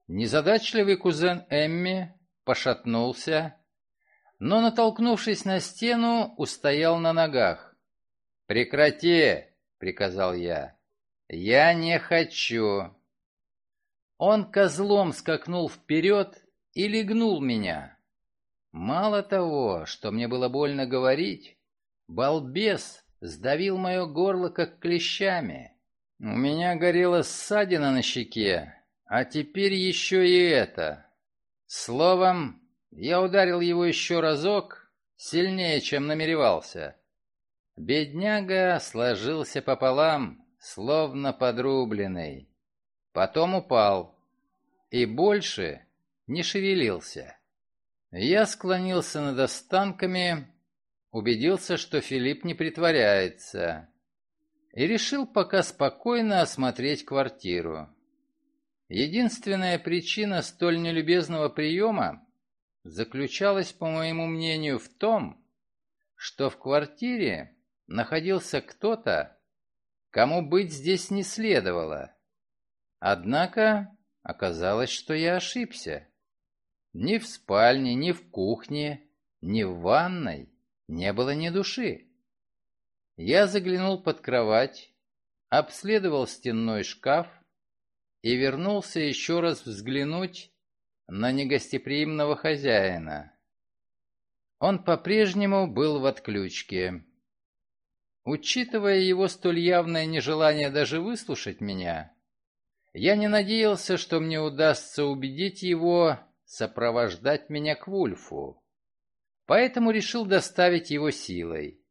Незадачливый кузен Эмми пошатнулся, но, натолкнувшись на стену, устоял на ногах. «Прекрати!» — приказал я. «Я не хочу!» Он козлом скакнул вперед и легнул меня. Мало того, что мне было больно говорить, балбес сдавил мое горло как клещами. У меня горела ссадина на щеке, а теперь еще и это. Словом, я ударил его еще разок, сильнее, чем намеревался. Бедняга сложился пополам, словно подрубленный. Потом упал и больше не шевелился. Я склонился над останками, убедился, что Филипп не притворяется, и решил пока спокойно осмотреть квартиру. Единственная причина столь нелюбезного приема заключалась, по моему мнению, в том, что в квартире находился кто-то, кому быть здесь не следовало. Однако оказалось, что я ошибся. Ни в спальне, ни в кухне, ни в ванной не было ни души. Я заглянул под кровать, обследовал стенной шкаф и вернулся еще раз взглянуть на негостеприимного хозяина. Он по-прежнему был в отключке. Учитывая его столь явное нежелание даже выслушать меня, я не надеялся, что мне удастся убедить его сопровождать меня к Вульфу, поэтому решил доставить его силой.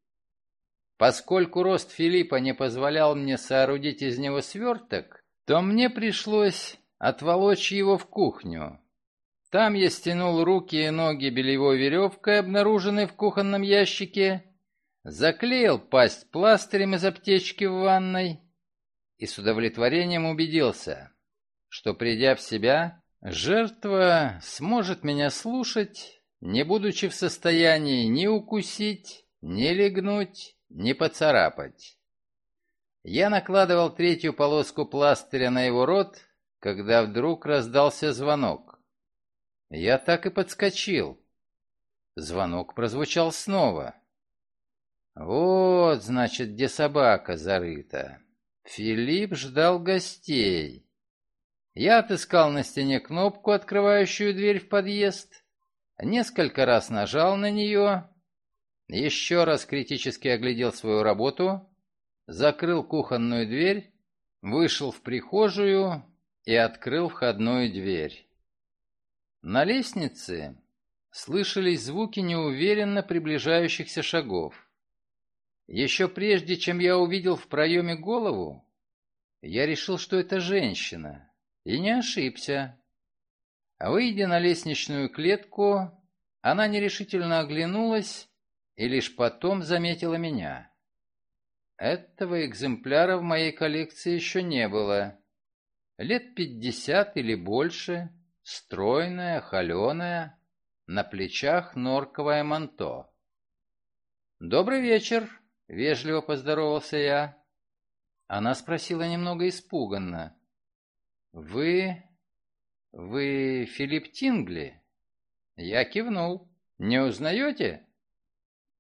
Поскольку рост Филиппа не позволял мне соорудить из него сверток, то мне пришлось отволочь его в кухню. Там я стянул руки и ноги белевой веревкой, обнаруженной в кухонном ящике, заклеил пасть пластырем из аптечки в ванной и с удовлетворением убедился, что, придя в себя, Жертва сможет меня слушать, не будучи в состоянии ни укусить, ни легнуть, ни поцарапать. Я накладывал третью полоску пластыря на его рот, когда вдруг раздался звонок. Я так и подскочил. Звонок прозвучал снова. Вот, значит, где собака зарыта. Филипп ждал гостей. Я отыскал на стене кнопку, открывающую дверь в подъезд, несколько раз нажал на нее, еще раз критически оглядел свою работу, закрыл кухонную дверь, вышел в прихожую и открыл входную дверь. На лестнице слышались звуки неуверенно приближающихся шагов. Еще прежде, чем я увидел в проеме голову, Я решил, что это женщина, и не ошибся. Выйдя на лестничную клетку, она нерешительно оглянулась и лишь потом заметила меня. Этого экземпляра в моей коллекции еще не было. Лет пятьдесят или больше, стройная, холеная, на плечах норковое манто. «Добрый вечер», — вежливо поздоровался я. Она спросила немного испуганно. «Вы... вы Филипп Тингли?» Я кивнул. «Не узнаете?»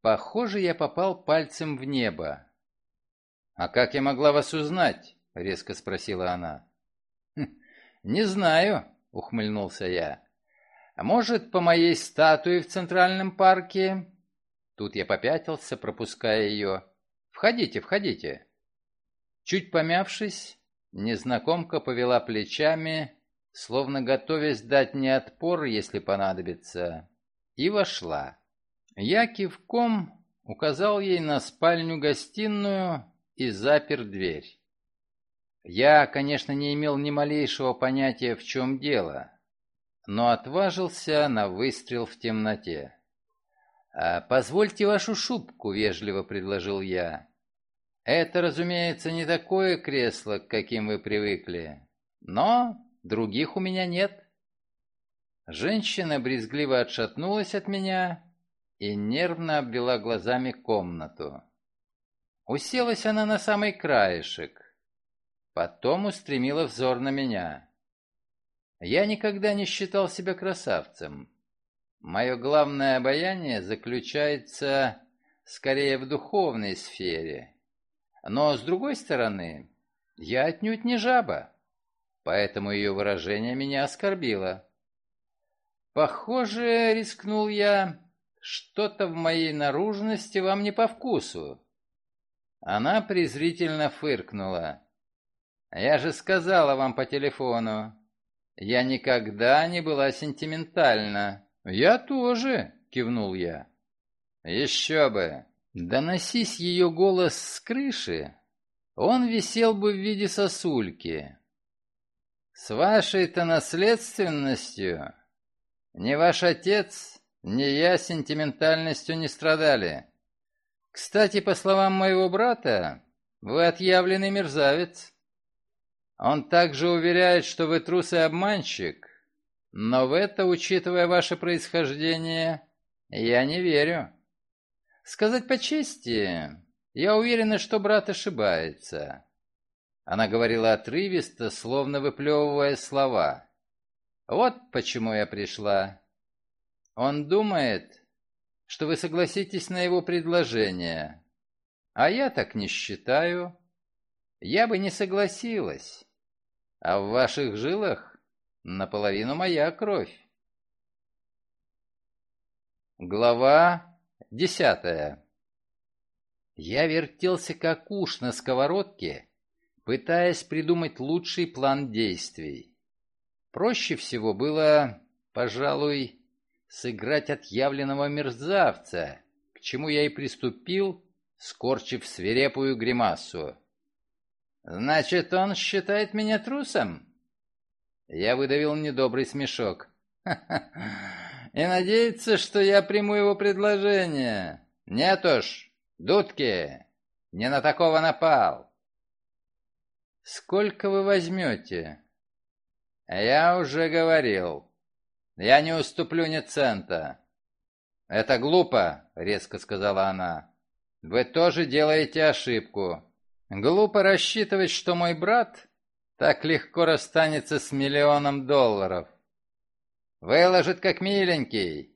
Похоже, я попал пальцем в небо. «А как я могла вас узнать?» — резко спросила она. «Хм, «Не знаю», — ухмыльнулся я. «А может, по моей статуе в Центральном парке?» Тут я попятился, пропуская ее. «Входите, входите». Чуть помявшись, незнакомка повела плечами, словно готовясь дать мне отпор, если понадобится, и вошла. Я кивком указал ей на спальню-гостиную и запер дверь. Я, конечно, не имел ни малейшего понятия, в чем дело, но отважился на выстрел в темноте. «А «Позвольте вашу шубку», — вежливо предложил я. «Это, разумеется, не такое кресло, к каким вы привыкли, но других у меня нет». Женщина брезгливо отшатнулась от меня и нервно обвела глазами комнату. Уселась она на самый краешек. Потом устремила взор на меня. Я никогда не считал себя красавцем. Мое главное обаяние заключается скорее в духовной сфере. Но, с другой стороны, я отнюдь не жаба, поэтому ее выражение меня оскорбило. Похоже, рискнул я, что-то в моей наружности вам не по вкусу. Она презрительно фыркнула. «Я же сказала вам по телефону. Я никогда не была сентиментальна». «Я тоже», — кивнул я. «Еще бы! Доносись ее голос с крыши, он висел бы в виде сосульки. С вашей-то наследственностью ни ваш отец, ни я сентиментальностью не страдали. Кстати, по словам моего брата, вы отъявленный мерзавец. Он также уверяет, что вы трус и обманщик, но в это, учитывая ваше происхождение, я не верю. Сказать по чести, я уверена, что брат ошибается. Она говорила отрывисто, словно выплевывая слова. Вот почему я пришла. Он думает, что вы согласитесь на его предложение. А я так не считаю. Я бы не согласилась. А в ваших жилах наполовину моя кровь. Глава десятая Я вертелся как уж на сковородке, пытаясь придумать лучший план действий. Проще всего было, пожалуй, сыграть отъявленного мерзавца, к чему я и приступил, скорчив свирепую гримасу. «Значит, он считает меня трусом?» Я выдавил недобрый смешок. «И надеется, что я приму его предложение. Нет уж, дудки, не на такого напал». «Сколько вы возьмете?» «Я уже говорил. Я не уступлю ни цента. Это глупо, резко сказала она. Вы тоже делаете ошибку. Глупо рассчитывать, что мой брат так легко расстанется с миллионом долларов. Выложит как миленький.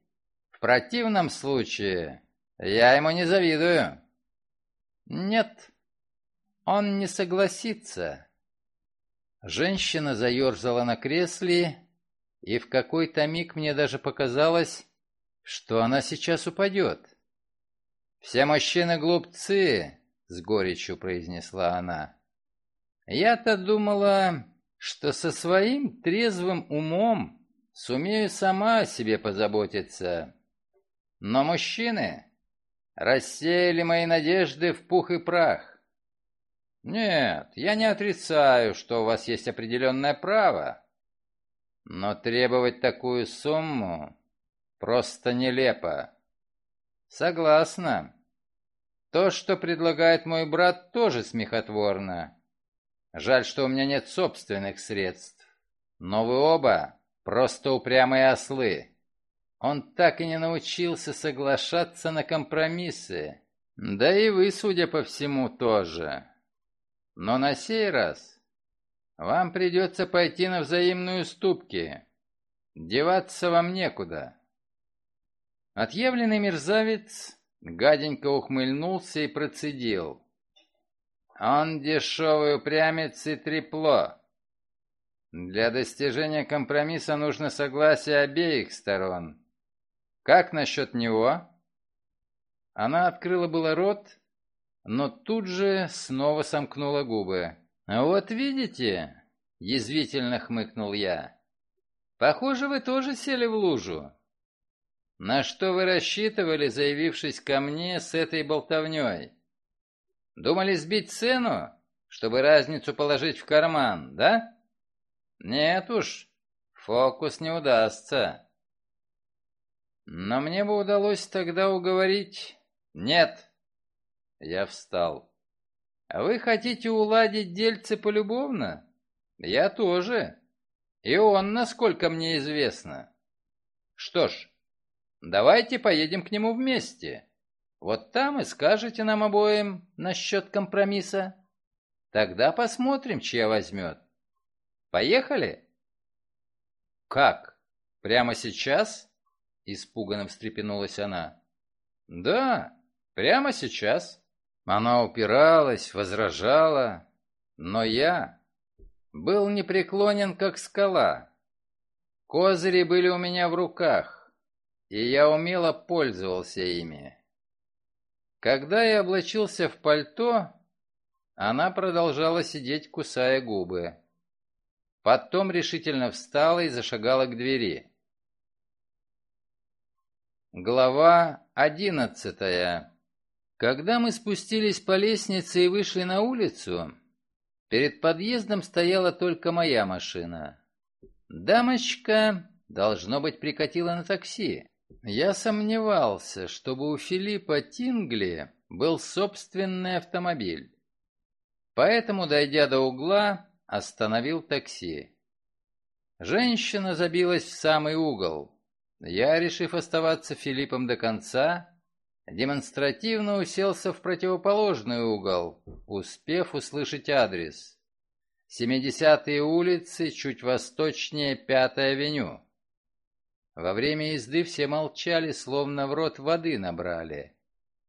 В противном случае я ему не завидую. Нет, он не согласится. Женщина заерзала на кресле и в какой-то миг мне даже показалось, что она сейчас упадет. «Все мужчины глупцы», — с горечью произнесла она. «Я-то думала, что со своим трезвым умом сумею сама о себе позаботиться. Но мужчины рассеяли мои надежды в пух и прах. Нет, я не отрицаю, что у вас есть определенное право. Но требовать такую сумму просто нелепо. Согласна. То, что предлагает мой брат, тоже смехотворно. Жаль, что у меня нет собственных средств. Но вы оба просто упрямые ослы. Он так и не научился соглашаться на компромиссы. Да и вы, судя по всему, тоже. Но на сей раз вам придется пойти на взаимные уступки. Деваться вам некуда. Отъявленный мерзавец гаденько ухмыльнулся и процедил. Он дешевый упрямец и трепло. Для достижения компромисса нужно согласие обеих сторон. Как насчет него? Она открыла было рот, но тут же снова сомкнула губы. «Вот видите?» — язвительно хмыкнул я. «Похоже, вы тоже сели в лужу. На что вы рассчитывали, заявившись ко мне с этой болтовней? Думали сбить цену, чтобы разницу положить в карман, да? Нет уж, фокус не удастся. Но мне бы удалось тогда уговорить... Нет. Я встал. А вы хотите уладить дельце полюбовно? Я тоже. И он, насколько мне известно. Что ж, давайте поедем к нему вместе. Вот там и скажете нам обоим насчет компромисса. Тогда посмотрим, чья возьмет. Поехали? Как? Прямо сейчас? Испуганно встрепенулась она. Да, прямо сейчас. Она упиралась, возражала, но я был непреклонен, как скала. Козыри были у меня в руках, и я умело пользовался ими. Когда я облачился в пальто, она продолжала сидеть, кусая губы. Потом решительно встала и зашагала к двери. Глава одиннадцатая Когда мы спустились по лестнице и вышли на улицу, перед подъездом стояла только моя машина. Дамочка, должно быть, прикатила на такси. Я сомневался, чтобы у Филиппа Тингли был собственный автомобиль. Поэтому, дойдя до угла, остановил такси. Женщина забилась в самый угол. Я, решив оставаться Филиппом до конца, демонстративно уселся в противоположный угол, успев услышать адрес. 70-е улицы, чуть восточнее 5-й авеню. Во время езды все молчали, словно в рот воды набрали.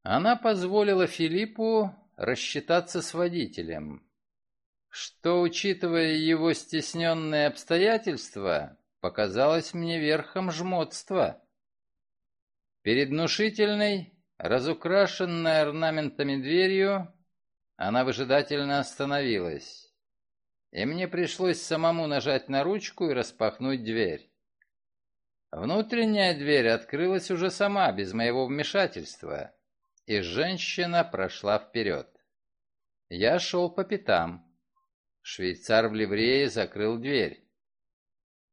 Она позволила Филиппу рассчитаться с водителем, что, учитывая его стесненные обстоятельства, показалось мне верхом жмотства. Перед внушительной, разукрашенной орнаментами дверью, она выжидательно остановилась, и мне пришлось самому нажать на ручку и распахнуть дверь. Внутренняя дверь открылась уже сама, без моего вмешательства, и женщина прошла вперед. Я шел по пятам. Швейцар в ливрее закрыл дверь.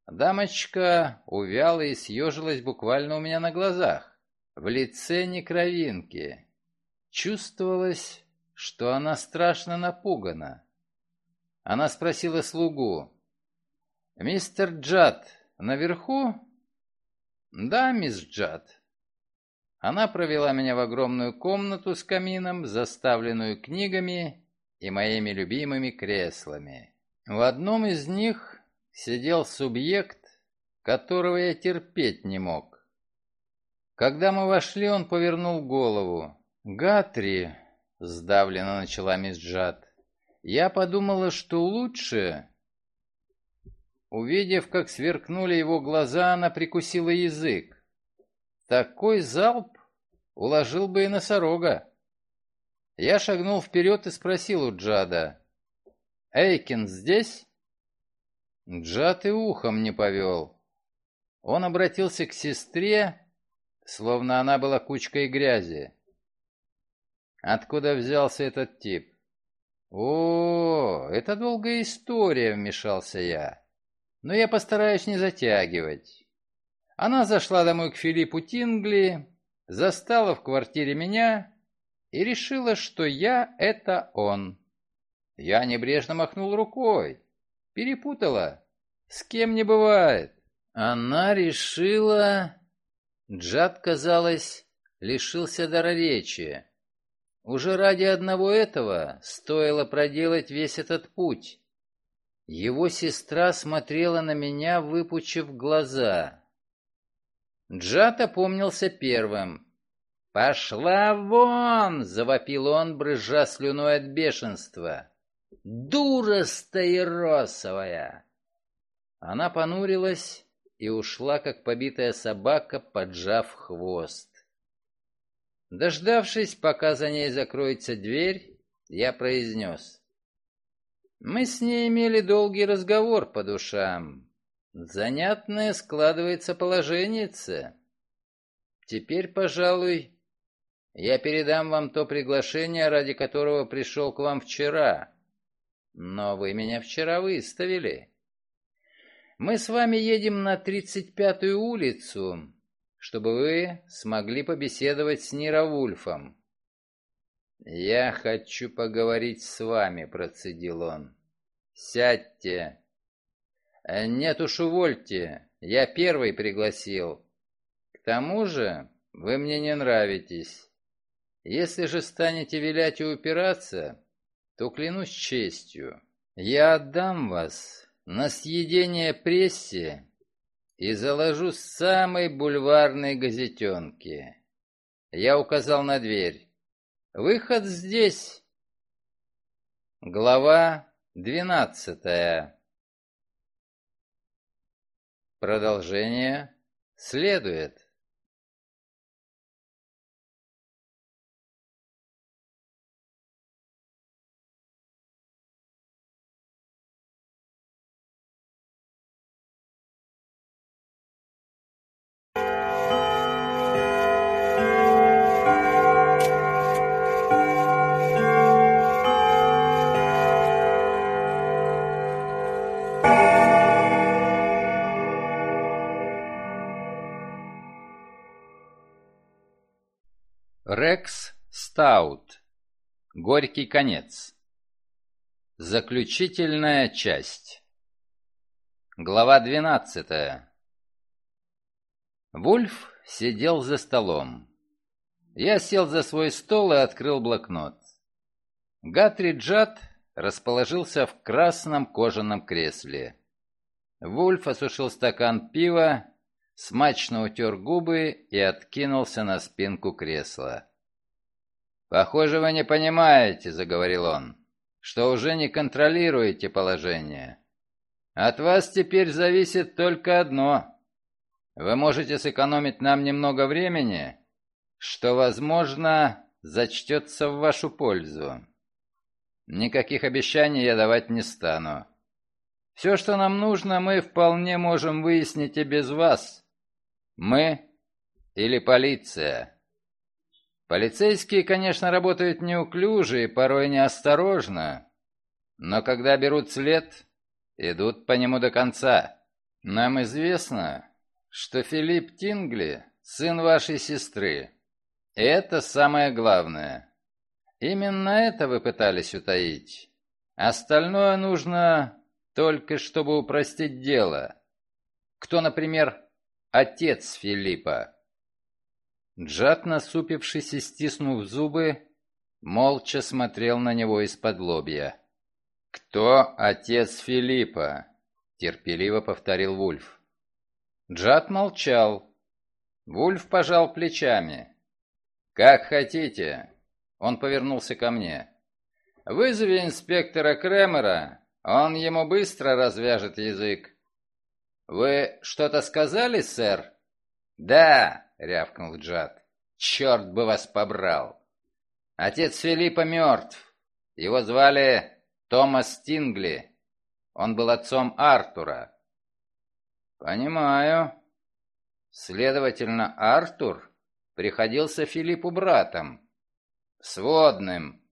Дамочка увяла и съежилась буквально у меня на глазах. В лице не кровинки. Чувствовалось, что она страшно напугана. Она спросила слугу. «Мистер Джад наверху?» «Да, мисс Джад». Она провела меня в огромную комнату с камином, заставленную книгами и моими любимыми креслами. В одном из них сидел субъект, которого я терпеть не мог. Когда мы вошли, он повернул голову. «Гатри», — сдавленно начала мисс Джад, — «я подумала, что лучше Увидев, как сверкнули его глаза, она прикусила язык. Такой залп уложил бы и носорога. Я шагнул вперед и спросил у Джада. «Эйкин здесь?» Джад и ухом не повел. Он обратился к сестре, словно она была кучкой грязи. «Откуда взялся этот тип?» «О, это долгая история», — вмешался я. «Но я постараюсь не затягивать». Она зашла домой к Филиппу Тингли, застала в квартире меня и решила, что я — это он. Я небрежно махнул рукой. Перепутала. С кем не бывает. Она решила... Джад, казалось, лишился дара речи. Уже ради одного этого стоило проделать весь этот путь. Его сестра смотрела на меня, выпучив глаза. Джад опомнился первым. «Пошла вон!» — завопил он, брызжа слюной от бешенства. «Дура стаиросовая!» Она понурилась и ушла, как побитая собака, поджав хвост. Дождавшись, пока за ней закроется дверь, я произнес. Мы с ней имели долгий разговор по душам. Занятное складывается положение. Теперь, пожалуй, я передам вам то приглашение, ради которого пришел к вам вчера. Но вы меня вчера выставили. Мы с вами едем на 35-ю улицу, чтобы вы смогли побеседовать с Нировульфом. «Я хочу поговорить с вами», — процедил он. «Сядьте». «Э, «Нет уж, увольте, я первый пригласил. К тому же вы мне не нравитесь. Если же станете вилять и упираться, то клянусь честью, я отдам вас на съедение прессе и заложу с самой бульварной газетенки. Я указал на дверь. Выход здесь. Глава двенадцатая. Продолжение следует. Рекс Стаут. Горький конец. Заключительная часть. Глава 12. Вульф сидел за столом. Я сел за свой стол и открыл блокнот. Гатри Джад расположился в красном кожаном кресле. Вульф осушил стакан пива смачно утер губы и откинулся на спинку кресла. «Похоже, вы не понимаете», — заговорил он, — «что уже не контролируете положение. От вас теперь зависит только одно. Вы можете сэкономить нам немного времени, что, возможно, зачтется в вашу пользу. Никаких обещаний я давать не стану. Все, что нам нужно, мы вполне можем выяснить и без вас. Мы или полиция? Полицейские, конечно, работают неуклюже и порой неосторожно, но когда берут след, идут по нему до конца. Нам известно, что Филипп Тингли — сын вашей сестры. И это самое главное. Именно это вы пытались утаить. Остальное нужно только, чтобы упростить дело. Кто, например, отец Филиппа. Джад, насупившись и стиснув зубы, молча смотрел на него из-под лобья. «Кто отец Филиппа?» — терпеливо повторил Вульф. Джад молчал. Вульф пожал плечами. «Как хотите». Он повернулся ко мне. «Вызови инспектора Кремера, он ему быстро развяжет язык. «Вы что-то сказали, сэр?» «Да», — рявкнул Джад. «Черт бы вас побрал! Отец Филиппа мертв. Его звали Томас Тингли. Он был отцом Артура». «Понимаю. Следовательно, Артур приходился Филиппу братом. Сводным.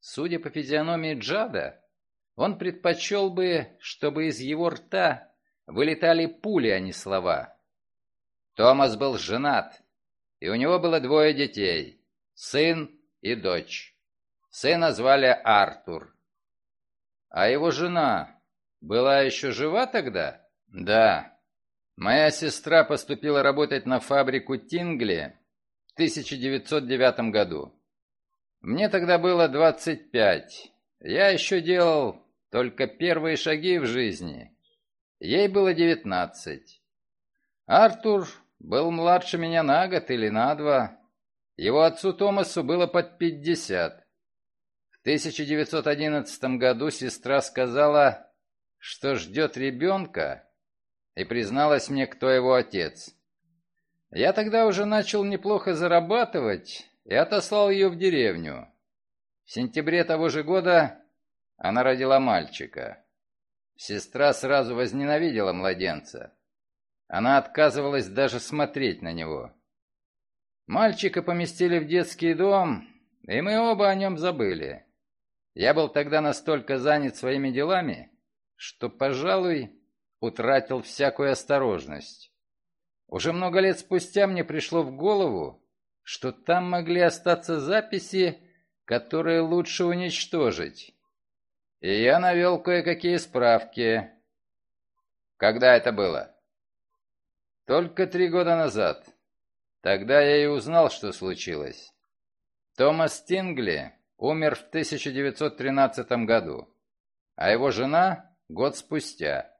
судя по физиономии Джада, он предпочел бы, чтобы из его рта вылетали пули, а не слова. Томас был женат, и у него было двое детей, сын и дочь. Сына звали Артур. А его жена была еще жива тогда? Да. Моя сестра поступила работать на фабрику Тингли в 1909 году. Мне тогда было 25. Я еще делал только первые шаги в жизни. Ей было 19. Артур был младше меня на год или на два. Его отцу Томасу было под 50. В 1911 году сестра сказала, что ждет ребенка, и призналась мне, кто его отец. Я тогда уже начал неплохо зарабатывать и отослал ее в деревню. В сентябре того же года она родила мальчика. Сестра сразу возненавидела младенца. Она отказывалась даже смотреть на него. Мальчика поместили в детский дом, и мы оба о нем забыли. Я был тогда настолько занят своими делами, что, пожалуй, утратил всякую осторожность. Уже много лет спустя мне пришло в голову, что там могли остаться записи, которые лучше уничтожить. И я навел кое-какие справки. Когда это было? Только три года назад. Тогда я и узнал, что случилось. Томас Тингли умер в 1913 году, а его жена — год спустя.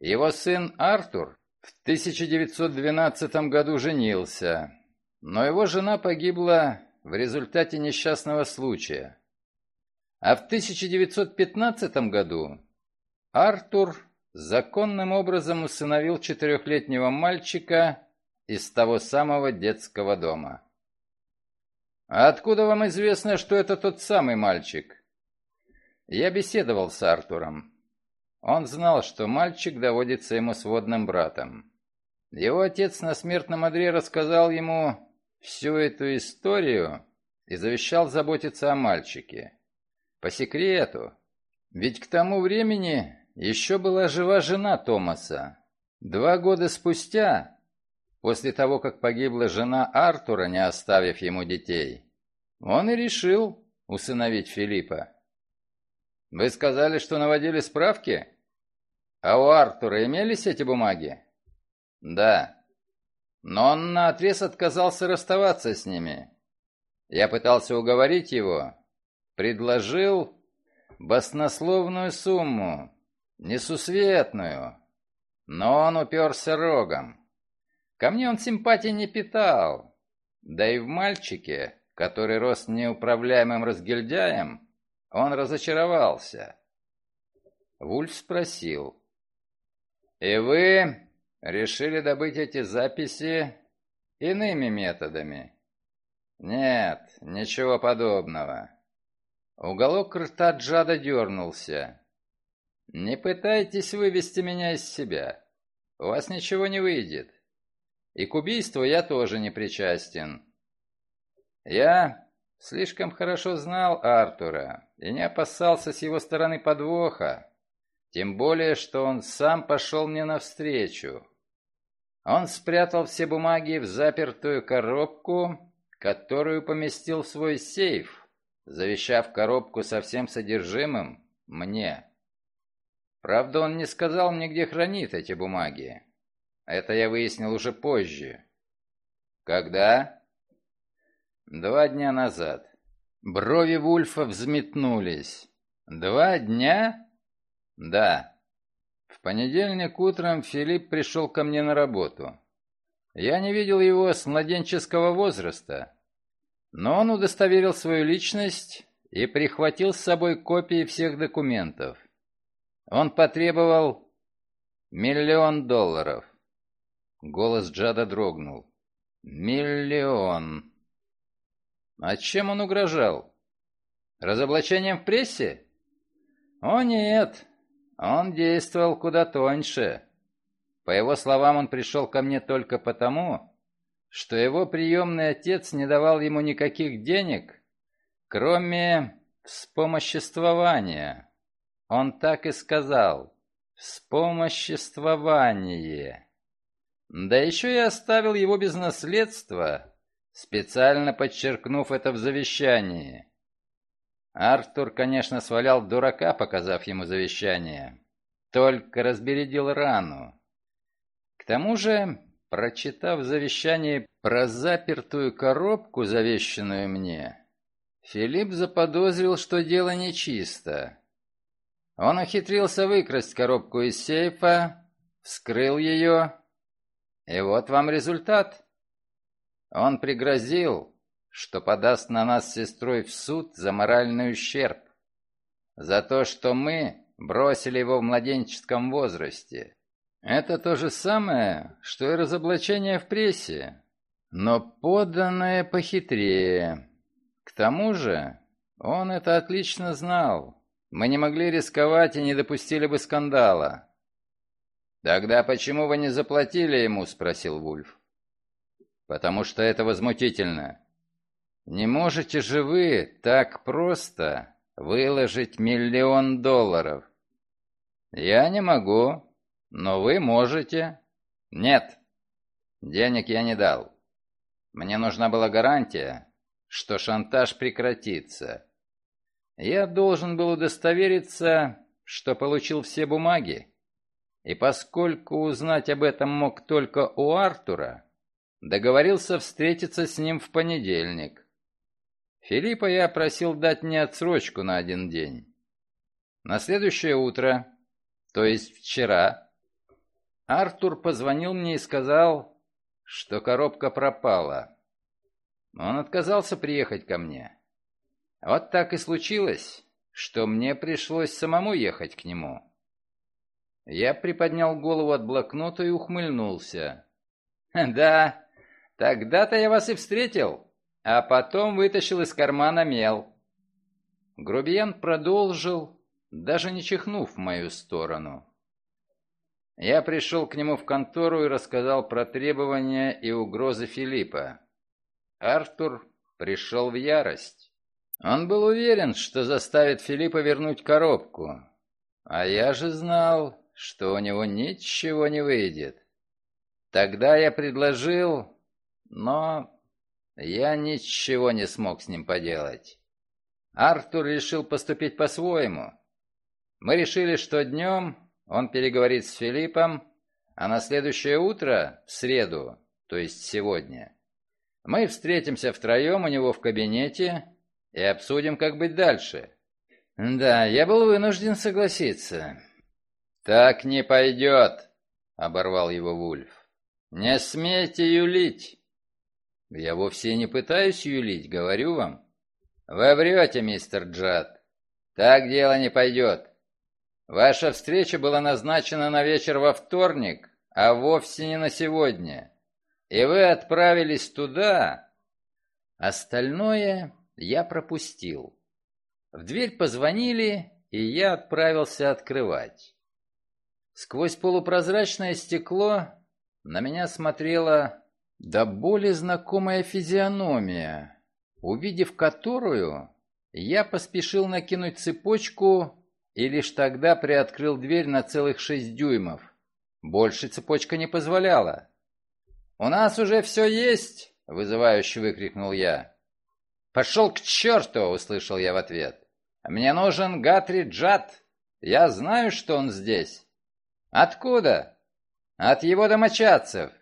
Его сын Артур в 1912 году женился, но его жена погибла в результате несчастного случая. А в 1915 году Артур законным образом усыновил четырехлетнего мальчика из того самого детского дома. «А откуда вам известно, что это тот самый мальчик?» Я беседовал с Артуром. Он знал, что мальчик доводится ему сводным братом. Его отец на смертном одре рассказал ему всю эту историю и завещал заботиться о мальчике. По секрету. Ведь к тому времени еще была жива жена Томаса. Два года спустя, после того, как погибла жена Артура, не оставив ему детей, он и решил усыновить Филиппа. Вы сказали, что наводили справки? А у Артура имелись эти бумаги? Да. Но он наотрез отказался расставаться с ними. Я пытался уговорить его, предложил баснословную сумму, несусветную, но он уперся рогом. Ко мне он симпатии не питал, да и в мальчике, который рос неуправляемым разгильдяем, он разочаровался. Вульф спросил, «И вы решили добыть эти записи иными методами?» «Нет, ничего подобного». Уголок рта Джада дернулся. «Не пытайтесь вывести меня из себя. У вас ничего не выйдет. И к убийству я тоже не причастен. Я слишком хорошо знал Артура и не опасался с его стороны подвоха, тем более, что он сам пошел мне навстречу. Он спрятал все бумаги в запертую коробку которую поместил в свой сейф, завещав коробку со всем содержимым мне. Правда, он не сказал мне, где хранит эти бумаги. Это я выяснил уже позже. Когда? Два дня назад. Брови Вульфа взметнулись. Два дня? Да. В понедельник утром Филипп пришел ко мне на работу. Я не видел его с младенческого возраста, но он удостоверил свою личность и прихватил с собой копии всех документов. Он потребовал миллион долларов. Голос Джада дрогнул. Миллион. А чем он угрожал? Разоблачением в прессе? О нет, он действовал куда тоньше. По его словам, он пришел ко мне только потому, что его приемный отец не давал ему никаких денег, кроме Вспомоществование. Он так и сказал. Вспомоществование. Да еще и оставил его без наследства, специально подчеркнув это в завещании. Артур, конечно, свалял дурака, показав ему завещание. Только разбередил рану. К тому же, прочитав завещание про запертую коробку, завещанную мне, Филипп заподозрил, что дело нечисто. Он ухитрился выкрасть коробку из сейфа, вскрыл ее, и вот вам результат. Он пригрозил, что подаст на нас с сестрой в суд за моральный ущерб. За то, что мы бросили его в младенческом возрасте. Это то же самое, что и разоблачение в прессе, но поданное похитрее. К тому же, он это отлично знал. Мы не могли рисковать и не допустили бы скандала. «Тогда почему вы не заплатили ему?» — спросил Вульф. «Потому что это возмутительно. Не можете же вы так просто выложить миллион долларов? Я не могу, но вы можете. Нет, денег я не дал. Мне нужна была гарантия, что шантаж прекратится. Я должен был удостовериться, что получил все бумаги. И поскольку узнать об этом мог только у Артура, договорился встретиться с ним в понедельник. Филиппа я просил дать мне отсрочку на один день. На следующее утро, то есть вчера, Артур позвонил мне и сказал, что коробка пропала. Он отказался приехать ко мне. Вот так и случилось, что мне пришлось самому ехать к нему. Я приподнял голову от блокнота и ухмыльнулся. <laughs> «Да, тогда-то я вас и встретил а потом вытащил из кармана мел. Грубиян продолжил, даже не чихнув в мою сторону. Я пришел к нему в контору и рассказал про требования и угрозы Филиппа. Артур пришел в ярость. Он был уверен, что заставит Филиппа вернуть коробку. А я же знал, что у него ничего не выйдет. Тогда я предложил, но я ничего не смог с ним поделать. Артур решил поступить по-своему. Мы решили, что днем он переговорит с Филиппом, а на следующее утро, в среду, то есть сегодня, мы встретимся втроем у него в кабинете и обсудим, как быть дальше. Да, я был вынужден согласиться. «Так не пойдет», — оборвал его Вульф. «Не смейте юлить. «Я вовсе не пытаюсь юлить, говорю вам». «Вы врете, мистер Джад. Так дело не пойдет. Ваша встреча была назначена на вечер во вторник, а вовсе не на сегодня. И вы отправились туда...» Остальное я пропустил. В дверь позвонили, и я отправился открывать. Сквозь полупрозрачное стекло на меня смотрела да более знакомая физиономия, увидев которую, я поспешил накинуть цепочку и лишь тогда приоткрыл дверь на целых шесть дюймов. Больше цепочка не позволяла. «У нас уже все есть!» — вызывающе выкрикнул я. «Пошел к черту!» — услышал я в ответ. «Мне нужен Гатри Джад. Я знаю, что он здесь». «Откуда?» «От его домочадцев.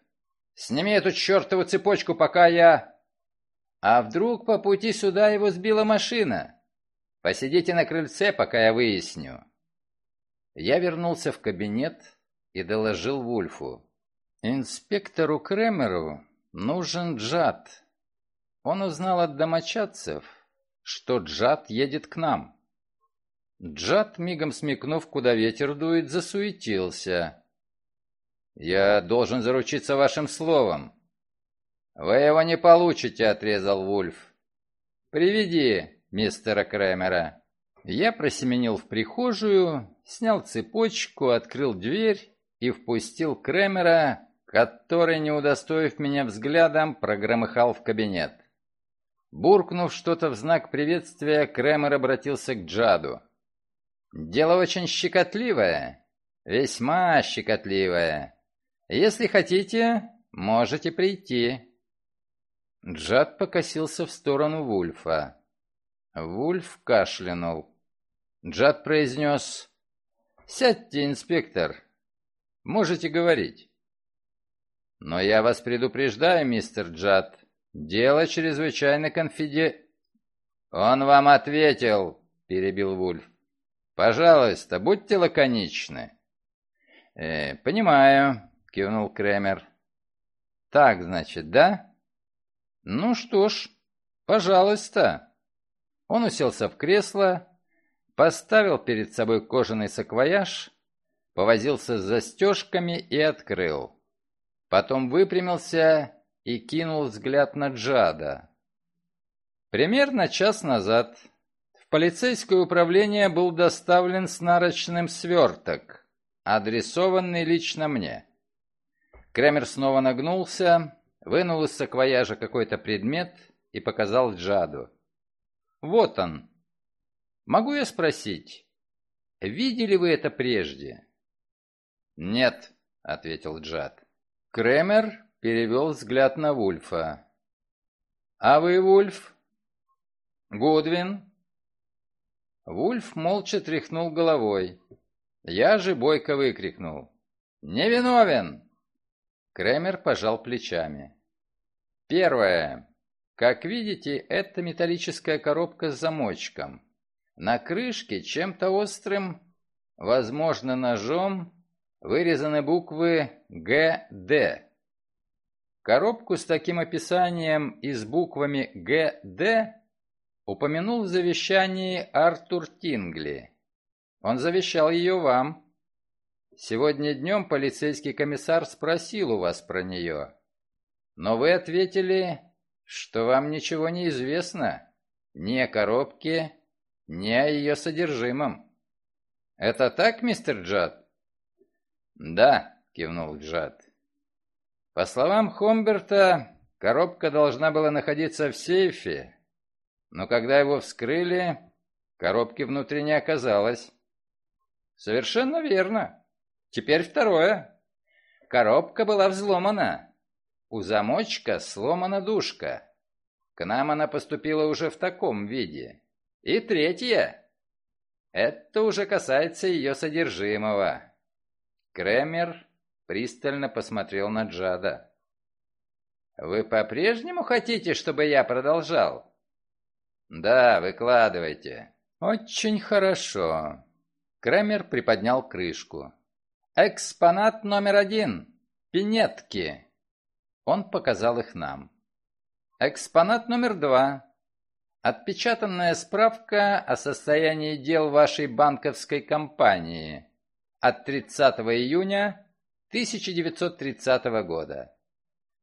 Сними эту чертову цепочку, пока я...» «А вдруг по пути сюда его сбила машина? Посидите на крыльце, пока я выясню». Я вернулся в кабинет и доложил Вульфу. «Инспектору Кремеру нужен Джад. Он узнал от домочадцев, что Джад едет к нам». Джад, мигом смекнув, куда ветер дует, засуетился. «Я должен заручиться вашим словом». «Вы его не получите», — отрезал Вульф. «Приведи мистера Кремера». Я просеменил в прихожую, снял цепочку, открыл дверь и впустил Кремера, который, не удостоив меня взглядом, прогромыхал в кабинет. Буркнув что-то в знак приветствия, Кремер обратился к Джаду. «Дело очень щекотливое, весьма щекотливое. Если хотите, можете прийти». Джад покосился в сторону Вульфа. Вульф кашлянул. Джад произнес «Сядьте, инспектор, можете говорить». «Но я вас предупреждаю, мистер Джад, дело чрезвычайно конфиде...» «Он вам ответил», — перебил Вульф. «Пожалуйста, будьте лаконичны». «Э, «Понимаю», — кивнул Кремер. «Так, значит, да?» «Ну что ж, пожалуйста». Он уселся в кресло, поставил перед собой кожаный саквояж, повозился с застежками и открыл. Потом выпрямился и кинул взгляд на Джада. Примерно час назад в полицейское управление был доставлен с нарочным сверток, адресованный лично мне. Кремер снова нагнулся, вынул из саквояжа какой-то предмет и показал Джаду. «Вот он. Могу я спросить, видели вы это прежде?» «Нет», — ответил Джад. Кремер перевел взгляд на Вульфа. «А вы, Вульф?» «Гудвин?» Вульф молча тряхнул головой. Я же бойко выкрикнул. «Невиновен!» Кремер пожал плечами. Первое. Как видите, это металлическая коробка с замочком. На крышке чем-то острым, возможно, ножом, вырезаны буквы ГД. Коробку с таким описанием и с буквами ГД упомянул в завещании Артур Тингли. Он завещал ее вам. Сегодня днем полицейский комиссар спросил у вас про нее. Но вы ответили, что вам ничего не известно ни о коробке, ни о ее содержимом. Это так, мистер Джад? Да, кивнул Джад. По словам Хомберта, коробка должна была находиться в сейфе, но когда его вскрыли, коробки внутри не оказалось. Совершенно верно. Теперь второе. Коробка была взломана. У замочка сломана дужка. К нам она поступила уже в таком виде. И третье. Это уже касается ее содержимого. Кремер пристально посмотрел на Джада. «Вы по-прежнему хотите, чтобы я продолжал?» «Да, выкладывайте». «Очень хорошо». Кремер приподнял крышку. «Экспонат номер один. Пинетки». Он показал их нам. «Экспонат номер два. Отпечатанная справка о состоянии дел вашей банковской компании от 30 июня 1930 года.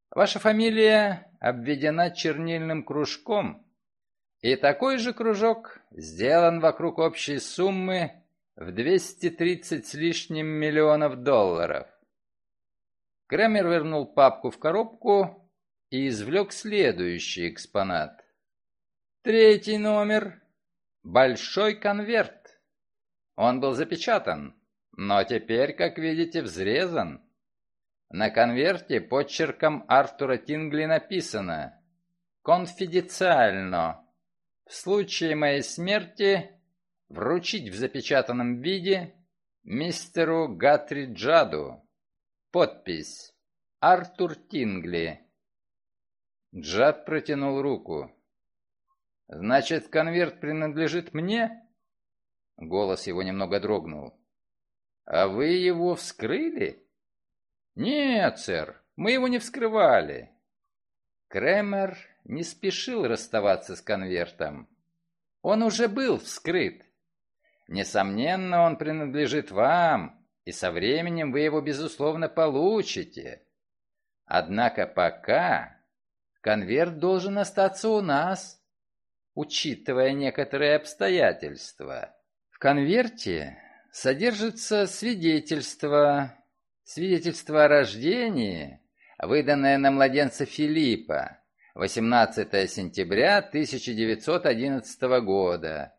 Ваша фамилия обведена чернильным кружком, и такой же кружок сделан вокруг общей суммы в 230 с лишним миллионов долларов. Кремер вернул папку в коробку и извлек следующий экспонат. Третий номер. Большой конверт. Он был запечатан, но теперь, как видите, взрезан. На конверте подчерком Артура Тингли написано «Конфиденциально. В случае моей смерти вручить в запечатанном виде мистеру Гатри Джаду. Подпись «Артур Тингли». Джад протянул руку. «Значит, конверт принадлежит мне?» Голос его немного дрогнул. «А вы его вскрыли?» «Нет, сэр, мы его не вскрывали». Кремер не спешил расставаться с конвертом. Он уже был вскрыт. Несомненно, он принадлежит вам, и со временем вы его, безусловно, получите. Однако пока конверт должен остаться у нас учитывая некоторые обстоятельства. В конверте содержится свидетельство, свидетельство о рождении, выданное на младенца Филиппа, 18 сентября 1911 года.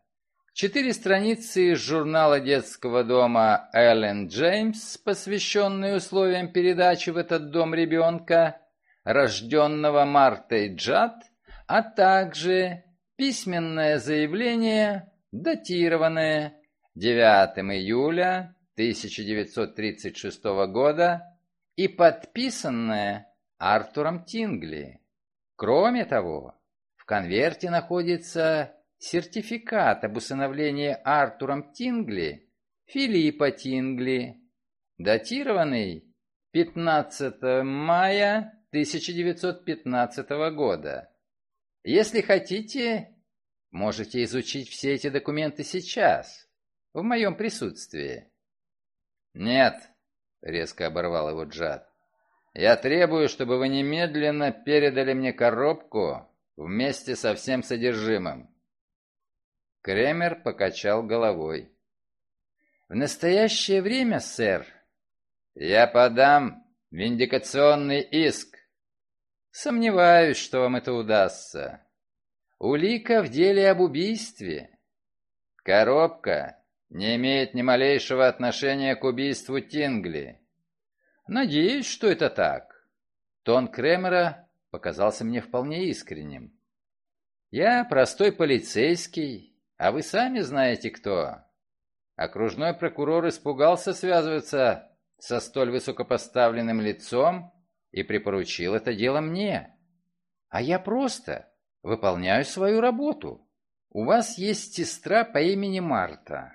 Четыре страницы из журнала детского дома Эллен Джеймс, посвященные условиям передачи в этот дом ребенка, рожденного Мартой Джад, а также письменное заявление, датированное 9 июля 1936 года и подписанное Артуром Тингли. Кроме того, в конверте находится сертификат об усыновлении Артуром Тингли Филиппа Тингли, датированный 15 мая 1915 года. Если хотите, можете изучить все эти документы сейчас, в моем присутствии. Нет, резко оборвал его Джад. Я требую, чтобы вы немедленно передали мне коробку вместе со всем содержимым. Кремер покачал головой. В настоящее время, сэр, я подам виндикационный иск. Сомневаюсь, что вам это удастся. Улика в деле об убийстве. Коробка не имеет ни малейшего отношения к убийству Тингли. Надеюсь, что это так. Тон Кремера показался мне вполне искренним. Я простой полицейский, а вы сами знаете кто. Окружной прокурор испугался связываться со столь высокопоставленным лицом и припоручил это дело мне. А я просто выполняю свою работу. У вас есть сестра по имени Марта.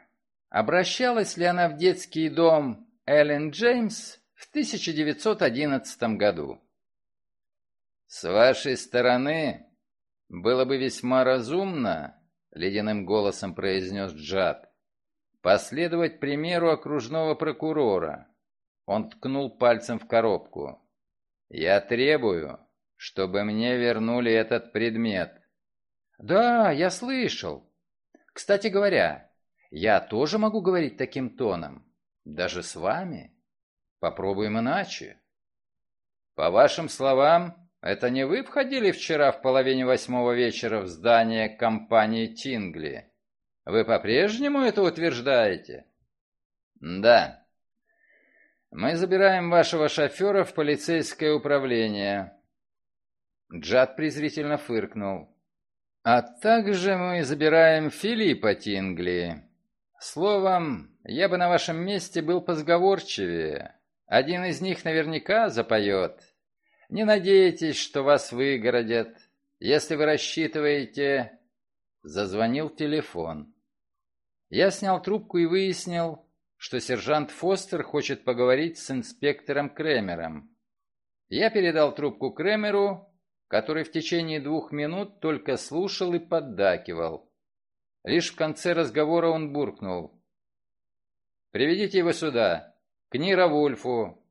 Обращалась ли она в детский дом Эллен Джеймс в 1911 году. «С вашей стороны было бы весьма разумно, — ледяным голосом произнес Джад, — последовать примеру окружного прокурора. Он ткнул пальцем в коробку. «Я требую, чтобы мне вернули этот предмет». «Да, я слышал. Кстати говоря, я тоже могу говорить таким тоном, даже с вами». Попробуем иначе. По вашим словам, это не вы входили вчера в половине восьмого вечера в здание компании Тингли? Вы по-прежнему это утверждаете? Да. Мы забираем вашего шофера в полицейское управление. Джад презрительно фыркнул. А также мы забираем Филиппа Тингли. Словом, я бы на вашем месте был позговорчивее. Один из них наверняка запоет. Не надейтесь, что вас выгородят. Если вы рассчитываете...» Зазвонил телефон. Я снял трубку и выяснил, что сержант Фостер хочет поговорить с инспектором Кремером. Я передал трубку Кремеру, который в течение двух минут только слушал и поддакивал. Лишь в конце разговора он буркнул. «Приведите его сюда» к Нира Вульфу!»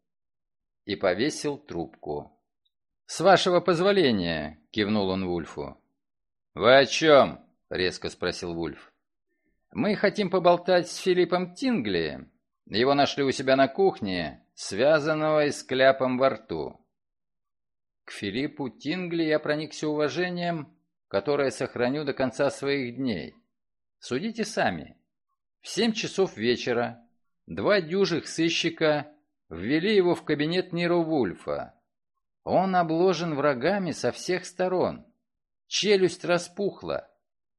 И повесил трубку. «С вашего позволения!» — кивнул он Вульфу. «Вы о чем?» — резко спросил Вульф. «Мы хотим поболтать с Филиппом Тингли. Его нашли у себя на кухне, связанного и с кляпом во рту». К Филиппу Тингли я проникся уважением, которое сохраню до конца своих дней. Судите сами. В семь часов вечера Два дюжих сыщика ввели его в кабинет Ниро Вульфа. Он обложен врагами со всех сторон. Челюсть распухла,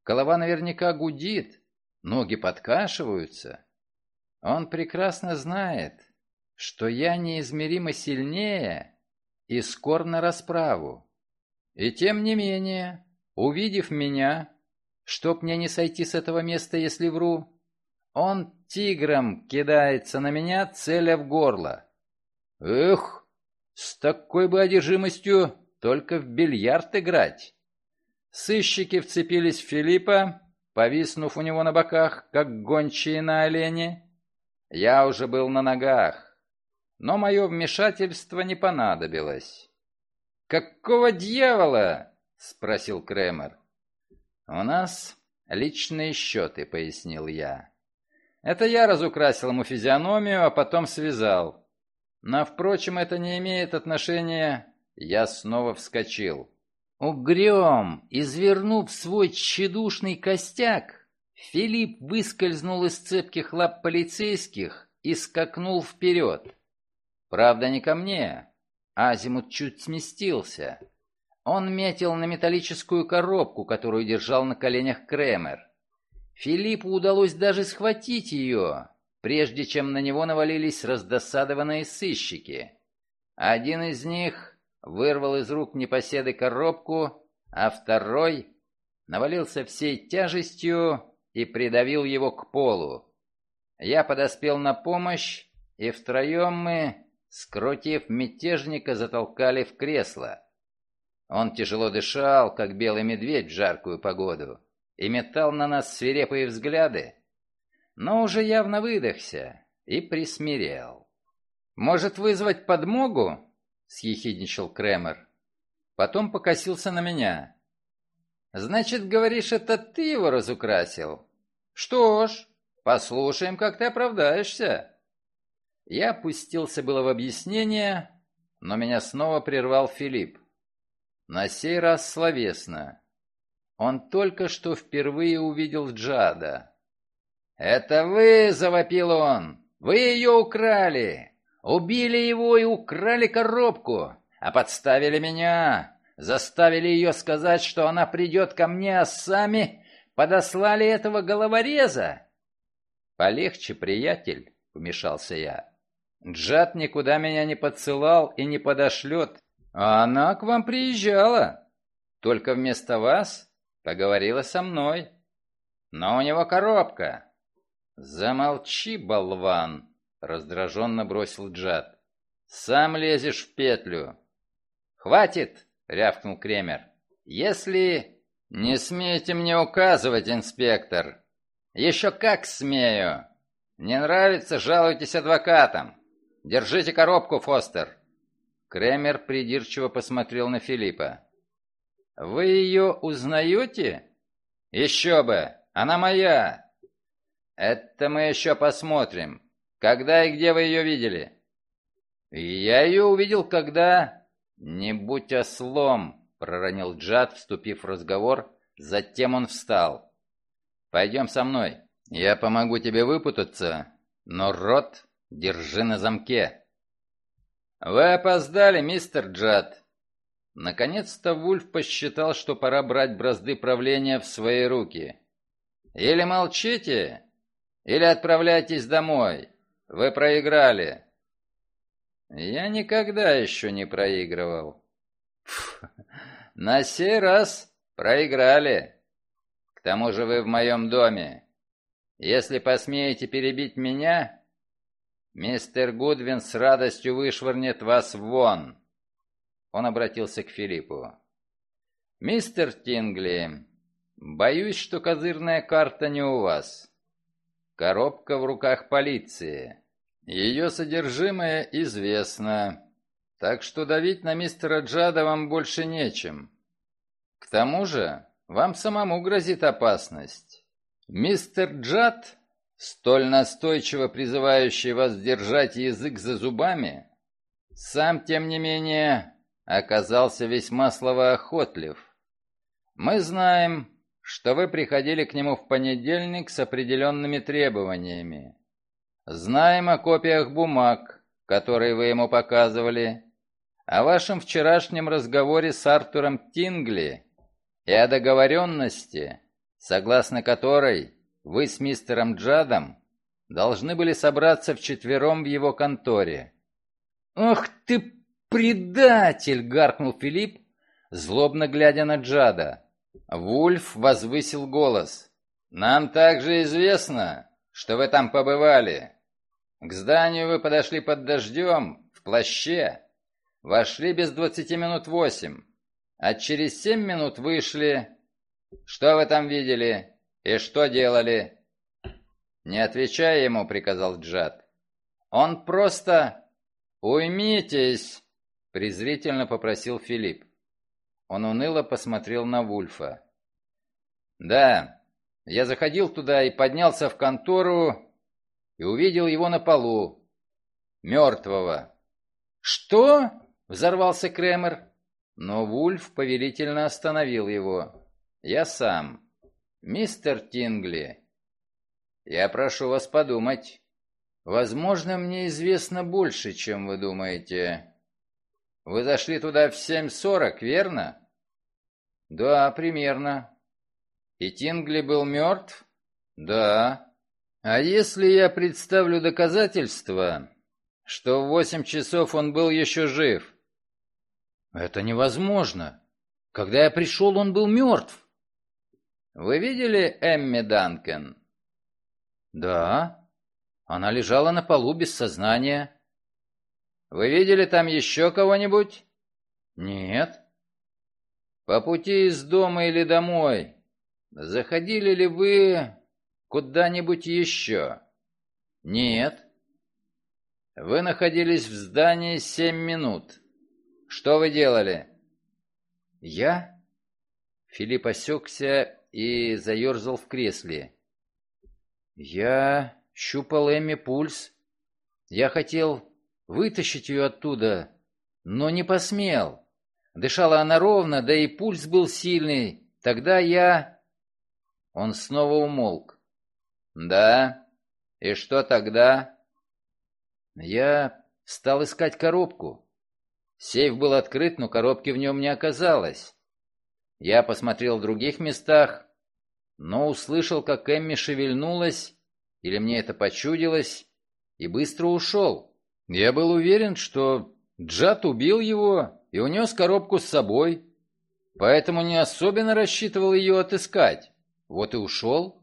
голова наверняка гудит, ноги подкашиваются. Он прекрасно знает, что я неизмеримо сильнее и скор на расправу. И тем не менее, увидев меня, чтоб мне не сойти с этого места, если вру, он тигром кидается на меня, целя в горло. Эх, с такой бы одержимостью только в бильярд играть. Сыщики вцепились в Филиппа, повиснув у него на боках, как гончие на олене. Я уже был на ногах, но мое вмешательство не понадобилось. «Какого дьявола?» — спросил Кремер. «У нас личные счеты», — пояснил я. Это я разукрасил ему физиономию, а потом связал. Но, впрочем, это не имеет отношения... Я снова вскочил. Угрем, извернув свой тщедушный костяк, Филипп выскользнул из цепких лап полицейских и скакнул вперед. Правда, не ко мне. Азимут чуть сместился. Он метил на металлическую коробку, которую держал на коленях Кремер. Филиппу удалось даже схватить ее, прежде чем на него навалились раздосадованные сыщики. Один из них вырвал из рук непоседы коробку, а второй навалился всей тяжестью и придавил его к полу. Я подоспел на помощь, и втроем мы, скрутив мятежника, затолкали в кресло. Он тяжело дышал, как белый медведь в жаркую погоду, и метал на нас свирепые взгляды, но уже явно выдохся и присмирел. «Может вызвать подмогу?» — съехидничал Кремер. Потом покосился на меня. «Значит, говоришь, это ты его разукрасил? Что ж, послушаем, как ты оправдаешься». Я опустился было в объяснение, но меня снова прервал Филипп. На сей раз словесно. Он только что впервые увидел Джада. «Это вы!» — завопил он. «Вы ее украли! Убили его и украли коробку, а подставили меня! Заставили ее сказать, что она придет ко мне, а сами подослали этого головореза!» «Полегче, приятель!» — помешался я. «Джад никуда меня не подсылал и не подошлет. А она к вам приезжала. Только вместо вас поговорила со мной. Но у него коробка. Замолчи, болван, раздраженно бросил Джад. Сам лезешь в петлю. Хватит, рявкнул Кремер. Если... Не смейте мне указывать, инспектор. Еще как смею. Не нравится, жалуйтесь адвокатам. Держите коробку, Фостер. Кремер придирчиво посмотрел на Филиппа. «Вы ее узнаете?» «Еще бы! Она моя!» «Это мы еще посмотрим. Когда и где вы ее видели?» «Я ее увидел, когда...» «Не будь ослом!» — проронил Джад, вступив в разговор. Затем он встал. «Пойдем со мной. Я помогу тебе выпутаться, но рот держи на замке». «Вы опоздали, мистер Джад!» Наконец-то Вульф посчитал, что пора брать бразды правления в свои руки. «Или молчите, или отправляйтесь домой. Вы проиграли». «Я никогда еще не проигрывал». Фу, «На сей раз проиграли. К тому же вы в моем доме. Если посмеете перебить меня, «Мистер Гудвин с радостью вышвырнет вас вон!» Он обратился к Филиппу. «Мистер Тингли, боюсь, что козырная карта не у вас. Коробка в руках полиции. Ее содержимое известно, так что давить на мистера Джада вам больше нечем. К тому же вам самому грозит опасность. Мистер Джад столь настойчиво призывающий вас держать язык за зубами, сам, тем не менее, оказался весьма словоохотлив. Мы знаем, что вы приходили к нему в понедельник с определенными требованиями. Знаем о копиях бумаг, которые вы ему показывали, о вашем вчерашнем разговоре с Артуром Тингли и о договоренности, согласно которой вы с мистером Джадом должны были собраться вчетвером в его конторе». «Ах ты предатель!» — гаркнул Филипп, злобно глядя на Джада. Вульф возвысил голос. «Нам также известно, что вы там побывали. К зданию вы подошли под дождем, в плаще. Вошли без двадцати минут восемь, а через семь минут вышли. Что вы там видели?» «И что делали?» «Не отвечай ему», — приказал Джад. «Он просто...» «Уймитесь!» — презрительно попросил Филипп. Он уныло посмотрел на Вульфа. «Да, я заходил туда и поднялся в контору и увидел его на полу, мертвого». «Что?» — взорвался Кремер. Но Вульф повелительно остановил его. «Я сам. Мистер Тингли, я прошу вас подумать. Возможно, мне известно больше, чем вы думаете. Вы зашли туда в 7.40, верно?» «Да, примерно». «И Тингли был мертв?» «Да». «А если я представлю доказательства, что в восемь часов он был еще жив?» «Это невозможно. Когда я пришел, он был мертв». «Вы видели Эмми Данкен?» «Да. Она лежала на полу без сознания». «Вы видели там еще кого-нибудь?» «Нет». «По пути из дома или домой заходили ли вы куда-нибудь еще?» «Нет». «Вы находились в здании семь минут. Что вы делали?» «Я?» Филипп осекся и заерзал в кресле. «Я щупал Эмми пульс. Я хотел вытащить ее оттуда, но не посмел. Дышала она ровно, да и пульс был сильный. Тогда я...» Он снова умолк. «Да? И что тогда?» «Я стал искать коробку. Сейф был открыт, но коробки в нем не оказалось. Я посмотрел в других местах, но услышал, как Эмми шевельнулась, или мне это почудилось, и быстро ушел. Я был уверен, что Джад убил его и унес коробку с собой, поэтому не особенно рассчитывал ее отыскать. Вот и ушел.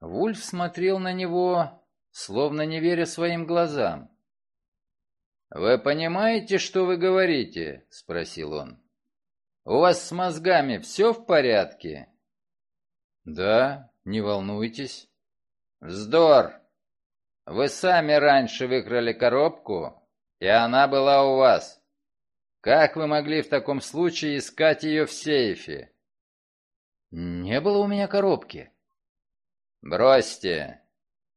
Вульф смотрел на него, словно не веря своим глазам. «Вы понимаете, что вы говорите?» — спросил он. «У вас с мозгами все в порядке?» «Да, не волнуйтесь». «Вздор! Вы сами раньше выкрали коробку, и она была у вас. Как вы могли в таком случае искать ее в сейфе?» «Не было у меня коробки». «Бросьте!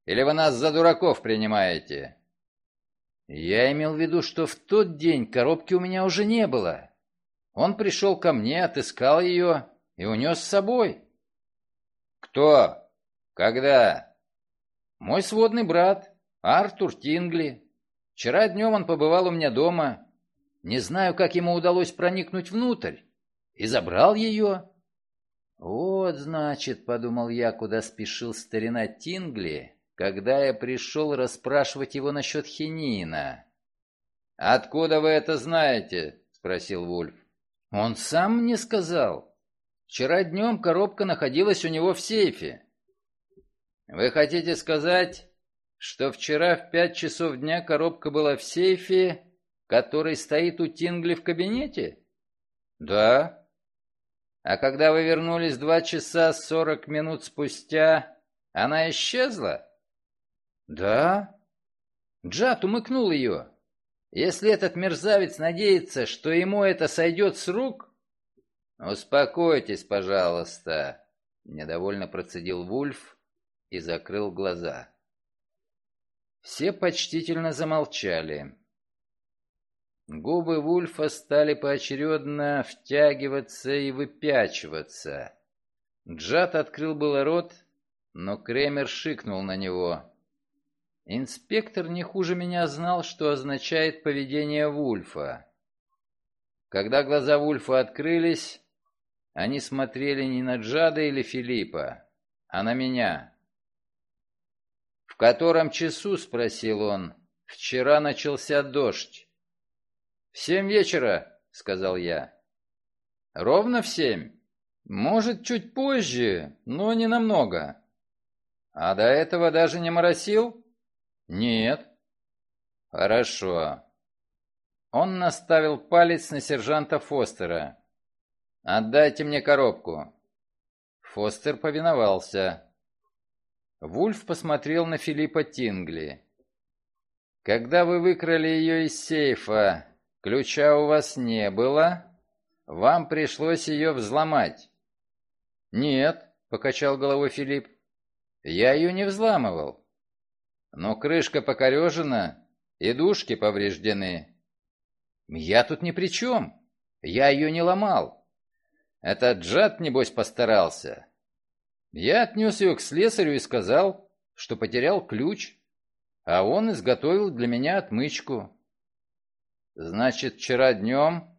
Или вы нас за дураков принимаете?» Я имел в виду, что в тот день коробки у меня уже не было. Он пришел ко мне, отыскал ее и унес с собой. Кто? Когда? Мой сводный брат, Артур Тингли. Вчера днем он побывал у меня дома. Не знаю, как ему удалось проникнуть внутрь. И забрал ее. Вот, значит, подумал я, куда спешил старина Тингли, когда я пришел расспрашивать его насчет хинина. «Откуда вы это знаете?» — спросил Вульф. «Он сам мне сказал. Вчера днем коробка находилась у него в сейфе». «Вы хотите сказать, что вчера в пять часов дня коробка была в сейфе, который стоит у Тингли в кабинете?» «Да». «А когда вы вернулись два часа сорок минут спустя, она исчезла?» «Да?» Джат умыкнул ее. Если этот мерзавец надеется, что ему это сойдет с рук... «Успокойтесь, пожалуйста», — недовольно процедил Вульф и закрыл глаза. Все почтительно замолчали. Губы Вульфа стали поочередно втягиваться и выпячиваться. Джат открыл было рот, но Кремер шикнул на него. Инспектор не хуже меня знал, что означает поведение Вульфа. Когда глаза Вульфа открылись, они смотрели не на Джада или Филиппа, а на меня. «В котором часу?» — спросил он. «Вчера начался дождь». «В семь вечера», — сказал я. «Ровно в семь? Может, чуть позже, но не намного». «А до этого даже не моросил?» «Нет». «Хорошо». Он наставил палец на сержанта Фостера. «Отдайте мне коробку». Фостер повиновался. Вульф посмотрел на Филиппа Тингли. «Когда вы выкрали ее из сейфа, ключа у вас не было? Вам пришлось ее взломать?» «Нет», — покачал головой Филипп. «Я ее не взламывал но крышка покорежена и дужки повреждены. Я тут ни при чем. Я ее не ломал. Этот Джад, небось, постарался. Я отнес ее к слесарю и сказал, что потерял ключ, а он изготовил для меня отмычку. Значит, вчера днем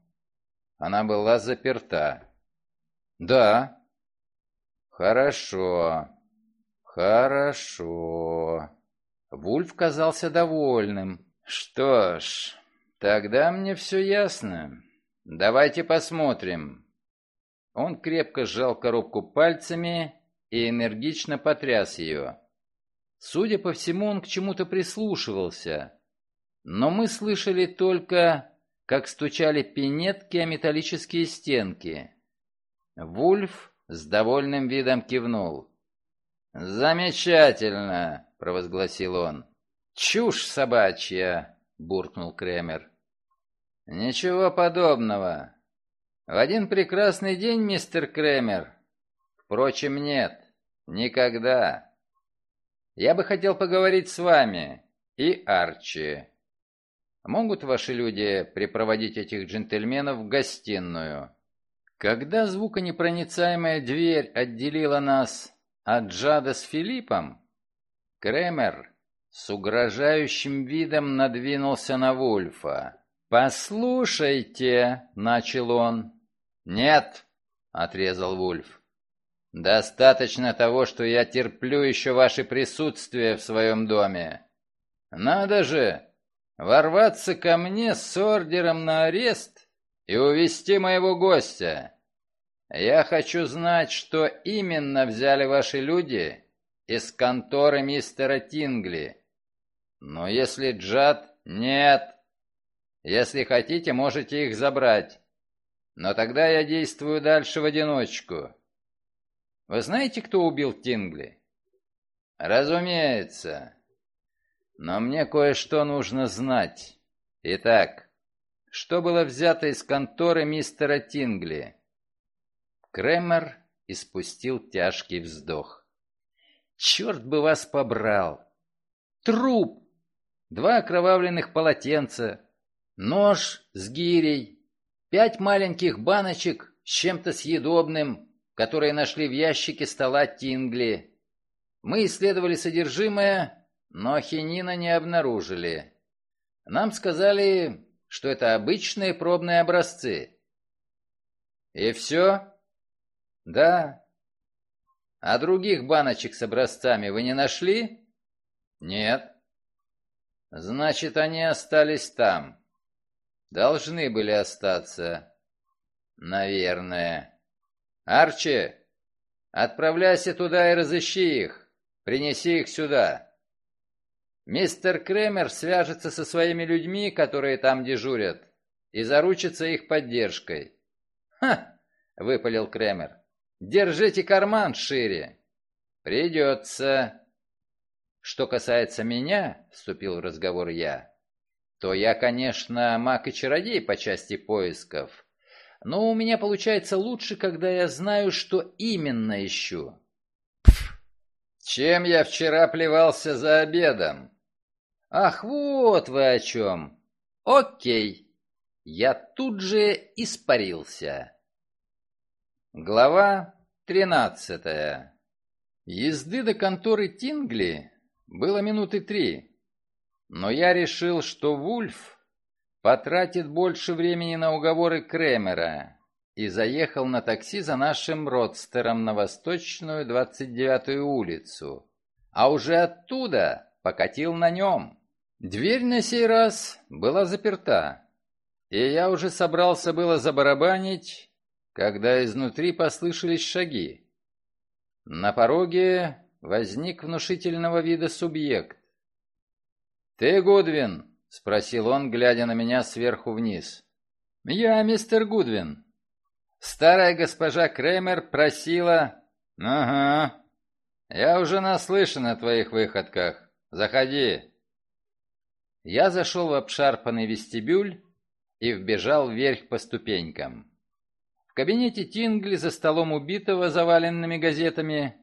она была заперта. Да. Хорошо. Хорошо. Вульф казался довольным. Что ж, тогда мне все ясно. Давайте посмотрим. Он крепко сжал коробку пальцами и энергично потряс ее. Судя по всему, он к чему-то прислушивался. Но мы слышали только, как стучали пинетки о металлические стенки. Вульф с довольным видом кивнул. «Замечательно!» — провозгласил он. «Чушь собачья!» — буркнул Кремер. «Ничего подобного. В один прекрасный день, мистер Кремер. Впрочем, нет, никогда. Я бы хотел поговорить с вами и Арчи. Могут ваши люди припроводить этих джентльменов в гостиную?» Когда звуконепроницаемая дверь отделила нас от Джада с Филиппом, Кремер с угрожающим видом надвинулся на Вульфа. «Послушайте», — начал он. «Нет», — отрезал Вульф. «Достаточно того, что я терплю еще ваше присутствие в своем доме. Надо же ворваться ко мне с ордером на арест и увести моего гостя. Я хочу знать, что именно взяли ваши люди из конторы мистера Тингли. Но если Джад... Нет. Если хотите, можете их забрать. Но тогда я действую дальше в одиночку. Вы знаете, кто убил Тингли? Разумеется. Но мне кое-что нужно знать. Итак, что было взято из конторы мистера Тингли? Кремер испустил тяжкий вздох. «Черт бы вас побрал! Труп! Два окровавленных полотенца, нож с гирей, пять маленьких баночек с чем-то съедобным, которые нашли в ящике стола Тингли. Мы исследовали содержимое, но хинина не обнаружили. Нам сказали, что это обычные пробные образцы. И все? Да. А других баночек с образцами вы не нашли? Нет. Значит, они остались там. Должны были остаться. Наверное. Арчи, отправляйся туда и разыщи их. Принеси их сюда. Мистер Кремер свяжется со своими людьми, которые там дежурят, и заручится их поддержкой. «Ха!» — выпалил Кремер. Держите карман шире. Придется. Что касается меня, вступил в разговор я, то я, конечно, маг и чародей по части поисков, но у меня получается лучше, когда я знаю, что именно ищу. Пф, чем я вчера плевался за обедом? Ах, вот вы о чем. Окей. Я тут же испарился. Глава 13. Езды до конторы Тингли было минуты три, но я решил, что Вульф потратит больше времени на уговоры Кремера и заехал на такси за нашим родстером на Восточную 29-ю улицу, а уже оттуда покатил на нем. Дверь на сей раз была заперта, и я уже собрался было забарабанить, когда изнутри послышались шаги. На пороге возник внушительного вида субъект. «Ты Гудвин?» — спросил он, глядя на меня сверху вниз. «Я мистер Гудвин». Старая госпожа Кремер просила... «Ага, я уже наслышан о твоих выходках. Заходи». Я зашел в обшарпанный вестибюль и вбежал вверх по ступенькам кабинете Тингли за столом убитого, заваленными газетами,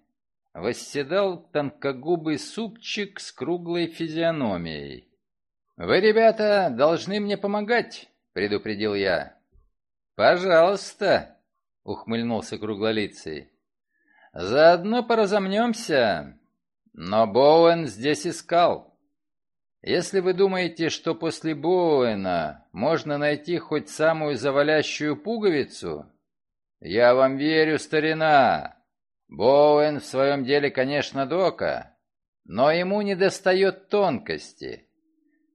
восседал тонкогубый супчик с круглой физиономией. «Вы, ребята, должны мне помогать», — предупредил я. «Пожалуйста», — ухмыльнулся круглолицый. «Заодно поразомнемся. Но Боуэн здесь искал. Если вы думаете, что после Боуэна можно найти хоть самую завалящую пуговицу, я вам верю, старина. Боуэн в своем деле, конечно, дока, но ему недостает тонкости.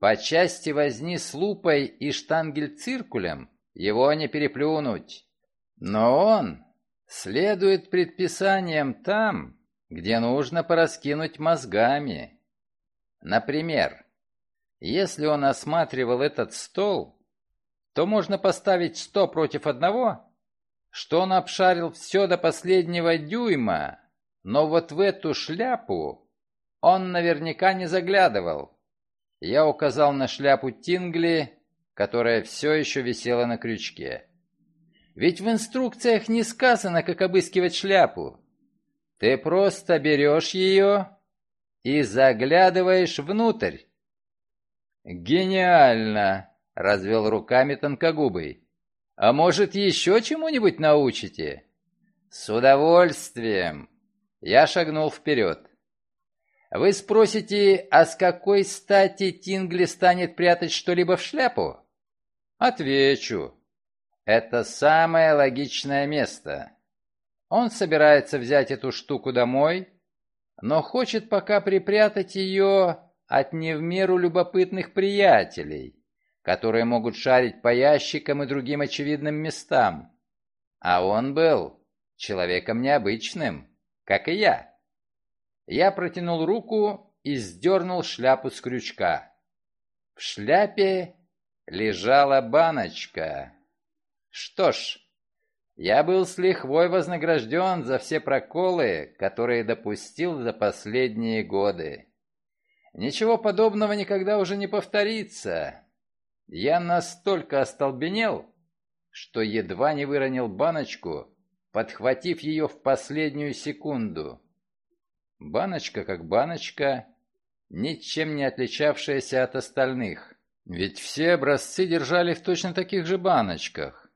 По части возни с лупой и штангель-циркулем его не переплюнуть. Но он следует предписаниям там, где нужно пораскинуть мозгами. Например, если он осматривал этот стол, то можно поставить сто против одного, что он обшарил все до последнего дюйма, но вот в эту шляпу он наверняка не заглядывал. Я указал на шляпу Тингли, которая все еще висела на крючке. Ведь в инструкциях не сказано, как обыскивать шляпу. Ты просто берешь ее и заглядываешь внутрь. «Гениально!» — развел руками тонкогубый. «А может, еще чему-нибудь научите?» «С удовольствием!» Я шагнул вперед. «Вы спросите, а с какой стати Тингли станет прятать что-либо в шляпу?» «Отвечу. Это самое логичное место. Он собирается взять эту штуку домой, но хочет пока припрятать ее от не в меру любопытных приятелей, которые могут шарить по ящикам и другим очевидным местам. А он был человеком необычным, как и я. Я протянул руку и сдернул шляпу с крючка. В шляпе лежала баночка. Что ж, я был с лихвой вознагражден за все проколы, которые допустил за последние годы. Ничего подобного никогда уже не повторится. Я настолько остолбенел, что едва не выронил баночку, подхватив ее в последнюю секунду. Баночка как баночка, ничем не отличавшаяся от остальных. Ведь все образцы держали в точно таких же баночках.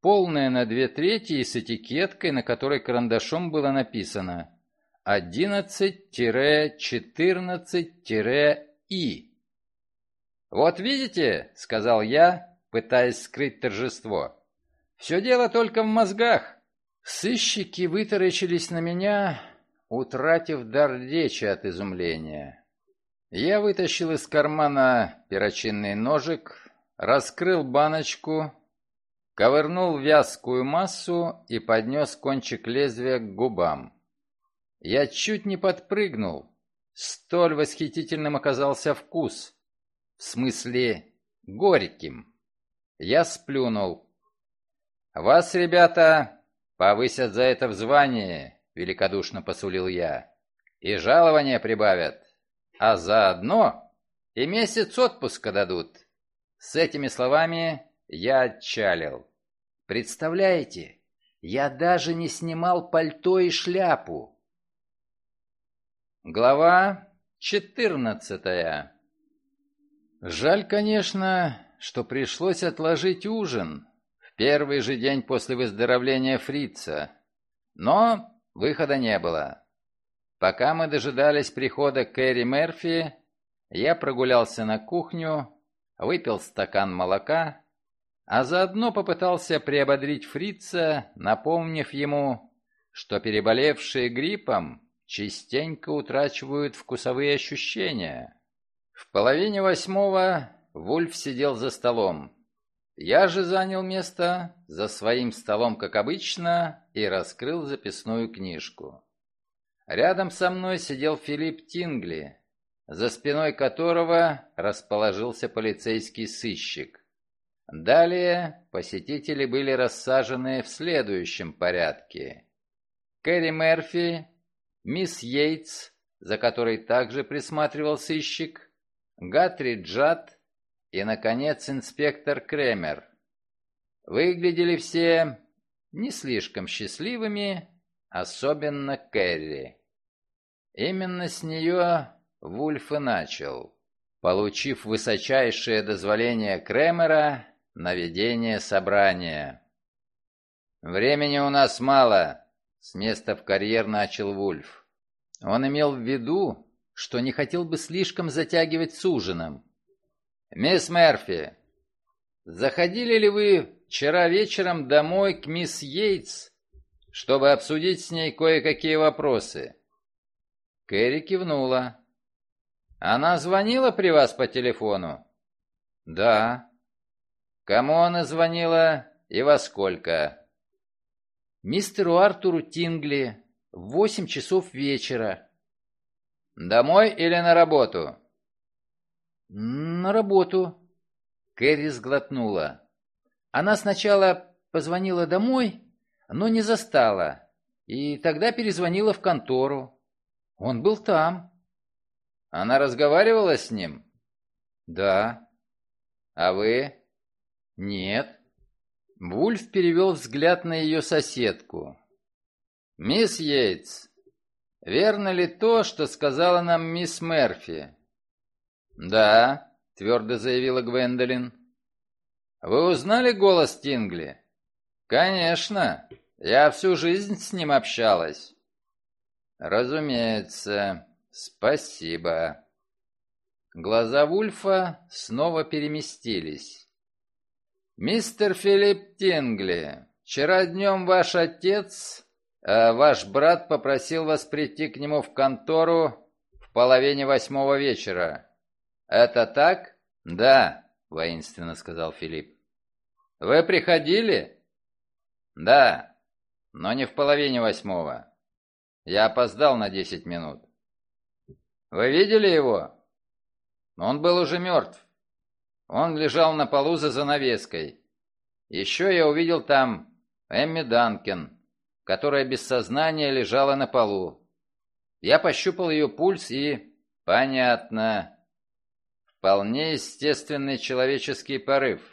Полная на две трети и с этикеткой, на которой карандашом было написано 11-14-И. «Вот видите», — сказал я, пытаясь скрыть торжество, — «все дело только в мозгах». Сыщики вытаращились на меня, утратив дар речи от изумления. Я вытащил из кармана перочинный ножик, раскрыл баночку, ковырнул вязкую массу и поднес кончик лезвия к губам. Я чуть не подпрыгнул. Столь восхитительным оказался вкус. В смысле, горьким. Я сплюнул. «Вас, ребята, повысят за это в звании», — великодушно посулил я. «И жалование прибавят. А заодно и месяц отпуска дадут». С этими словами я отчалил. «Представляете, я даже не снимал пальто и шляпу. Глава 14 Жаль, конечно, что пришлось отложить ужин в первый же день после выздоровления фрица, но выхода не было. Пока мы дожидались прихода Кэрри Мерфи, я прогулялся на кухню, выпил стакан молока, а заодно попытался приободрить фрица, напомнив ему, что переболевшие гриппом частенько утрачивают вкусовые ощущения. В половине восьмого Вульф сидел за столом. Я же занял место за своим столом, как обычно, и раскрыл записную книжку. Рядом со мной сидел Филипп Тингли, за спиной которого расположился полицейский сыщик. Далее посетители были рассажены в следующем порядке. Кэрри Мерфи, мисс Йейтс, за которой также присматривал сыщик, Гатри Джад и, наконец, инспектор Кремер. Выглядели все не слишком счастливыми, особенно Кэрри. Именно с нее Вульф и начал. Получив высочайшее дозволение Кремера, на ведение собрания. «Времени у нас мало», — с места в карьер начал Вульф. Он имел в виду, что не хотел бы слишком затягивать с ужином. «Мисс Мерфи, заходили ли вы вчера вечером домой к мисс Йейтс, чтобы обсудить с ней кое-какие вопросы?» Кэрри кивнула. «Она звонила при вас по телефону?» «Да». «Кому она звонила и во сколько?» «Мистеру Артуру Тингли в восемь часов вечера». «Домой или на работу?» «На работу». Кэрри сглотнула. Она сначала позвонила домой, но не застала, и тогда перезвонила в контору. Он был там. Она разговаривала с ним? Да. А вы? Нет. Вульф перевел взгляд на ее соседку. «Мисс Йейтс, верно ли то, что сказала нам мисс Мерфи?» «Да», — твердо заявила Гвендолин. «Вы узнали голос Тингли?» «Конечно. Я всю жизнь с ним общалась». «Разумеется. Спасибо». Глаза Вульфа снова переместились. «Мистер Филипп Тингли, вчера днем ваш отец, э, ваш брат попросил вас прийти к нему в контору в половине восьмого вечера. Это так?» «Да», — воинственно сказал Филипп. «Вы приходили?» «Да, но не в половине восьмого. Я опоздал на десять минут». «Вы видели его?» Он был уже мертв. Он лежал на полу за занавеской. Еще я увидел там Эмми Данкен, которая без сознания лежала на полу. Я пощупал ее пульс и... Понятно. Вполне естественный человеческий порыв.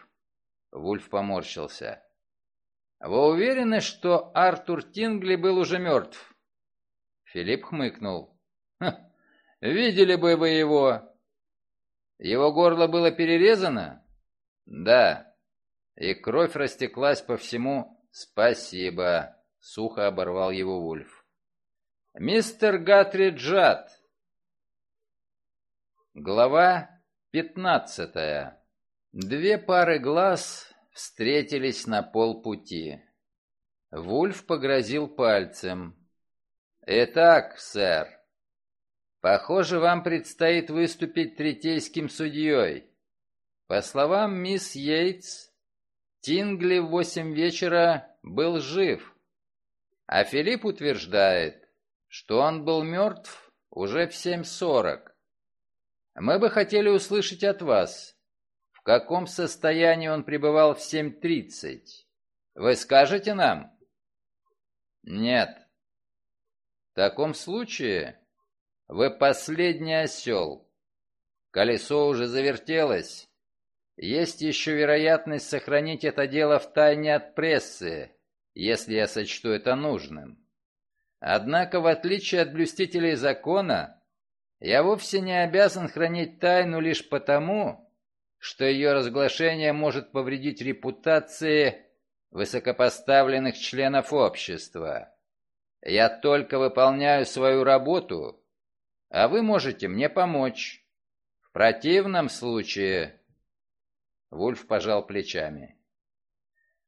Вульф поморщился. «Вы уверены, что Артур Тингли был уже мертв?» Филипп хмыкнул. «Видели бы вы его. Его горло было перерезано? Да. И кровь растеклась по всему. Спасибо. Сухо оборвал его Вульф. Мистер Гатри Джад. Глава пятнадцатая. Две пары глаз встретились на полпути. Вульф погрозил пальцем. «Итак, сэр, Похоже, вам предстоит выступить третейским судьей. По словам мисс Йейтс, Тингли в восемь вечера был жив, а Филипп утверждает, что он был мертв уже в семь сорок. Мы бы хотели услышать от вас, в каком состоянии он пребывал в семь тридцать. Вы скажете нам? Нет. В таком случае вы последний осел. Колесо уже завертелось. Есть еще вероятность сохранить это дело в тайне от прессы, если я сочту это нужным. Однако, в отличие от блюстителей закона, я вовсе не обязан хранить тайну лишь потому, что ее разглашение может повредить репутации высокопоставленных членов общества. Я только выполняю свою работу а вы можете мне помочь. В противном случае...» Вульф пожал плечами.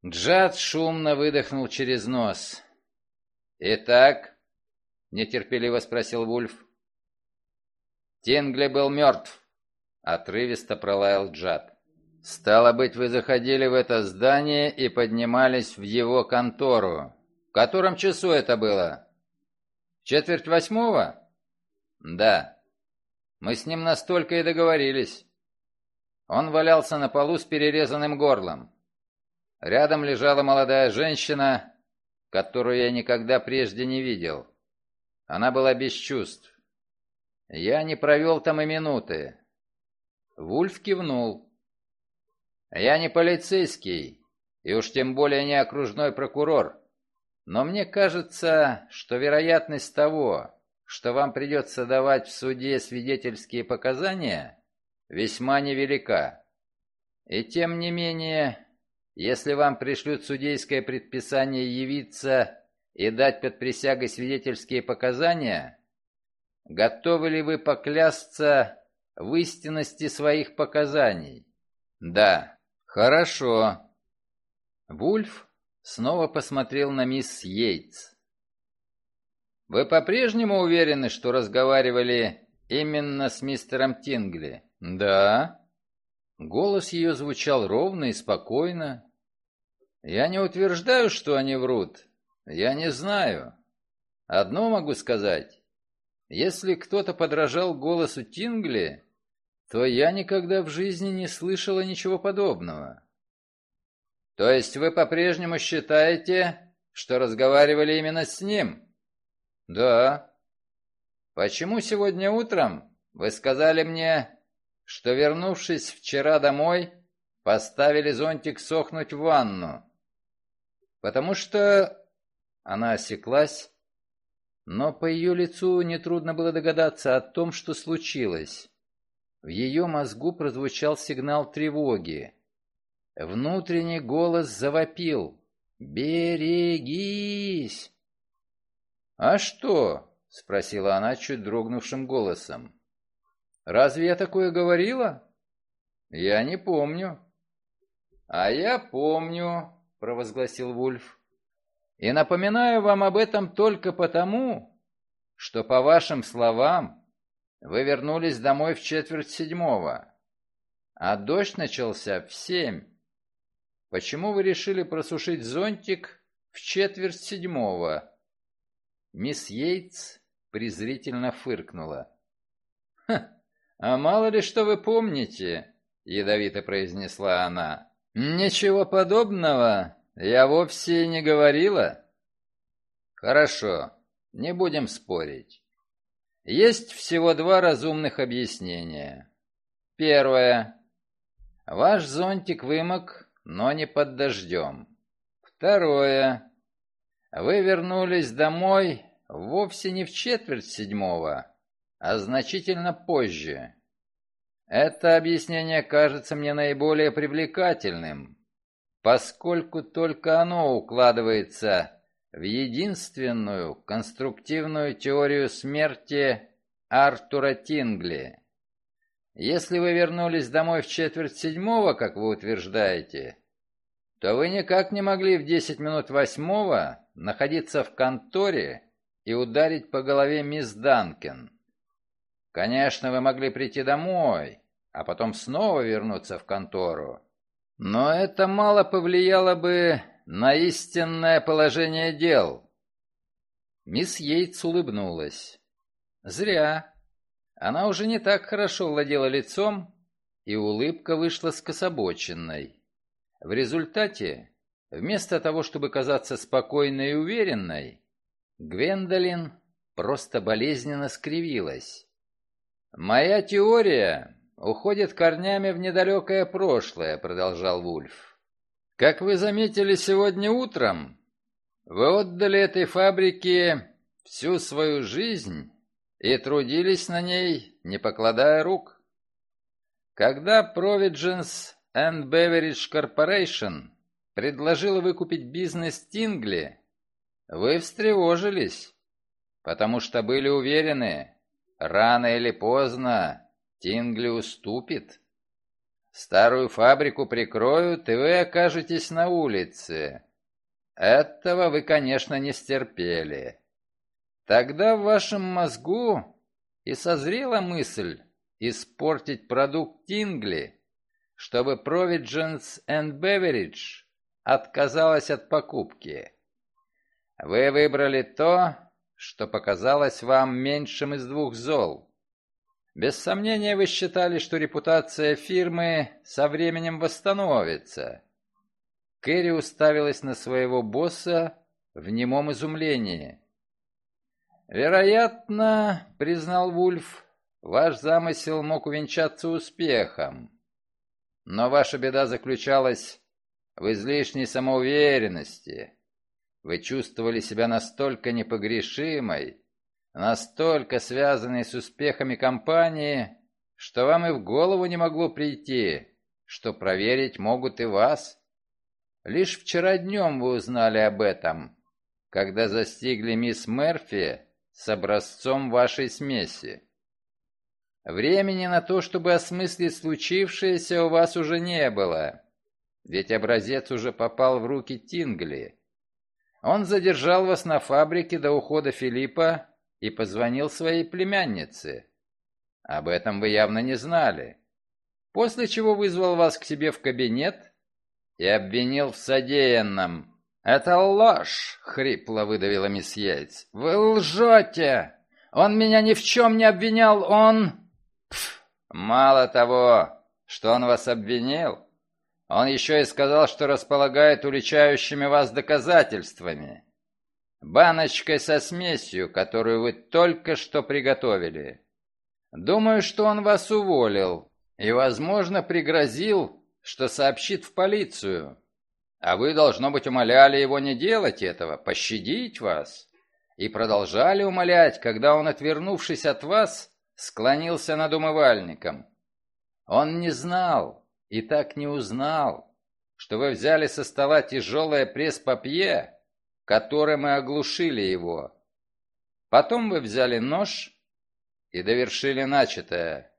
Джад шумно выдохнул через нос. «Итак?» — нетерпеливо спросил Вульф. «Тингли был мертв», — отрывисто пролаял Джад. «Стало быть, вы заходили в это здание и поднимались в его контору. В котором часу это было? Четверть восьмого?» «Да. Мы с ним настолько и договорились. Он валялся на полу с перерезанным горлом. Рядом лежала молодая женщина, которую я никогда прежде не видел. Она была без чувств. Я не провел там и минуты. Вульф кивнул. Я не полицейский, и уж тем более не окружной прокурор. Но мне кажется, что вероятность того, что вам придется давать в суде свидетельские показания, весьма невелика. И тем не менее, если вам пришлют судейское предписание явиться и дать под присягой свидетельские показания, готовы ли вы поклясться в истинности своих показаний? Да. Хорошо. Вульф снова посмотрел на мисс Йейтс. Вы по-прежнему уверены, что разговаривали именно с мистером Тингли? Да. Голос ее звучал ровно и спокойно. Я не утверждаю, что они врут. Я не знаю. Одно могу сказать. Если кто-то подражал голосу Тингли, то я никогда в жизни не слышала ничего подобного. То есть вы по-прежнему считаете, что разговаривали именно с ним? Да. Почему сегодня утром вы сказали мне, что, вернувшись вчера домой, поставили зонтик сохнуть в ванну? Потому что... Она осеклась, но по ее лицу нетрудно было догадаться о том, что случилось. В ее мозгу прозвучал сигнал тревоги. Внутренний голос завопил. «Берегись!» «А что?» — спросила она чуть дрогнувшим голосом. «Разве я такое говорила?» «Я не помню». «А я помню», — провозгласил Вульф. «И напоминаю вам об этом только потому, что, по вашим словам, вы вернулись домой в четверть седьмого, а дождь начался в семь. Почему вы решили просушить зонтик в четверть седьмого?» Мисс Йейтс презрительно фыркнула. «Ха, а мало ли что вы помните», — ядовито произнесла она. «Ничего подобного я вовсе не говорила». «Хорошо, не будем спорить. Есть всего два разумных объяснения. Первое. Ваш зонтик вымок, но не под дождем. Второе. Вы вернулись домой вовсе не в четверть седьмого, а значительно позже. Это объяснение кажется мне наиболее привлекательным, поскольку только оно укладывается в единственную конструктивную теорию смерти Артура Тингли. Если вы вернулись домой в четверть седьмого, как вы утверждаете, то вы никак не могли в десять минут восьмого находиться в конторе и ударить по голове мисс Данкен. Конечно, вы могли прийти домой, а потом снова вернуться в контору. Но это мало повлияло бы на истинное положение дел. Мисс Йейтс улыбнулась. Зря. Она уже не так хорошо владела лицом, и улыбка вышла скособоченной. В результате, вместо того, чтобы казаться спокойной и уверенной, Гвендолин просто болезненно скривилась. «Моя теория уходит корнями в недалекое прошлое», — продолжал Вульф. Как вы заметили сегодня утром, вы отдали этой фабрике всю свою жизнь и трудились на ней, не покладая рук. Когда Providence and Beverage Corporation предложила выкупить бизнес Тингли, вы встревожились, потому что были уверены, рано или поздно Тингли уступит. Старую фабрику прикроют, и вы окажетесь на улице. Этого вы, конечно, не стерпели. Тогда в вашем мозгу и созрела мысль испортить продукт Тингли, чтобы Providence and Beverage отказалась от покупки. Вы выбрали то, что показалось вам меньшим из двух зол. Без сомнения, вы считали, что репутация фирмы со временем восстановится. Кэрри уставилась на своего босса в немом изумлении. «Вероятно, — признал Вульф, — ваш замысел мог увенчаться успехом. Но ваша беда заключалась в излишней самоуверенности. Вы чувствовали себя настолько непогрешимой, настолько связанные с успехами компании, что вам и в голову не могло прийти, что проверить могут и вас. Лишь вчера днем вы узнали об этом, когда застигли мисс Мерфи с образцом вашей смеси. Времени на то, чтобы осмыслить случившееся, у вас уже не было, ведь образец уже попал в руки Тингли. Он задержал вас на фабрике до ухода Филиппа и позвонил своей племяннице. Об этом вы явно не знали. После чего вызвал вас к себе в кабинет и обвинил в содеянном. «Это ложь!» — хрипло выдавила мисс Йейтс. «Вы лжете! Он меня ни в чем не обвинял, он...» Пф, «Мало того, что он вас обвинил, он еще и сказал, что располагает уличающими вас доказательствами. Баночкой со смесью, которую вы только что приготовили. Думаю, что он вас уволил и, возможно, пригрозил, что сообщит в полицию. А вы, должно быть, умоляли его не делать этого, пощадить вас. И продолжали умолять, когда он, отвернувшись от вас, склонился над умывальником. Он не знал и так не узнал, что вы взяли со стола тяжелое пресс-папье, которым и оглушили его. Потом вы взяли нож и довершили начатое.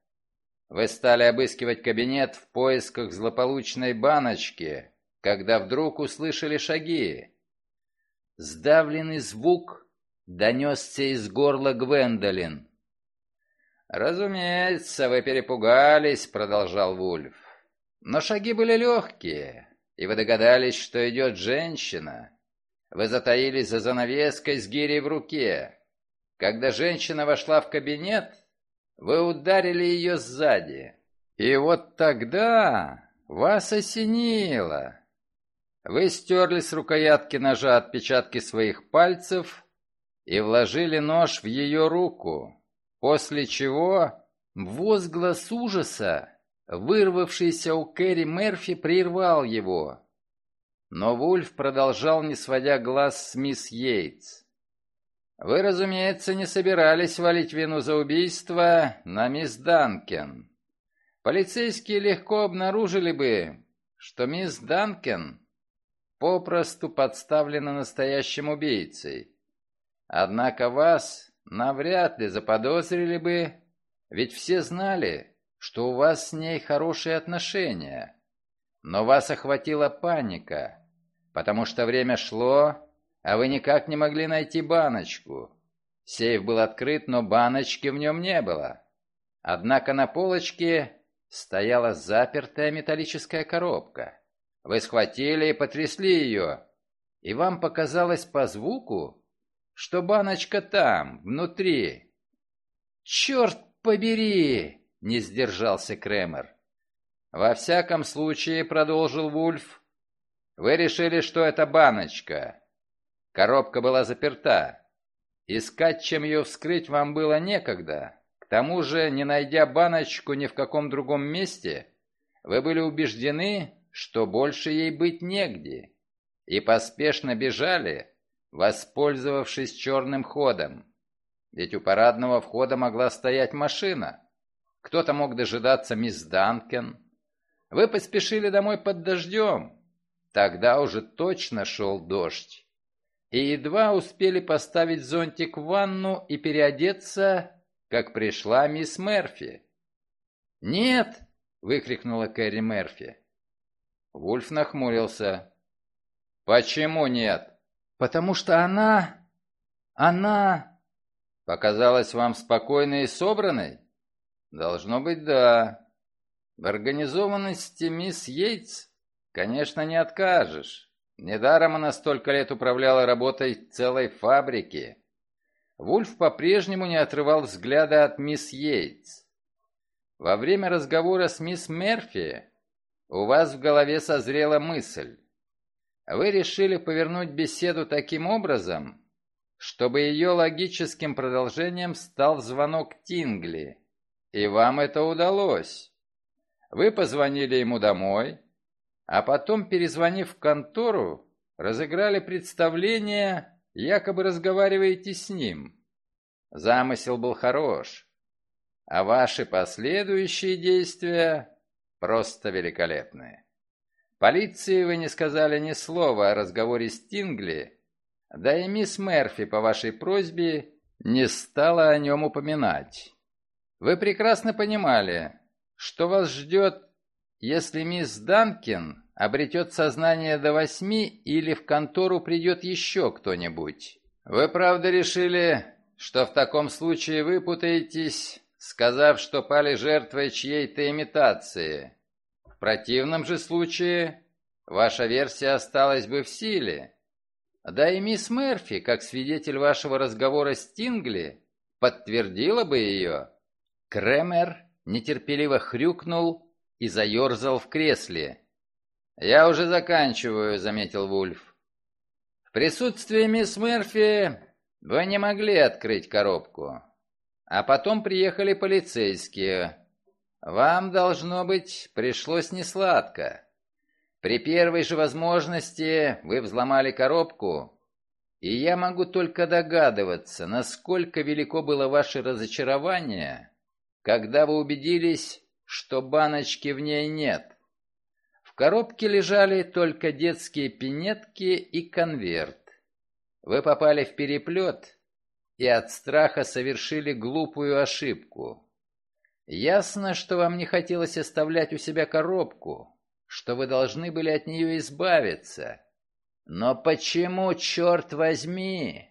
Вы стали обыскивать кабинет в поисках злополучной баночки, когда вдруг услышали шаги. Сдавленный звук донесся из горла Гвендолин. «Разумеется, вы перепугались», — продолжал Вульф. «Но шаги были легкие, и вы догадались, что идет женщина. Вы затаились за занавеской с гирей в руке. Когда женщина вошла в кабинет, вы ударили ее сзади. И вот тогда вас осенило. Вы стерли с рукоятки ножа отпечатки своих пальцев и вложили нож в ее руку, после чего возглас ужаса, вырвавшийся у Кэрри Мерфи, прервал его. Но Вульф продолжал, не сводя глаз с мисс Йейтс. «Вы, разумеется, не собирались валить вину за убийство на мисс Данкен. Полицейские легко обнаружили бы, что мисс Данкен попросту подставлена настоящим убийцей. Однако вас навряд ли заподозрили бы, ведь все знали, что у вас с ней хорошие отношения. Но вас охватила паника, потому что время шло, а вы никак не могли найти баночку. Сейф был открыт, но баночки в нем не было. Однако на полочке стояла запертая металлическая коробка. Вы схватили и потрясли ее, и вам показалось по звуку, что баночка там, внутри. «Черт побери!» — не сдержался Кремер. «Во всяком случае», — продолжил Вульф, — «вы решили, что это баночка. Коробка была заперта. Искать, чем ее вскрыть, вам было некогда. К тому же, не найдя баночку ни в каком другом месте, вы были убеждены, что больше ей быть негде, и поспешно бежали, воспользовавшись черным ходом. Ведь у парадного входа могла стоять машина. Кто-то мог дожидаться мисс Данкен. Вы поспешили домой под дождем. Тогда уже точно шел дождь. И едва успели поставить зонтик в ванну и переодеться, как пришла мисс Мерфи. «Нет!» — выкрикнула Кэрри Мерфи. Вульф нахмурился. «Почему нет?» «Потому что она... она...» «Показалась вам спокойной и собранной?» «Должно быть, да. В организованности мисс Йейтс, конечно, не откажешь. Недаром она столько лет управляла работой целой фабрики». Вульф по-прежнему не отрывал взгляда от мисс Йейтс. Во время разговора с мисс Мерфи у вас в голове созрела мысль. Вы решили повернуть беседу таким образом, чтобы ее логическим продолжением стал звонок Тингли. И вам это удалось. Вы позвонили ему домой, а потом, перезвонив в контору, разыграли представление, якобы разговариваете с ним. Замысел был хорош, а ваши последующие действия просто великолепны. Полиции вы не сказали ни слова о разговоре с Тингли, да и мисс Мерфи по вашей просьбе не стала о нем упоминать. Вы прекрасно понимали, что вас ждет, если мисс Данкин обретет сознание до восьми или в контору придет еще кто-нибудь. Вы правда решили, что в таком случае вы путаетесь, сказав, что пали жертвой чьей-то имитации. В противном же случае ваша версия осталась бы в силе. Да и мисс Мерфи, как свидетель вашего разговора с Тингли, подтвердила бы ее. Кремер нетерпеливо хрюкнул и заерзал в кресле. «Я уже заканчиваю», — заметил Вульф. «В присутствии мисс Мерфи вы не могли открыть коробку. А потом приехали полицейские. Вам, должно быть, пришлось несладко. При первой же возможности вы взломали коробку, и я могу только догадываться, насколько велико было ваше разочарование, когда вы убедились, что баночки в ней нет. В коробке лежали только детские пинетки и конверт. Вы попали в переплет и от страха совершили глупую ошибку. Ясно, что вам не хотелось оставлять у себя коробку, что вы должны были от нее избавиться. Но почему, черт возьми,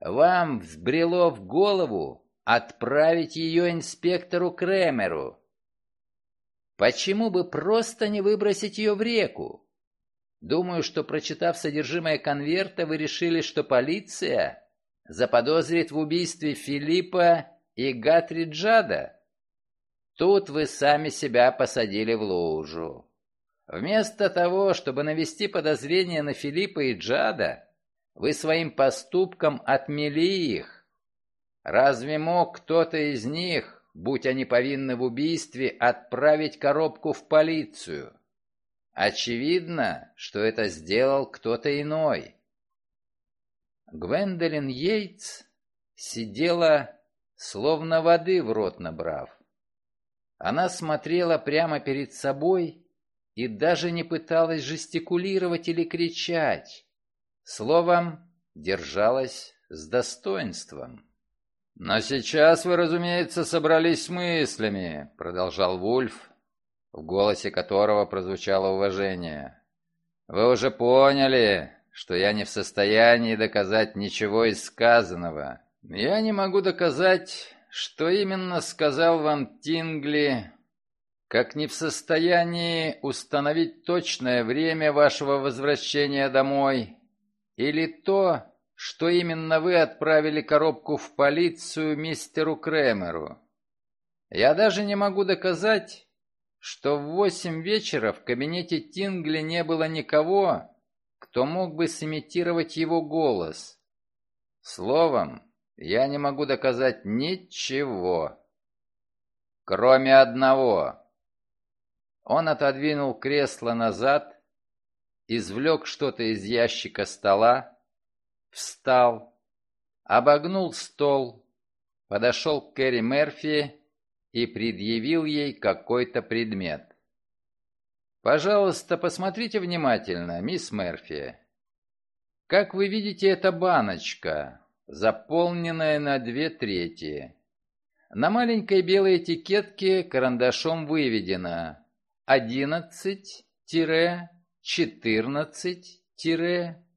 вам взбрело в голову отправить ее инспектору Кремеру. Почему бы просто не выбросить ее в реку? Думаю, что, прочитав содержимое конверта, вы решили, что полиция заподозрит в убийстве Филиппа и Гатри Джада. Тут вы сами себя посадили в лужу. Вместо того, чтобы навести подозрение на Филиппа и Джада, вы своим поступком отмели их. Разве мог кто-то из них, будь они повинны в убийстве, отправить коробку в полицию? Очевидно, что это сделал кто-то иной. Гвендолин Йейтс сидела, словно воды в рот набрав. Она смотрела прямо перед собой и даже не пыталась жестикулировать или кричать. Словом, держалась с достоинством. «Но сейчас вы, разумеется, собрались с мыслями», — продолжал Вульф, в голосе которого прозвучало уважение. «Вы уже поняли, что я не в состоянии доказать ничего из сказанного. Я не могу доказать, что именно сказал вам Тингли, как не в состоянии установить точное время вашего возвращения домой, или то, что именно вы отправили коробку в полицию мистеру Кремеру. Я даже не могу доказать, что в восемь вечера в кабинете Тингли не было никого, кто мог бы сымитировать его голос. Словом, я не могу доказать ничего, кроме одного. Он отодвинул кресло назад, извлек что-то из ящика стола, встал, обогнул стол, подошел к Кэрри Мерфи и предъявил ей какой-то предмет. «Пожалуйста, посмотрите внимательно, мисс Мерфи. Как вы видите, это баночка, заполненная на две трети. На маленькой белой этикетке карандашом выведено 11-14-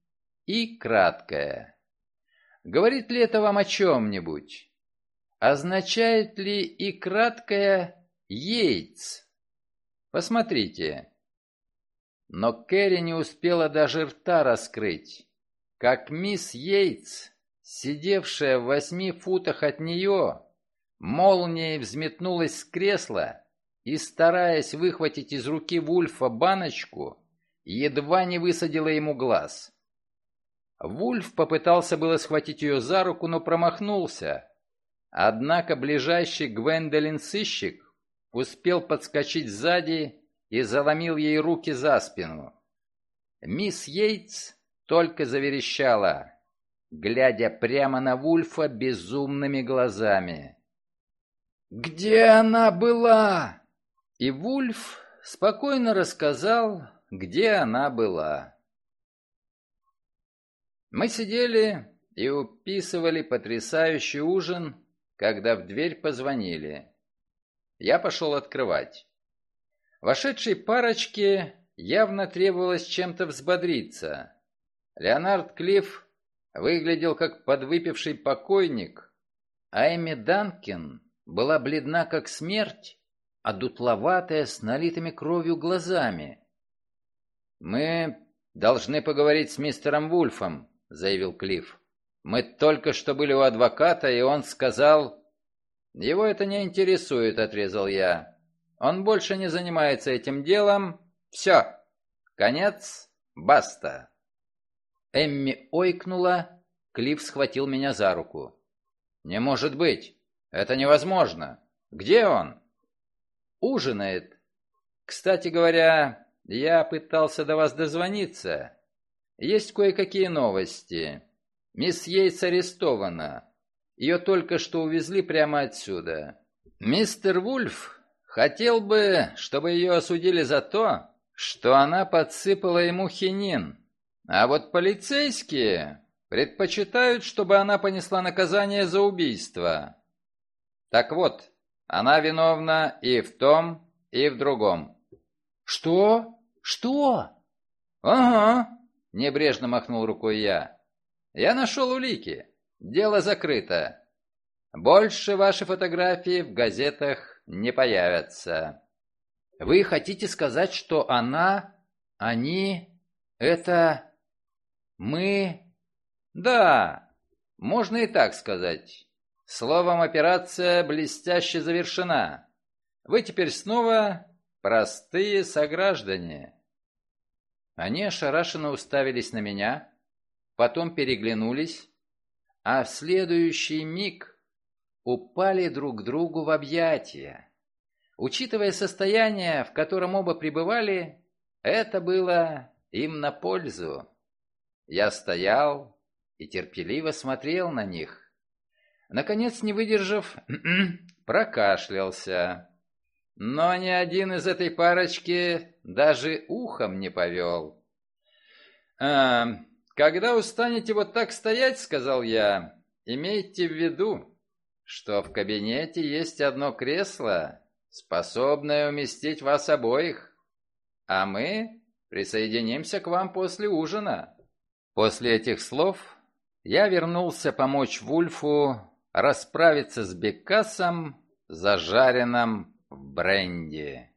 и краткое. Говорит ли это вам о чем-нибудь? Означает ли и краткое «Йейтс»? Посмотрите. Но Кэрри не успела даже рта раскрыть, как мисс Йейтс, сидевшая в восьми футах от нее, молнией взметнулась с кресла и, стараясь выхватить из руки Вульфа баночку, едва не высадила ему глаз. Вульф попытался было схватить ее за руку, но промахнулся. Однако ближайший Гвендолин сыщик успел подскочить сзади и заломил ей руки за спину. Мисс Йейтс только заверещала, глядя прямо на Вульфа безумными глазами. «Где она была?» И Вульф спокойно рассказал, где она была. Мы сидели и уписывали потрясающий ужин, когда в дверь позвонили. Я пошел открывать. Вошедшей парочке явно требовалось чем-то взбодриться. Леонард Клифф выглядел как подвыпивший покойник, а Эми Данкин была бледна как смерть, а дутловатая с налитыми кровью глазами. «Мы должны поговорить с мистером Вульфом», — заявил Клифф. «Мы только что были у адвоката, и он сказал...» «Его это не интересует», — отрезал я. «Он больше не занимается этим делом. Все. Конец. Баста». Эмми ойкнула, Клифф схватил меня за руку. «Не может быть! Это невозможно! Где он?» «Ужинает. Кстати говоря, я пытался до вас дозвониться. Есть кое-какие новости. Мисс Йейтс арестована. Ее только что увезли прямо отсюда. Мистер Вульф хотел бы, чтобы ее осудили за то, что она подсыпала ему хинин. А вот полицейские предпочитают, чтобы она понесла наказание за убийство. Так вот, она виновна и в том, и в другом. Что? Что? Ага, небрежно махнул рукой я. Я нашел улики. Дело закрыто. Больше ваши фотографии в газетах не появятся. Вы хотите сказать, что она, они, это... Мы... Да, можно и так сказать. Словом, операция блестяще завершена. Вы теперь снова простые сограждане. Они ошарашенно уставились на меня, потом переглянулись, а в следующий миг упали друг другу в объятия. Учитывая состояние, в котором оба пребывали, это было им на пользу. Я стоял и терпеливо смотрел на них. Наконец, не выдержав, <clears throat> прокашлялся. Но ни один из этой парочки даже ухом не повел. «А, «Когда устанете вот так стоять, — сказал я, — имейте в виду, что в кабинете есть одно кресло, способное уместить вас обоих, а мы присоединимся к вам после ужина». После этих слов я вернулся помочь Вульфу расправиться с Бекасом, зажаренным в бренди.